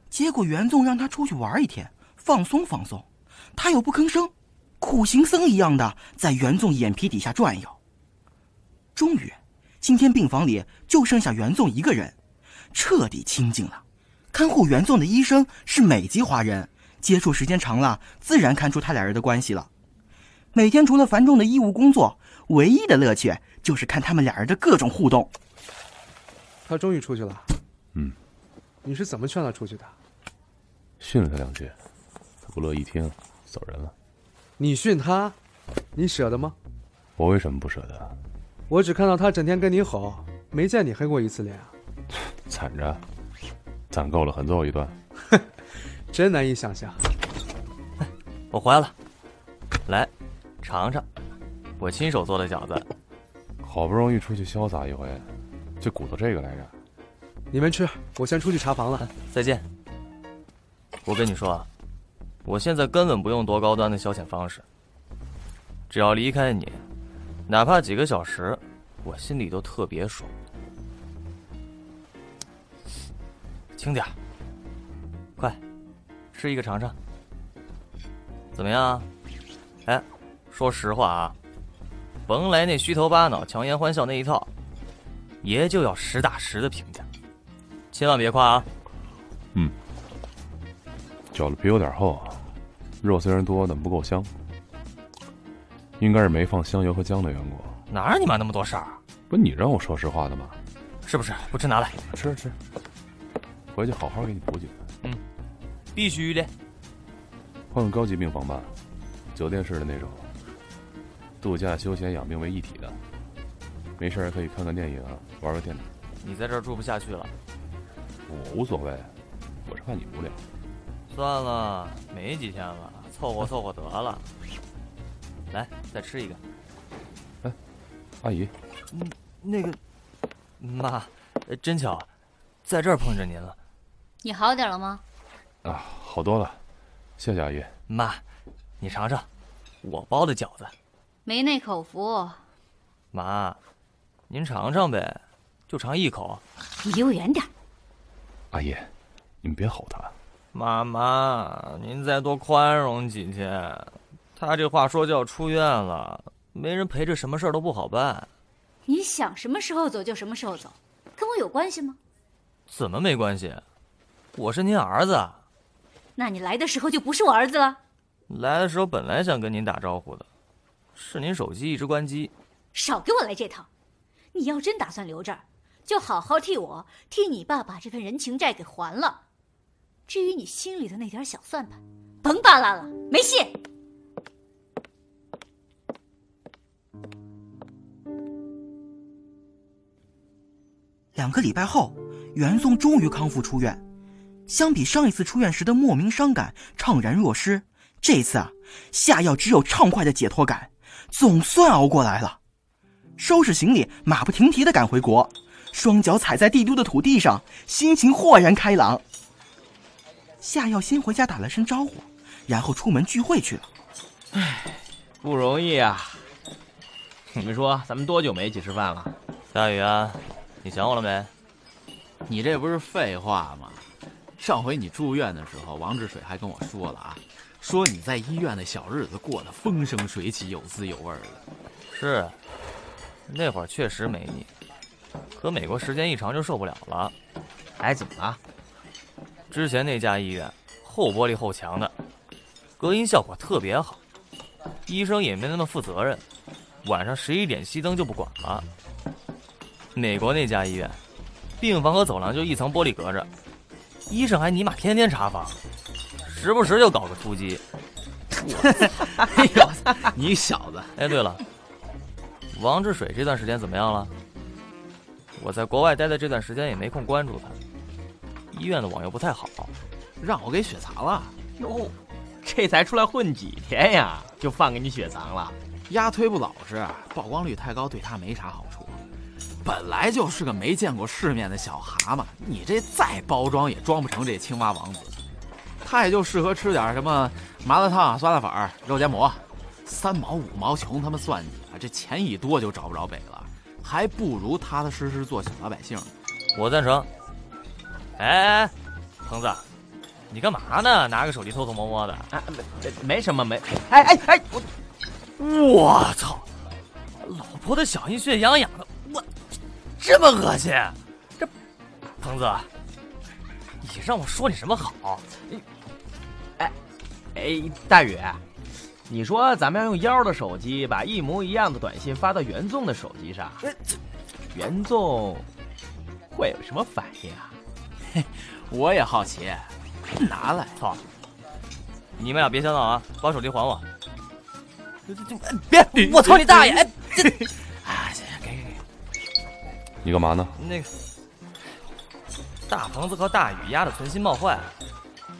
结果袁纵让他出去玩一天，放松放松。他又不吭声，苦行僧一样的在袁纵眼皮底下转悠。终于，今天病房里就剩下袁纵一个人，彻底清静了。看护袁纵的医生是美籍华人，接触时间长了，自然看出他俩人的关系了。每天除了繁重的医务工作，唯一的乐趣就是看他们俩人的各种互动。他终于出去了。嗯，你是怎么劝他出去的？训了他两句，他不乐意听。走人了，你训他，你舍得吗？我为什么不舍得？我只看到他整天跟你吼，没见你黑过一次脸啊。惨着，攒够了狠揍一顿。真难以想象。我回来了，来，尝尝，我亲手做的饺子。好不容易出去潇洒一回，就鼓捣这个来着。你们吃，我先出去查房了。再见。我跟你说啊。我现在根本不用多高端的消遣方式，只要离开你，哪怕几个小时，我心里都特别爽。轻点快，吃一个尝尝，怎么样？哎，说实话啊，甭来那虚头巴脑、强颜欢笑那一套，爷就要实打实的评价，千万别夸啊。嗯，饺子皮有点厚啊。肉虽然多，但不够香，应该是没放香油和姜的缘故。哪有你妈那么多事儿？不你让我说实话的吗？是不是？不吃拿来吃吃，回去好好给你补补。嗯，必须的。换个高级病房吧，酒店式的那种，度假、休闲、养病为一体的。没事可以看看电影，玩玩电脑。你在这儿住不下去了？我无所谓，我是怕你无聊。算了，没几天了，凑合凑合得了。来，再吃一个。哎，阿姨，嗯，那个，妈，真巧，在这儿碰着您了。你好点了吗？啊，好多了，谢谢阿姨。妈，你尝尝，我包的饺子。没那口福。妈，您尝尝呗，就尝一口。你离我远点。阿姨，你们别吼他。妈妈，您再多宽容几天。他这话说就要出院了，没人陪着，什么事儿都不好办。你想什么时候走就什么时候走，跟我有关系吗？怎么没关系？我是您儿子。那你来的时候就不是我儿子了。来的时候本来想跟您打招呼的，是您手机一直关机。少给我来这套！你要真打算留这儿，就好好替我替你爸把这份人情债给还了。至于你心里的那点小算盘，甭扒拉了，没戏。两个礼拜后，袁松终于康复出院。相比上一次出院时的莫名伤感、怅然若失，这次啊，下药只有畅快的解脱感，总算熬过来了。收拾行李，马不停蹄的赶回国，双脚踩在帝都的土地上，心情豁然开朗。下药先回家打了声招呼，然后出门聚会去了。唉，不容易啊！你们说，咱们多久没一起吃饭了？夏雨啊。你想我了没？你这不是废话吗？上回你住院的时候，王志水还跟我说了啊，说你在医院的小日子过得风生水起，有滋有味的。是，那会儿确实没你，可美国时间一长就受不了了。哎，怎么了？之前那家医院后玻璃后墙的，隔音效果特别好，医生也没那么负责任，晚上十一点熄灯就不管了。美国那家医院，病房和走廊就一层玻璃隔着，医生还尼玛天天查房，时不时就搞个突击。哎呦，你小子！哎，对了，王志水这段时间怎么样了？我在国外待的这段时间也没空关注他，医院的网又不太好，让我给雪藏了。哟，这才出来混几天呀，就放给你雪藏了？压推不老实，曝光率太高，对他没啥好处。本来就是个没见过世面的小蛤蟆，你这再包装也装不成这青蛙王子。他也就适合吃点什么麻辣烫、酸辣粉、肉夹馍，三毛五毛穷他妈算计啊！这钱一多就找不着北了，还不如踏踏实实做小老百姓。我赞成。哎哎，鹏子，你干嘛呢？拿个手机偷偷摸摸的？啊，没没什么没。哎哎哎，我我操！老婆的小阴血痒痒的，我。这么恶心，这鹏子，你让我说你什么好？哎哎，大宇，你说咱们要用妖的手机把一模一样的短信发到袁纵的手机上，袁纵会有什么反应啊？嘿，我也好奇。拿来，操！你们俩别瞎闹啊，把手机还我！别！我操你大爷！哎，这。你干嘛呢？那个大房子和大雨压的存心冒坏，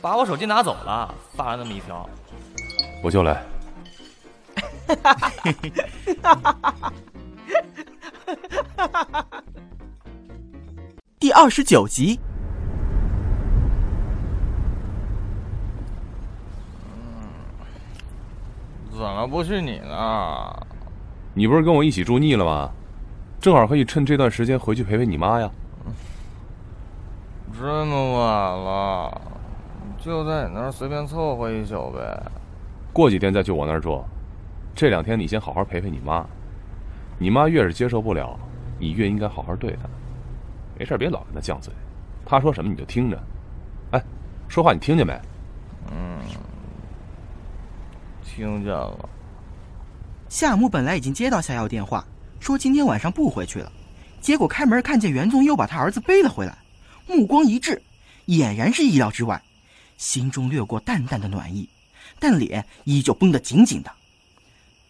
把我手机拿走了，发了那么一条。我就来。哈哈哈第二十九集。怎么不去你呢？你不是跟我一起住腻了吗？正好可以趁这段时间回去陪陪你妈呀！这么晚了，就在你那儿随便凑合一宿呗。过几天再去我那儿住。这两天你先好好陪陪你妈。你妈越是接受不了，你越应该好好对她。没事别老跟她犟嘴，她说什么你就听着。哎，说话你听见没？嗯，听见了。夏木本来已经接到夏瑶电话。说今天晚上不回去了，结果开门看见袁纵又把他儿子背了回来，目光一滞，俨然是意料之外，心中掠过淡淡的暖意，但脸依旧绷得紧紧的。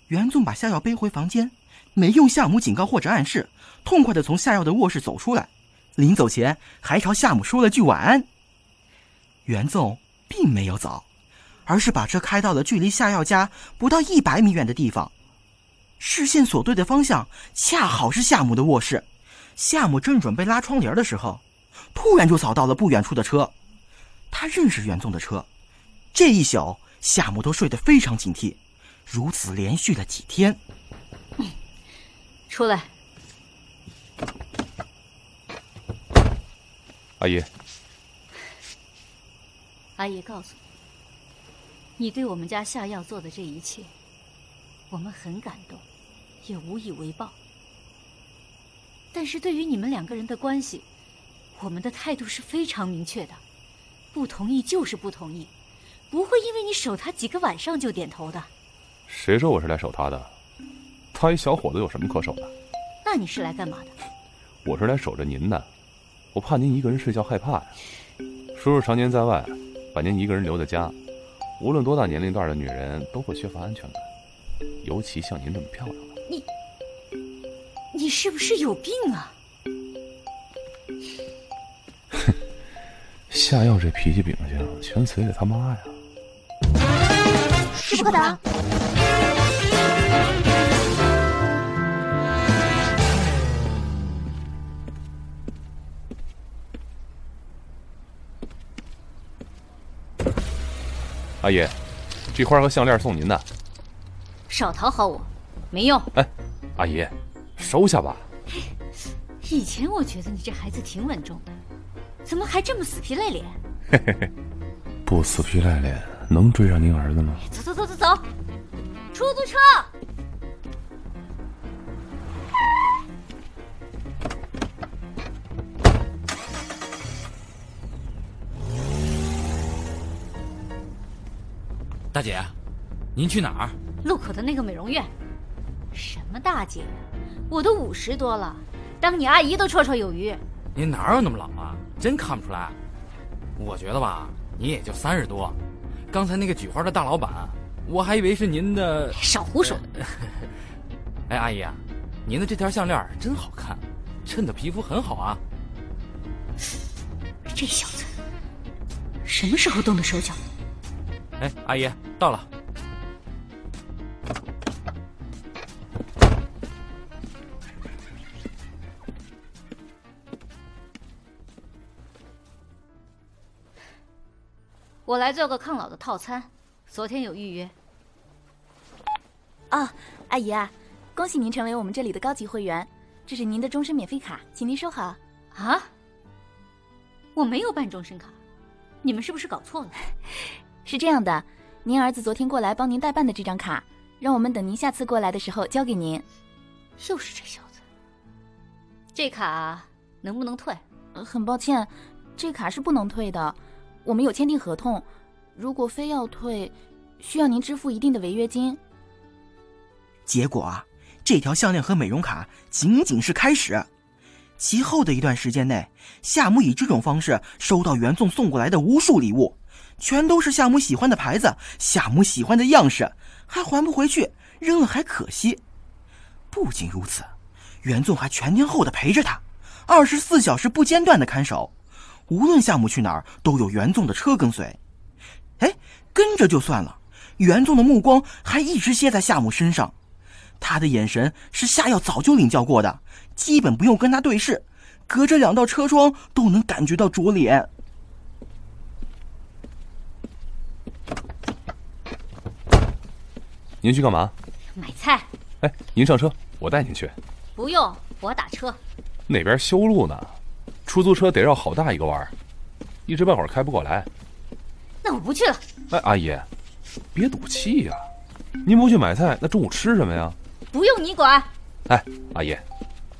袁纵把夏药背回房间，没用夏母警告或者暗示，痛快地从夏药的卧室走出来，临走前还朝夏母说了句晚安。袁纵并没有走，而是把车开到了距离夏药家不到一百米远的地方。视线所对的方向恰好是夏母的卧室，夏母正准备拉窗帘的时候，突然就扫到了不远处的车。他认识袁纵的车，这一宿夏母都睡得非常警惕，如此连续了几天。出来，阿姨。阿姨告诉你，你对我们家夏药做的这一切，我们很感动，也无以为报。但是对于你们两个人的关系，我们的态度是非常明确的，不同意就是不同意，不会因为你守他几个晚上就点头的。谁说我是来守他的？他一小伙子有什么可守的？那你是来干嘛的？我是来守着您的，我怕您一个人睡觉害怕呀。叔叔常年在外。把您一个人留在家，无论多大年龄段的女人都会缺乏安全感，尤其像您这么漂亮的。你，你是不是有病啊？哼，下药这脾气秉性，全随了他妈呀！势不可挡。阿姨，这花和项链送您的。少讨好我，没用。哎，阿姨，收下吧。以前我觉得你这孩子挺稳重的，怎么还这么死皮赖脸？嘿嘿嘿，不死皮赖脸能追上您儿子吗？走走走走走，出租车。大姐，您去哪儿？路口的那个美容院。什么大姐？我都五十多了，当你阿姨都绰绰有余。您哪有那么老啊？真看不出来。我觉得吧，您也就三十多。刚才那个菊花的大老板，我还以为是您的。少胡说！哎，阿姨啊，您的这条项链真好看，衬的皮肤很好啊。这小子什么时候动的手脚？哎，阿姨。到了，我来做个抗老的套餐，昨天有预约。哦，阿姨啊，恭喜您成为我们这里的高级会员，这是您的终身免费卡，请您收好。啊？我没有办终身卡，你们是不是搞错了？是这样的。您儿子昨天过来帮您代办的这张卡，让我们等您下次过来的时候交给您。又是这小子，这卡能不能退？很抱歉，这卡是不能退的，我们有签订合同，如果非要退，需要您支付一定的违约金。结果啊，这条项链和美容卡仅仅是开始，其后的一段时间内，夏母以这种方式收到袁纵送过来的无数礼物。全都是夏母喜欢的牌子，夏母喜欢的样式，还还不回去，扔了还可惜。不仅如此，袁纵还全天候的陪着他，二十四小时不间断的看守，无论夏母去哪儿，都有袁纵的车跟随。哎，跟着就算了，袁纵的目光还一直歇在夏母身上，他的眼神是夏耀早就领教过的，基本不用跟他对视，隔着两道车窗都能感觉到灼脸。您去干嘛？买菜。哎，您上车，我带您去。不用，我打车。那边修路呢，出租车得绕好大一个弯儿，一时半会儿开不过来。那我不去了。哎，阿姨，别赌气呀！您不去买菜，那中午吃什么呀？不用你管。哎，阿姨，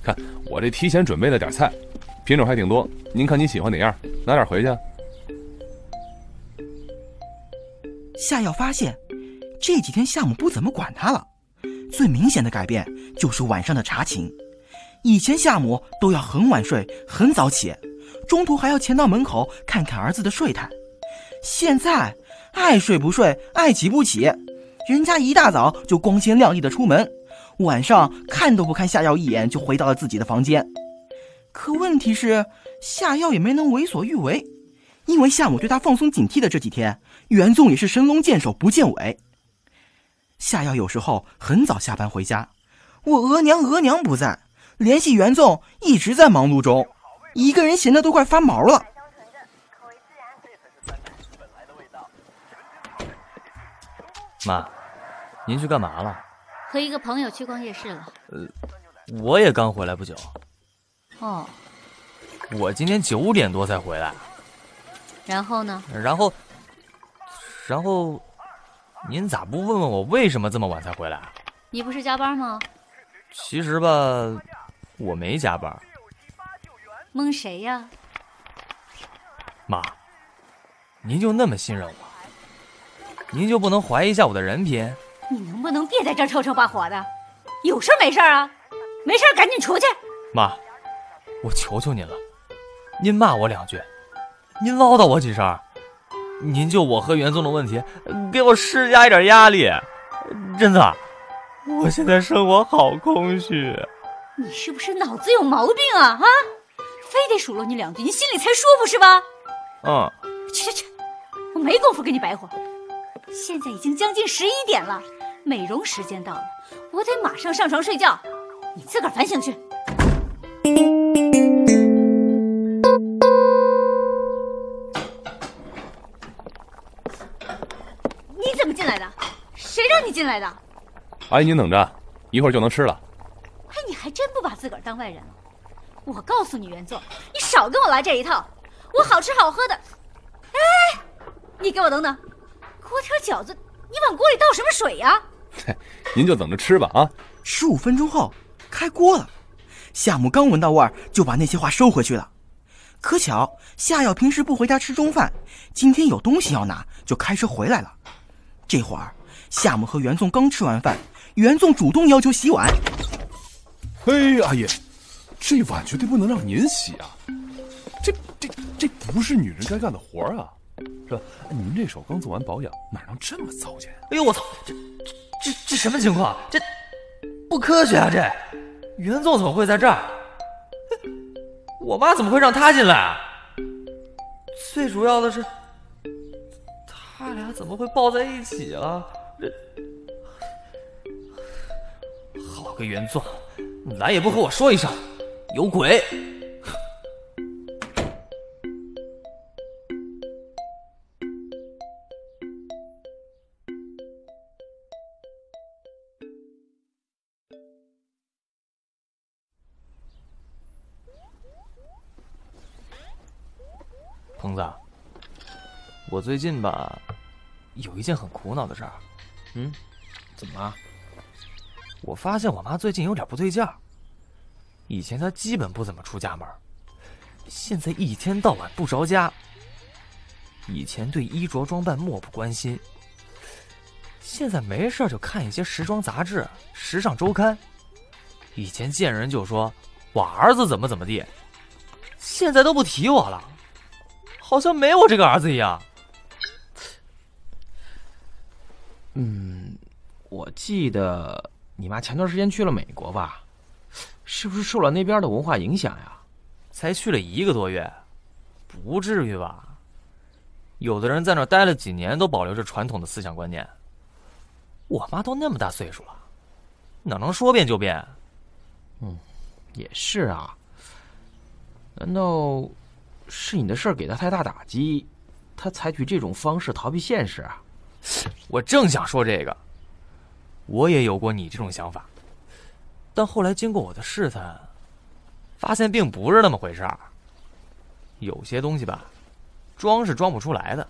看我这提前准备了点菜，品种还挺多，您看您喜欢哪样，拿点回去。夏耀发现。这几天夏母不怎么管他了，最明显的改变就是晚上的查寝。以前夏母都要很晚睡，很早起，中途还要前到门口看看儿子的睡态。现在爱睡不睡，爱起不起，人家一大早就光鲜亮丽的出门，晚上看都不看夏药一眼就回到了自己的房间。可问题是夏药也没能为所欲为，因为夏母对他放松警惕的这几天，袁纵也是神龙见首不见尾。夏药有时候很早下班回家，我额娘额娘不在，联系袁总一直在忙碌中，一个人闲的都快发毛了。妈，您去干嘛了？和一个朋友去逛夜市了。呃，我也刚回来不久。哦。我今天九点多才回来。然后呢？然后，然后，您咋不问问我为什么这么晚才回来？你不是加班吗？其实吧，我没加班。蒙谁呀？妈，您就那么信任我？您就不能怀疑一下我的人品？你能不能别在这臭臭把火的？有事没事啊？没事赶紧出去。妈，我求求您了，您骂我两句，您唠叨我几声，您就我和袁总的问题，给我施加一点压力。真的，我现在生活好空虚。你是不是脑子有毛病啊？啊，非得数落你两句，你心里才舒服是吧？嗯。去去去，我没工夫跟你白活。现在已经将近十一点了，美容时间到了，我得马上上床睡觉。你自个儿反省去。你怎么进来的？谁让你进来的？阿姨，您等着，一会儿就能吃了。哎，你还真不把自个儿当外人了。我告诉你，袁总，你少跟我来这一套。我好吃好喝的。哎，你给我等等。锅贴饺子，你往锅里倒什么水呀？您就等着吃吧啊！十五分钟后开锅了，夏木刚闻到味儿，就把那些话收回去了。可巧夏耀平时不回家吃中饭，今天有东西要拿，就开车回来了。这会儿夏木和袁纵刚吃完饭，袁纵主动要求洗碗。嘿，阿姨，这碗绝对不能让您洗啊！这、这、这不是女人该干的活啊！是吧？您这手刚做完保养，哪能这么糟践？哎呦，我操！这、这、这什么情况？这不科学啊！这袁总怎么会在这儿？我妈怎么会让他进来？最主要的是，他俩怎么会抱在一起了？这好个袁总，来也不和我说一声，有鬼！鹏子，我最近吧，有一件很苦恼的事儿。嗯，怎么了？我发现我妈最近有点不对劲儿。以前她基本不怎么出家门，现在一天到晚不着家。以前对衣着装扮漠不关心，现在没事就看一些时装杂志、时尚周刊。以前见人就说我儿子怎么怎么地，现在都不提我了。好像没我这个儿子一样。嗯，我记得你妈前段时间去了美国吧？是不是受了那边的文化影响呀？才去了一个多月，不至于吧？有的人在那待了几年，都保留着传统的思想观念。我妈都那么大岁数了，哪能说变就变？嗯，也是啊。难道？是你的事儿给她太大打击，她采取这种方式逃避现实啊！我正想说这个，我也有过你这种想法，但后来经过我的试探，发现并不是那么回事儿。有些东西吧，装是装不出来的。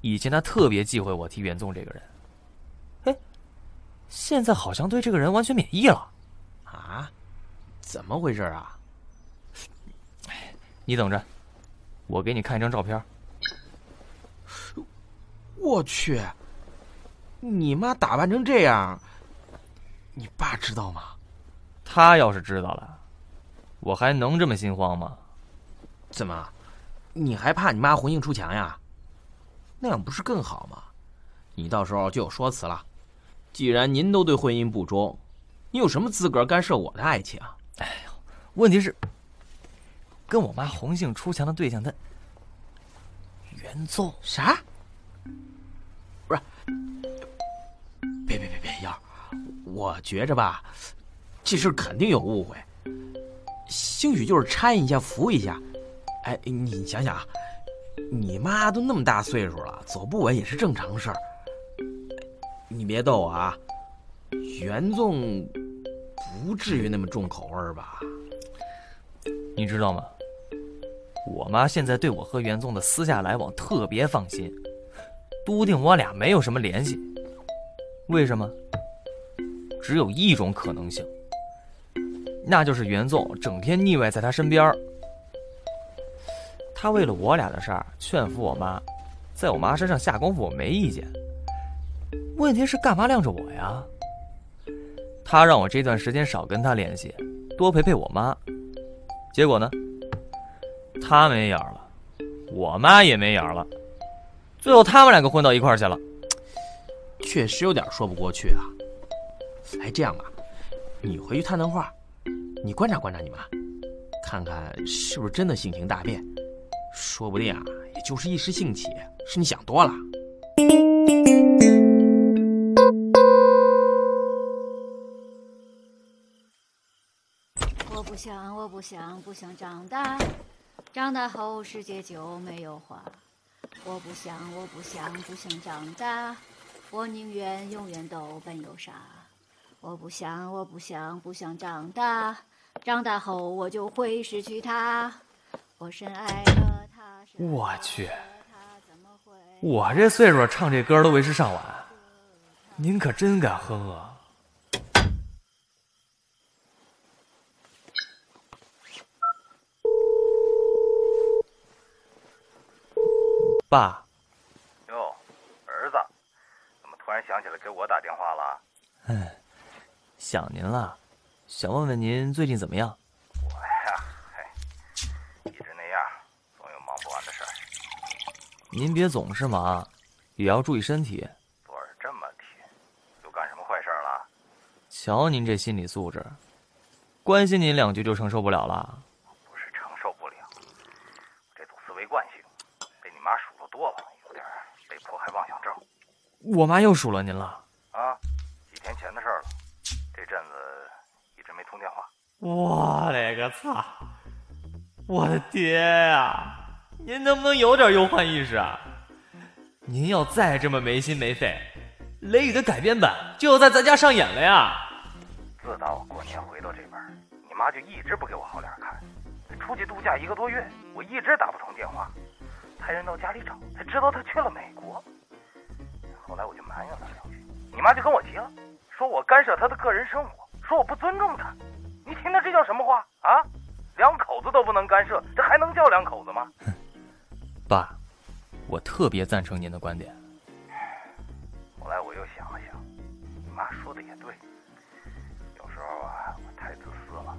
以前他特别忌讳我提袁纵这个人，哎，现在好像对这个人完全免疫了。啊？怎么回事啊？你等着，我给你看一张照片。我去，你妈打扮成这样，你爸知道吗？他要是知道了，我还能这么心慌吗？怎么，你还怕你妈红杏出墙呀？那样不是更好吗？你到时候就有说辞了。既然您都对婚姻不忠，你有什么资格干涉我的爱情？哎呦，问题是。跟我妈红杏出墙的对象，他袁纵啥？不是，我觉着吧，这事肯定有误会，兴许就是搀一下、扶一下。哎，你想想啊，你妈都那么大岁数了，走不稳也是正常事儿。你别逗我啊，袁纵不至于那么重口味吧？你知道吗？我妈现在对我和袁纵的私下来往特别放心，笃定我俩没有什么联系。为什么？只有一种可能性，那就是袁纵整天腻歪在他身边他为了我俩的事儿劝服我妈，在我妈身上下功夫，我没意见。问题是干嘛晾着我呀？他让我这段时间少跟他联系，多陪陪我妈。结果呢？他没眼了，我妈也没眼了，最后他们两个混到一块儿去了。确实有点说不过去啊。哎，这样吧，你回去探探话，你观察观察你妈，看看是不是真的性情大变。说不定啊，也就是一时兴起，是你想多了。我不想，我不想，不想长大，长大后世界就没有花。我不想，我不想，不想长大，我宁愿永远都笨又傻。我不想，我不想，不想长大，长大后我就会失去他。我深爱了他。我去，我这岁数唱这歌都为时尚晚，您可真敢哼啊！爸，哟，儿子，怎么突然想起来给我打电话了？哎，想您了，想问问您最近怎么样？我呀，嘿，一直那样，总有忙不完的事儿。您别总是忙，也要注意身体。昨儿这么甜，又干什么坏事了？瞧您这心理素质，关心您两句就承受不了了。不是承受不了，这种思维惯性被你妈数落多了，有点被迫害妄想症。我妈又数落您了。啊，几天前的事儿了，我勒个擦！我的爹呀！您能不能有点忧患意识啊？您要再这么没心没肺，《雷雨》的改编版就要在咱家上演了呀！自打我过年回到这边，你妈就一直不给我好脸看。出去度假一个多月，我一直打不通电话，派人到家里找，才知道她去了美国。后来我就埋怨她两句，你妈就跟我急了，说我干涉她的个人生活，说我不尊重她。你听听这叫什么话啊？两口子都不能干涉，这还能叫两口子吗？爸，我特别赞成您的观点。后来我又想了想，你妈说的也对，有时候啊，我太自私了，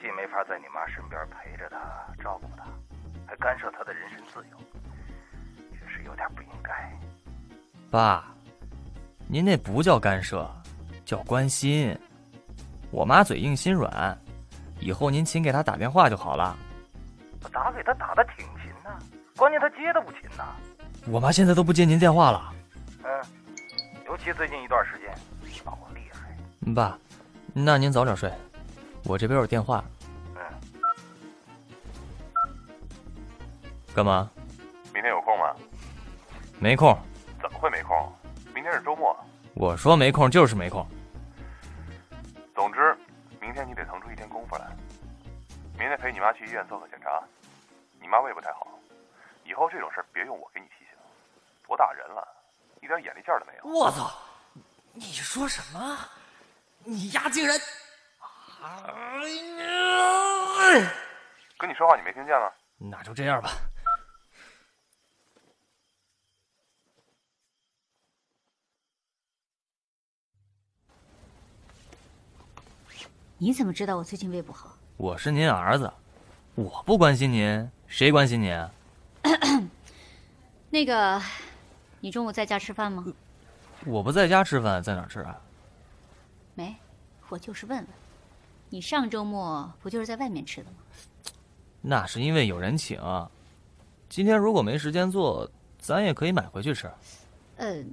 既没法在你妈身边陪着她、照顾她，还干涉她的人身自由，确实有点不应该。爸，您那不叫干涉，叫关心。我妈嘴硬心软，以后您勤给她打电话就好了。我打给她打的挺勤呐，关键她接的不勤呐。我妈现在都不接您电话了。嗯，尤其最近一段时间，闹我厉害。爸，那您早点睡，我这边有电话。嗯。干嘛？明天有空吗？没空。怎么会没空？明天是周末。我说没空就是没空。明天陪你妈去医院做个检查，你妈胃不太好，以后这种事儿别用我给你提醒。多大人了，一点眼力劲儿都没有。我操！你说什么？你丫竟然……哎呀跟你说话你没听见吗？那就这样吧。你怎么知道我最近胃不好？我是您儿子，我不关心您，谁关心您？那个，你中午在家吃饭吗？我不在家吃饭，在哪吃啊？没，我就是问问。你上周末不就是在外面吃的吗？那是因为有人请。今天如果没时间做，咱也可以买回去吃。呃，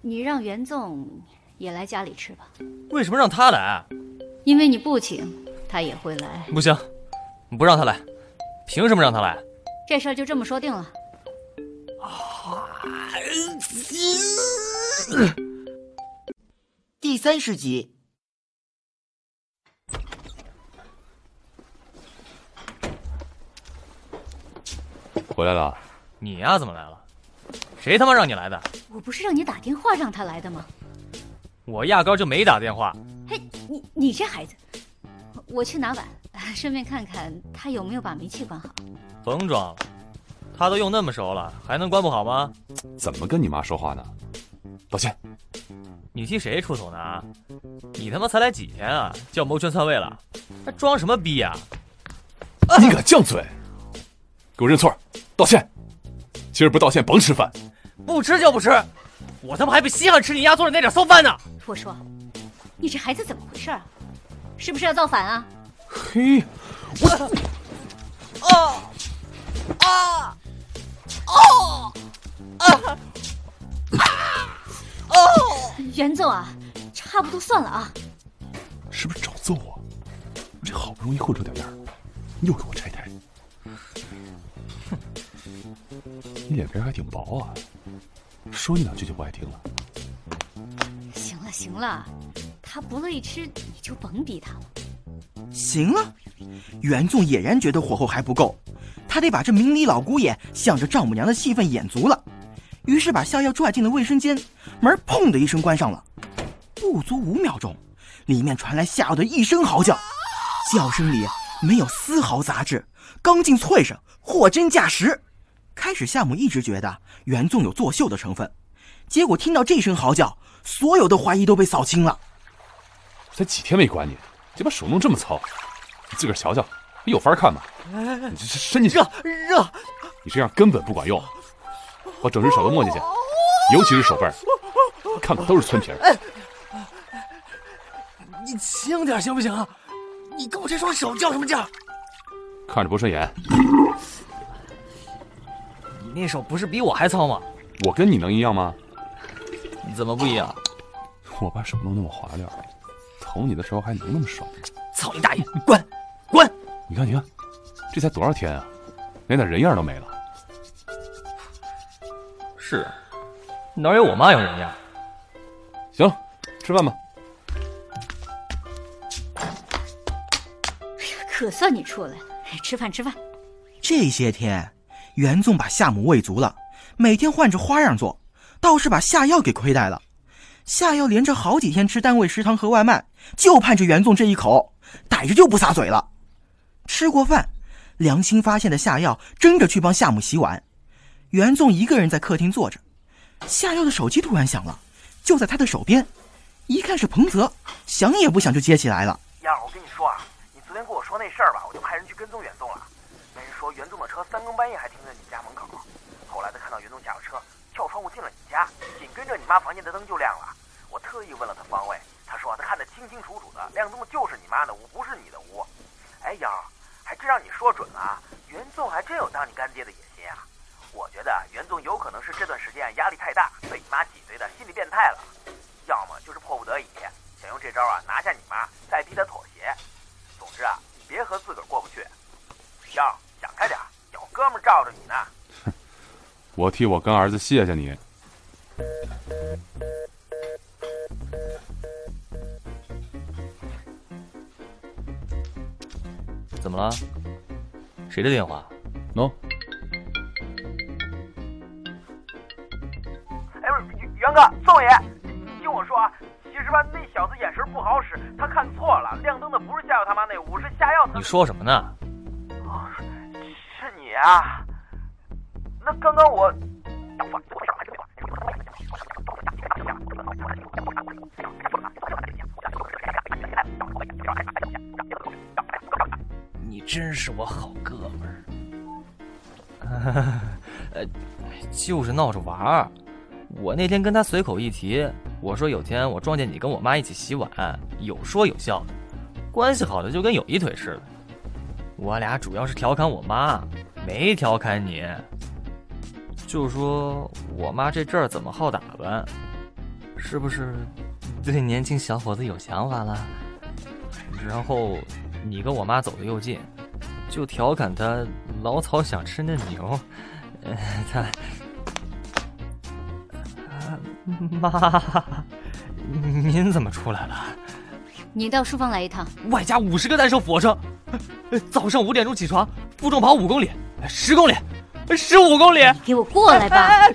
你让袁纵也来家里吃吧。为什么让他来？因为你不请，他也会来。不行，不让他来，凭什么让他来？这事儿就这么说定了。第三十集，回来了。你呀，怎么来了？谁他妈让你来的？我不是让你打电话让他来的吗？我压根就没打电话。嘿，你你这孩子，我去拿碗，顺便看看他有没有把煤气关好。甭装了，他都用那么熟了，还能关不好吗？怎么跟你妈说话呢？道歉。你替谁出头呢？你他妈才来几天啊，就要谋权篡位了？还装什么逼呀？你敢犟嘴？给我认错，道歉。今儿不道歉，甭吃饭。不吃就不吃，我他妈还不稀罕吃你丫做的那点馊饭呢！我说，你这孩子怎么回事啊？是不是要造反啊？嘿，我啊啊哦啊哦！袁总啊，差不多算了啊。是不是找揍啊？我这好不容易混出点样，又给我拆台。哼，你脸皮还挺薄啊，说你两句就不爱听了。行了行了，他不乐意吃，你就甭逼他了。行了，袁纵俨然觉得火候还不够，他得把这明里老姑爷向着丈母娘的戏份演足了。于是把下药拽进了卫生间，门砰的一声关上了。不足五秒钟，里面传来夏药的一声嚎叫，叫声里没有丝毫杂质，刚劲脆声，货真价实。开始夏母一直觉得袁纵有作秀的成分，结果听到这声嚎叫，所有的怀疑都被扫清了。才几天没管你，就把手弄这么糙，你自个儿瞧瞧，还有法看吗？你这伸进去，热热，你这样根本不管用。把整只手都摸进去，尤其是手背儿，看看都是皴皮儿。你轻点行不行啊？你跟我这双手较什么劲儿？看着不顺眼。你那手不是比我还糙吗？我跟你能一样吗？你怎么不一样？我把手弄那么滑溜，捅你的时候还能那么爽？操你大爷！滚滚！你看你看，这才多少天啊，连点人样都没了。是，哪有我妈有人样？行了，吃饭吧。哎呀，可算你出来了！吃饭吃饭。这些天，袁纵把夏母喂足了，每天换着花样做，倒是把夏药给亏待了。夏药连着好几天吃单位食堂和外卖，就盼着袁纵这一口，逮着就不撒嘴了。吃过饭，良心发现的夏药争着去帮夏母洗碗。袁纵一个人在客厅坐着，夏药的手机突然响了，就在他的手边，一看是彭泽，想也不想就接起来了。燕儿，我跟你说啊，你昨天跟我说那事儿吧，我就派人去跟踪袁纵了。那人说袁纵的车三更半夜还停在你家门口，后来他看到袁纵驾了车跳窗户进了你家，紧跟着你妈房间的灯就亮了。特意问了他方位，他说他看得清清楚楚的，亮灯就是你妈的屋，不是你的屋。哎，燕儿，还真让你说准了，袁纵还真有当你干爹的野心啊。我觉得袁纵有可能是这段时间压力太大，被你妈挤兑的心理变态了，要么就是迫不得已，想用这招啊拿下你妈，再逼她妥协。总之啊，你别和自个儿过不去。要想开点，有哥们罩着你呢。我替我干儿子谢谢你。怎么了？谁的电话？喏。哎，不是袁哥，宋爷，听我说啊，其实吧，那小子眼神不好使，他看错了，亮灯的不是夏药他妈那屋，是夏药。你说什么呢？哦，是你啊？那刚刚我。真是我好哥们儿。呃，就是闹着玩儿。我那天跟他随口一提，我说有天我撞见你跟我妈一起洗碗，有说有笑的，关系好的就跟有一腿似的。我俩主要是调侃我妈，没调侃你。就说我妈这阵儿怎么好打扮，是不是对年轻小伙子有想法了？然后你跟我妈走的又近，就调侃他老草想吃嫩牛。他，妈，您怎么出来了？你到书房来一趟。外加五十个单手俯卧撑，早上五点钟起床，负重跑五公里，十公里，十五公里。给我过来吧！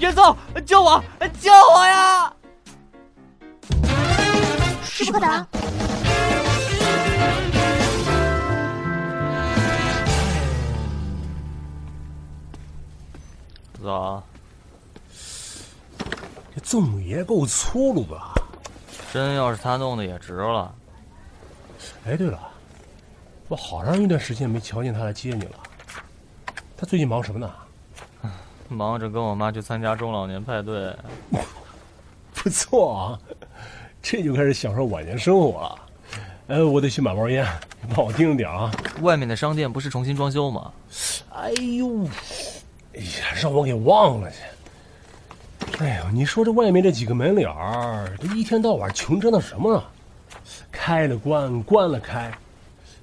袁总，救我，救我呀！势不可挡。走。这字母爷够粗鲁吧。真要是他弄的也值了。哎，对了，我好长一段时间没瞧见他来接你了。他最近忙什么呢？忙着跟我妈去参加中老年派对。不错啊，这就开始享受晚年生活了。呃，我得去买包烟，你帮我盯着点啊。外面的商店不是重新装修吗？哎呦，哎呀，让我给忘了去。哎呦，你说这外面这几个门脸儿，这一天到晚穷折腾什么呢？开了关，关了开，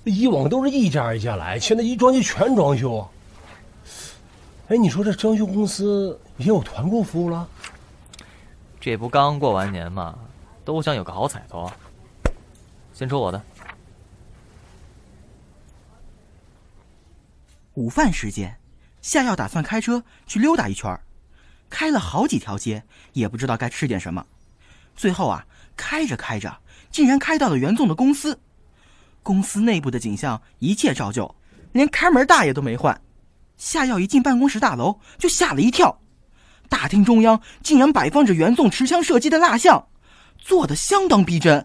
以往都是一家一家来，现在一装修全装修。哎，你说这装修公司也有团购服务了？这不刚过完年嘛？都想有个好彩头。先说我的。午饭时间，夏药打算开车去溜达一圈开了好几条街，也不知道该吃点什么。最后啊，开着开着，竟然开到了袁纵的公司。公司内部的景象一切照旧，连开门大爷都没换。夏耀一进办公室大楼就吓了一跳，大厅中央竟然摆放着袁纵持枪射击的蜡像，做的相当逼真。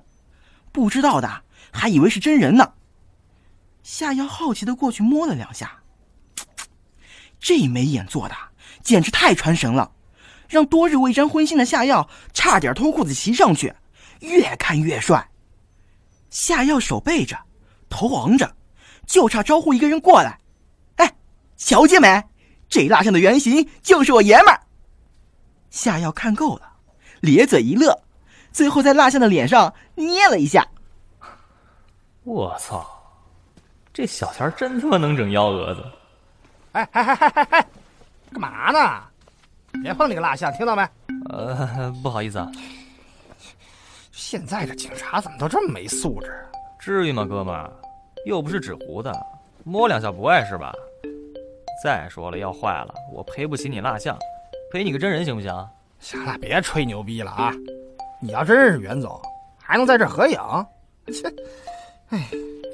不知道的还以为是真人呢。夏耀好奇的过去摸了两下，这眉眼做的简直太传神了，让多日未沾荤腥的夏药差点脱裤子骑上去，越看越帅。夏药手背着，头昂着，就差招呼一个人过来。哎，瞧见没？这蜡像的原型就是我爷们儿。夏药看够了，咧嘴一乐。最后在蜡像的脸上捏了一下。我操，这小钱真他妈能整幺蛾子！哎哎哎哎哎，干嘛呢？别碰那个蜡像，听到没？呃，不好意思啊。现在的警察怎么都这么没素质？至于吗，哥们儿？又不是纸糊的，摸两下不碍事吧？再说了，要坏了，我赔不起你蜡像，赔你个真人行不行？行了，别吹牛逼了啊！你要真认识袁总，还能在这合影？切！哎，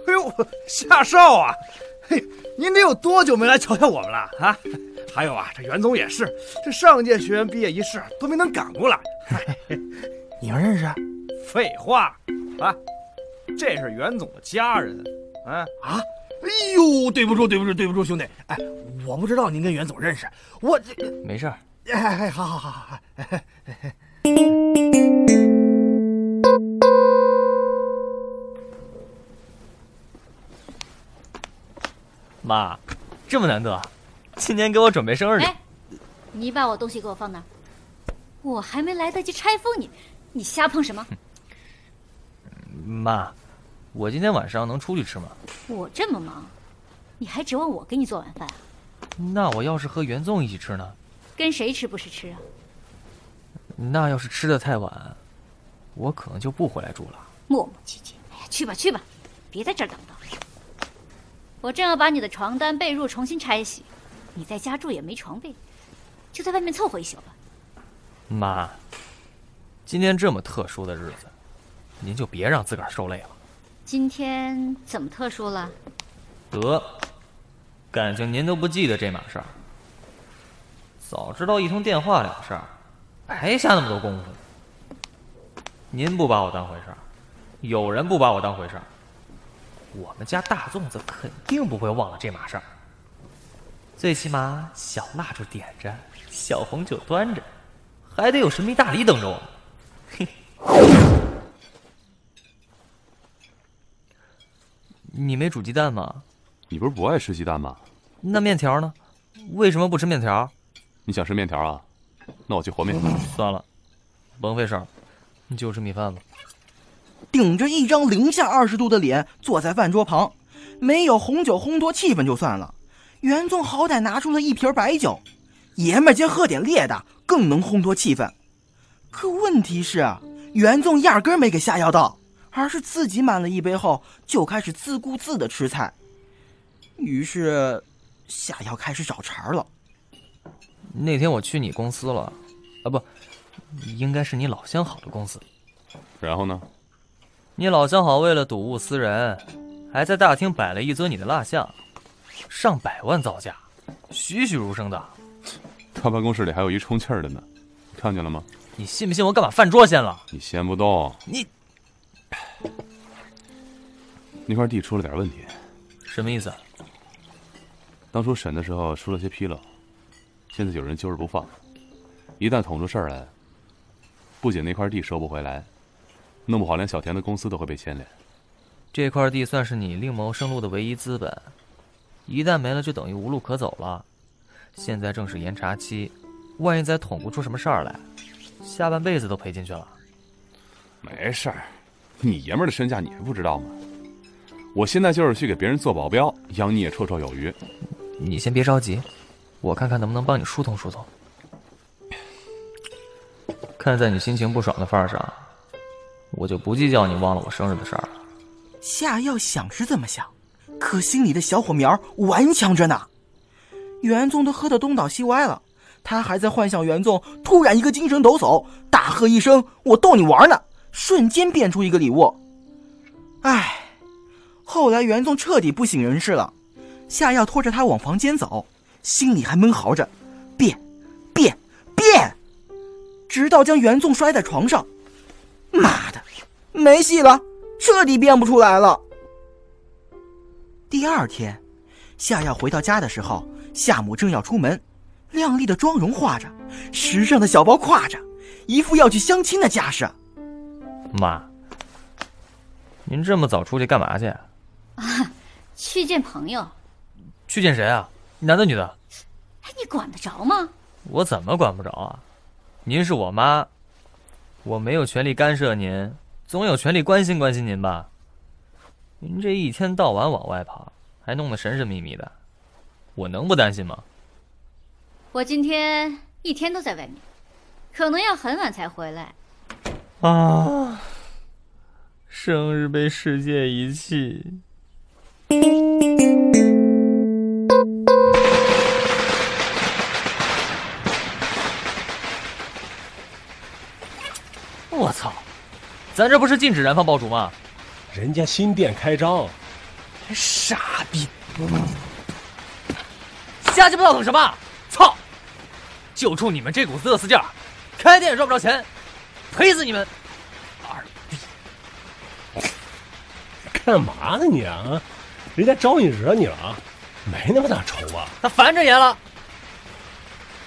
哎呦，夏少啊，嘿，您得有多久没来瞧瞧我们了啊？还有啊，这袁总也是，这上届学员毕业仪式都没能赶过来。你们认识？废话，啊，这是袁总的家人。啊啊！哎呦，对不住，对不住，对不住，兄弟！哎，我不知道您跟袁总认识，我这没事。哎哎，好好好好。妈，这么难得，今年给我准备生日礼。你把我东西给我放那儿，我还没来得及拆封你，你瞎碰什么？妈，我今天晚上能出去吃吗？我这么忙，你还指望我给你做晚饭啊？那我要是和袁纵一起吃呢？跟谁吃不是吃啊？那要是吃的太晚，我可能就不回来住了。磨磨唧唧，哎呀，去吧去吧，别在这儿等等。我正要把你的床单被褥重新拆洗，你在家住也没床被，就在外面凑合一宿吧。妈，今天这么特殊的日子，您就别让自个儿受累了。今天怎么特殊了？得，感情您都不记得这码事儿。早知道一通电话了事儿，白下那么多功夫。您不把我当回事儿，有人不把我当回事儿。我们家大粽子肯定不会忘了这码事儿。最起码小蜡烛点着，小红酒端着，还得有神秘大礼等着我。嘿，你没煮鸡蛋吗？你不是不爱吃鸡蛋吗？那面条呢？为什么不吃面条？你想吃面条啊？那我去和面。算了，甭费事儿，你就吃米饭吧。顶着一张零下二十度的脸坐在饭桌旁，没有红酒烘托气氛就算了，袁纵好歹拿出了一瓶白酒，爷们儿间喝点烈的更能烘托气氛。可问题是，袁纵压根没给下药到，而是自己满了一杯后就开始自顾自的吃菜。于是，下药开始找茬了。那天我去你公司了，啊不，应该是你老相好的公司。然后呢？你老相好为了睹物思人，还在大厅摆了一尊你的蜡像，上百万造价，栩栩如生的。他办公室里还有一充气儿的呢，你看见了吗？你信不信我敢把饭桌掀了？你掀不动。你那块地出了点问题，什么意思？当初审的时候出了些纰漏，现在有人揪着不放，一旦捅出事儿来，不仅那块地收不回来。弄不好，连小田的公司都会被牵连。这块地算是你另谋生路的唯一资本，一旦没了，就等于无路可走了。现在正是严查期，万一再捅不出什么事儿来，下半辈子都赔进去了。没事儿，你爷们儿的身价你还不知道吗？我现在就是去给别人做保镖，养你也绰绰有余。你先别着急，我看看能不能帮你疏通疏通。看在你心情不爽的份上。我就不计较你忘了我生日的事儿了。夏药想是这么想，可心里的小火苗顽强着呢。袁纵都喝得东倒西歪了，他还在幻想袁纵突然一个精神抖擞，大喝一声“我逗你玩呢”，瞬间变出一个礼物。唉，后来袁纵彻底不省人事了，夏药拖着他往房间走，心里还闷嚎着：“变，变，变！”直到将袁纵摔在床上。妈的，没戏了，彻底变不出来了。第二天，夏药回到家的时候，夏母正要出门，靓丽的妆容化着，时尚的小包挎着，一副要去相亲的架势。妈，您这么早出去干嘛去？啊，去见朋友。去见谁啊？男的女的？哎，你管得着吗？我怎么管不着啊？您是我妈。我没有权利干涉您，总有权利关心关心您吧。您这一天到晚往外跑，还弄得神神秘秘的，我能不担心吗？我今天一天都在外面，可能要很晚才回来。啊！生日被世界遗弃。咱这不是禁止燃放爆竹吗？人家新店开张。傻逼！瞎鸡巴闹腾什么？操！就冲你们这股子嘚瑟劲儿，开店也赚不着钱，赔死你们！二逼！干嘛呢你啊？人家招你惹你了啊？没那么大仇吧？他烦着爷了。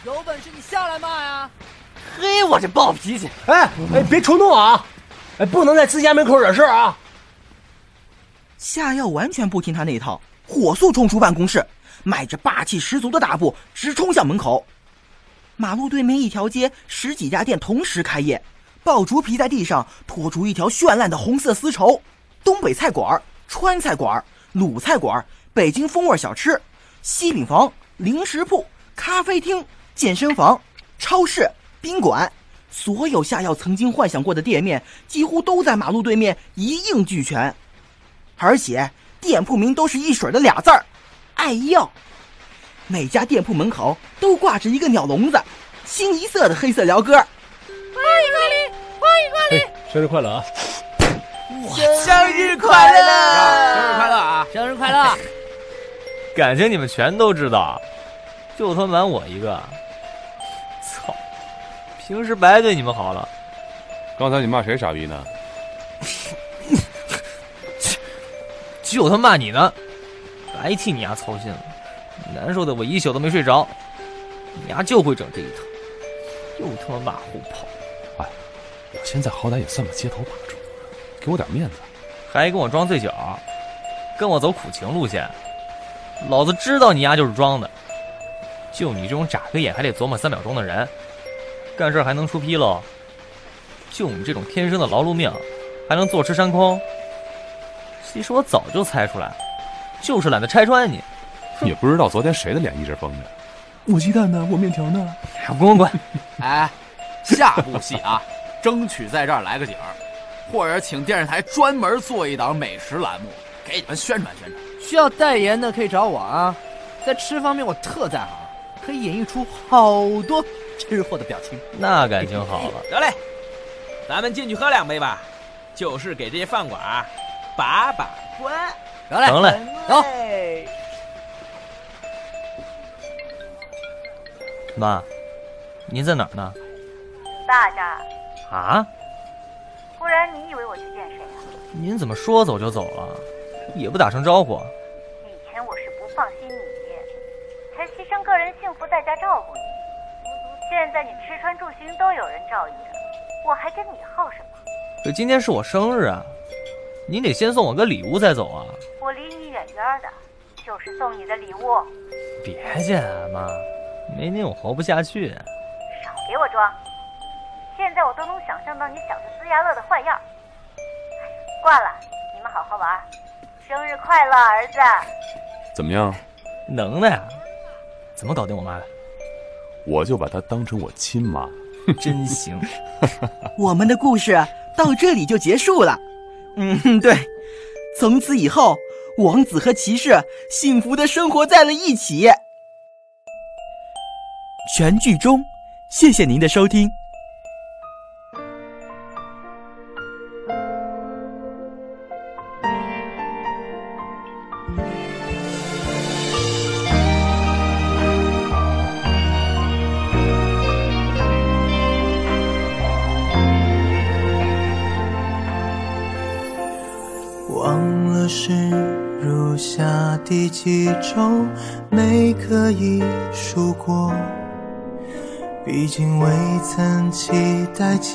有本事你下来骂呀！嘿，我这暴脾气！哎哎，别冲动啊！哎，不能在自家门口惹事啊！夏药完全不听他那一套，火速冲出办公室，迈着霸气十足的大步直冲向门口。马路对面一条街，十几家店同时开业，爆竹皮在地上拖出一条绚烂的红色丝绸。东北菜馆、川菜馆、鲁菜馆、北京风味小吃、西饼房、零食铺、咖啡厅、健身房、超市。宾馆，所有夏药曾经幻想过的店面，几乎都在马路对面一应俱全，而且店铺名都是一水的俩字儿：爱药。每家店铺门口都挂着一个鸟笼子，清一色的黑色辽哥。欢迎光临，欢迎光临，生日快乐啊！生日快乐，生日快乐啊！生日快乐！感情你们全都知道，就他瞒我一个。平时白对你们好了。刚才你骂谁傻逼呢？就他骂你呢，白替你丫操心了，难受的我一宿都没睡着。你丫就会整这一套，又他妈马虎跑。哎，我现在好歹也算个街头霸主，给我点面子。还跟我装醉酒，跟我走苦情路线。老子知道你丫就是装的。就你这种眨个眼还得琢磨三秒钟的人。干事还能出纰漏？就你这种天生的劳碌命，还能坐吃山空？其实我早就猜出来了，就是懒得拆穿你。也不知道昨天谁的脸一直绷着。我鸡蛋呢？我面条呢？滚滚滚！哎，下部戏啊，争取在这儿来个景儿，或者请电视台专门做一档美食栏目，给你们宣传宣传。需要代言的可以找我啊，在吃方面我特在行，可以演绎出好多吃货的表情。那感情好了。得嘞，咱们进去喝两杯吧，就是给这些饭馆把把关。得嘞，得嘞，走。妈，您在哪儿呢？大家。啊？不然你以为我去见谁啊？您怎么说走就走了，也不打声招呼？以前我是不放心你，才牺牲个人幸福在家照顾你。现在你吃穿住行都有人照应着，我还跟你耗什么？可今天是我生日啊，您得先送我个礼物再走啊。我离你远远的，就是送你的礼物。别介啊，妈。没你我活不下去。少给我装！现在我都能想象到你小子呲牙乐的坏样。挂了，你们好好玩。生日快乐，儿子！怎么样？能耐啊！怎么搞定我妈的？我就把她当成我亲妈。真行。我们的故事到这里就结束了。嗯，对。从此以后，王子和骑士幸福的生活在了一起。全剧终，谢谢您的收听。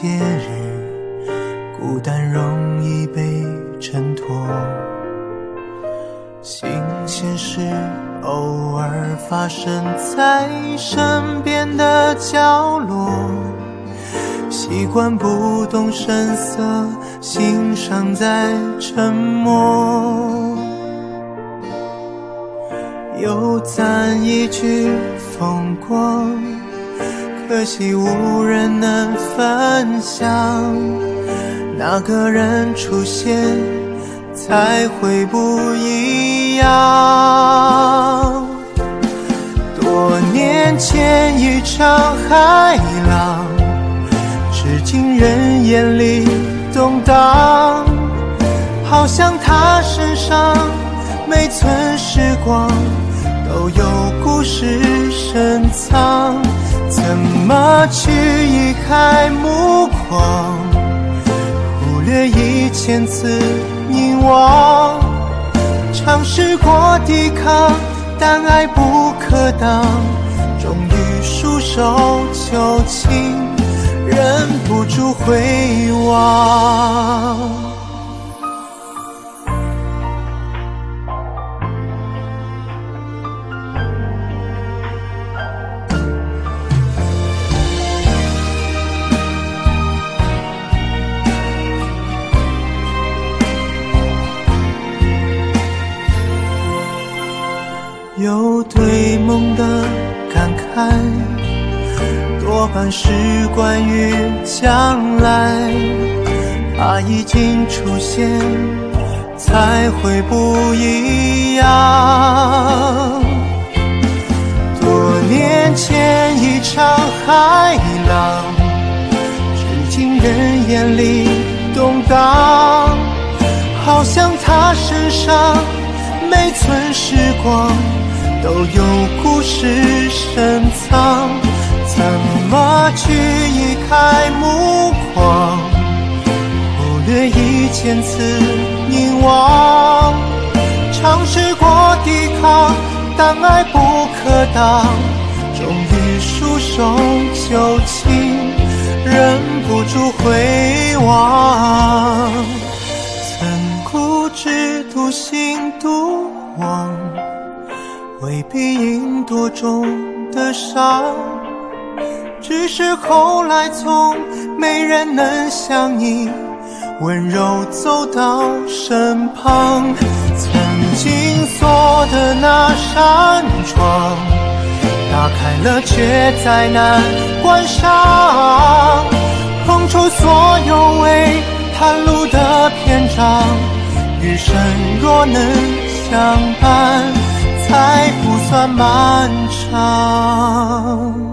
节日，孤单容易被衬托。新鲜事偶尔发生在身边的角落，习惯不动声色欣赏在沉默，又赞一句风光。可惜无人能分享，那个人出现才会不一样。多年前一场海浪，至今人眼里动荡，好像他身上每寸时光都有故事深藏。怎么去移开目光，忽略一千次凝望？尝试过抵抗，但爱不可挡，终于束手就擒，忍不住回望。对梦的感慨，多半是关于将来。它已经出现，才会不一样。多年前一场海浪，至今人眼里动荡，好像他身上每寸时光。都有故事深藏，怎么去移开目光，忽略一千次凝望？尝试过抵抗，但爱不可挡，终于束手就擒，忍不住回望。曾固执独行独往。未必赢多重的伤，只是后来从没人能像你温柔走到身旁。曾经锁的那扇窗，打开了却再难关上，碰出所有未袒露的篇章。余生若能相伴，才不算漫长。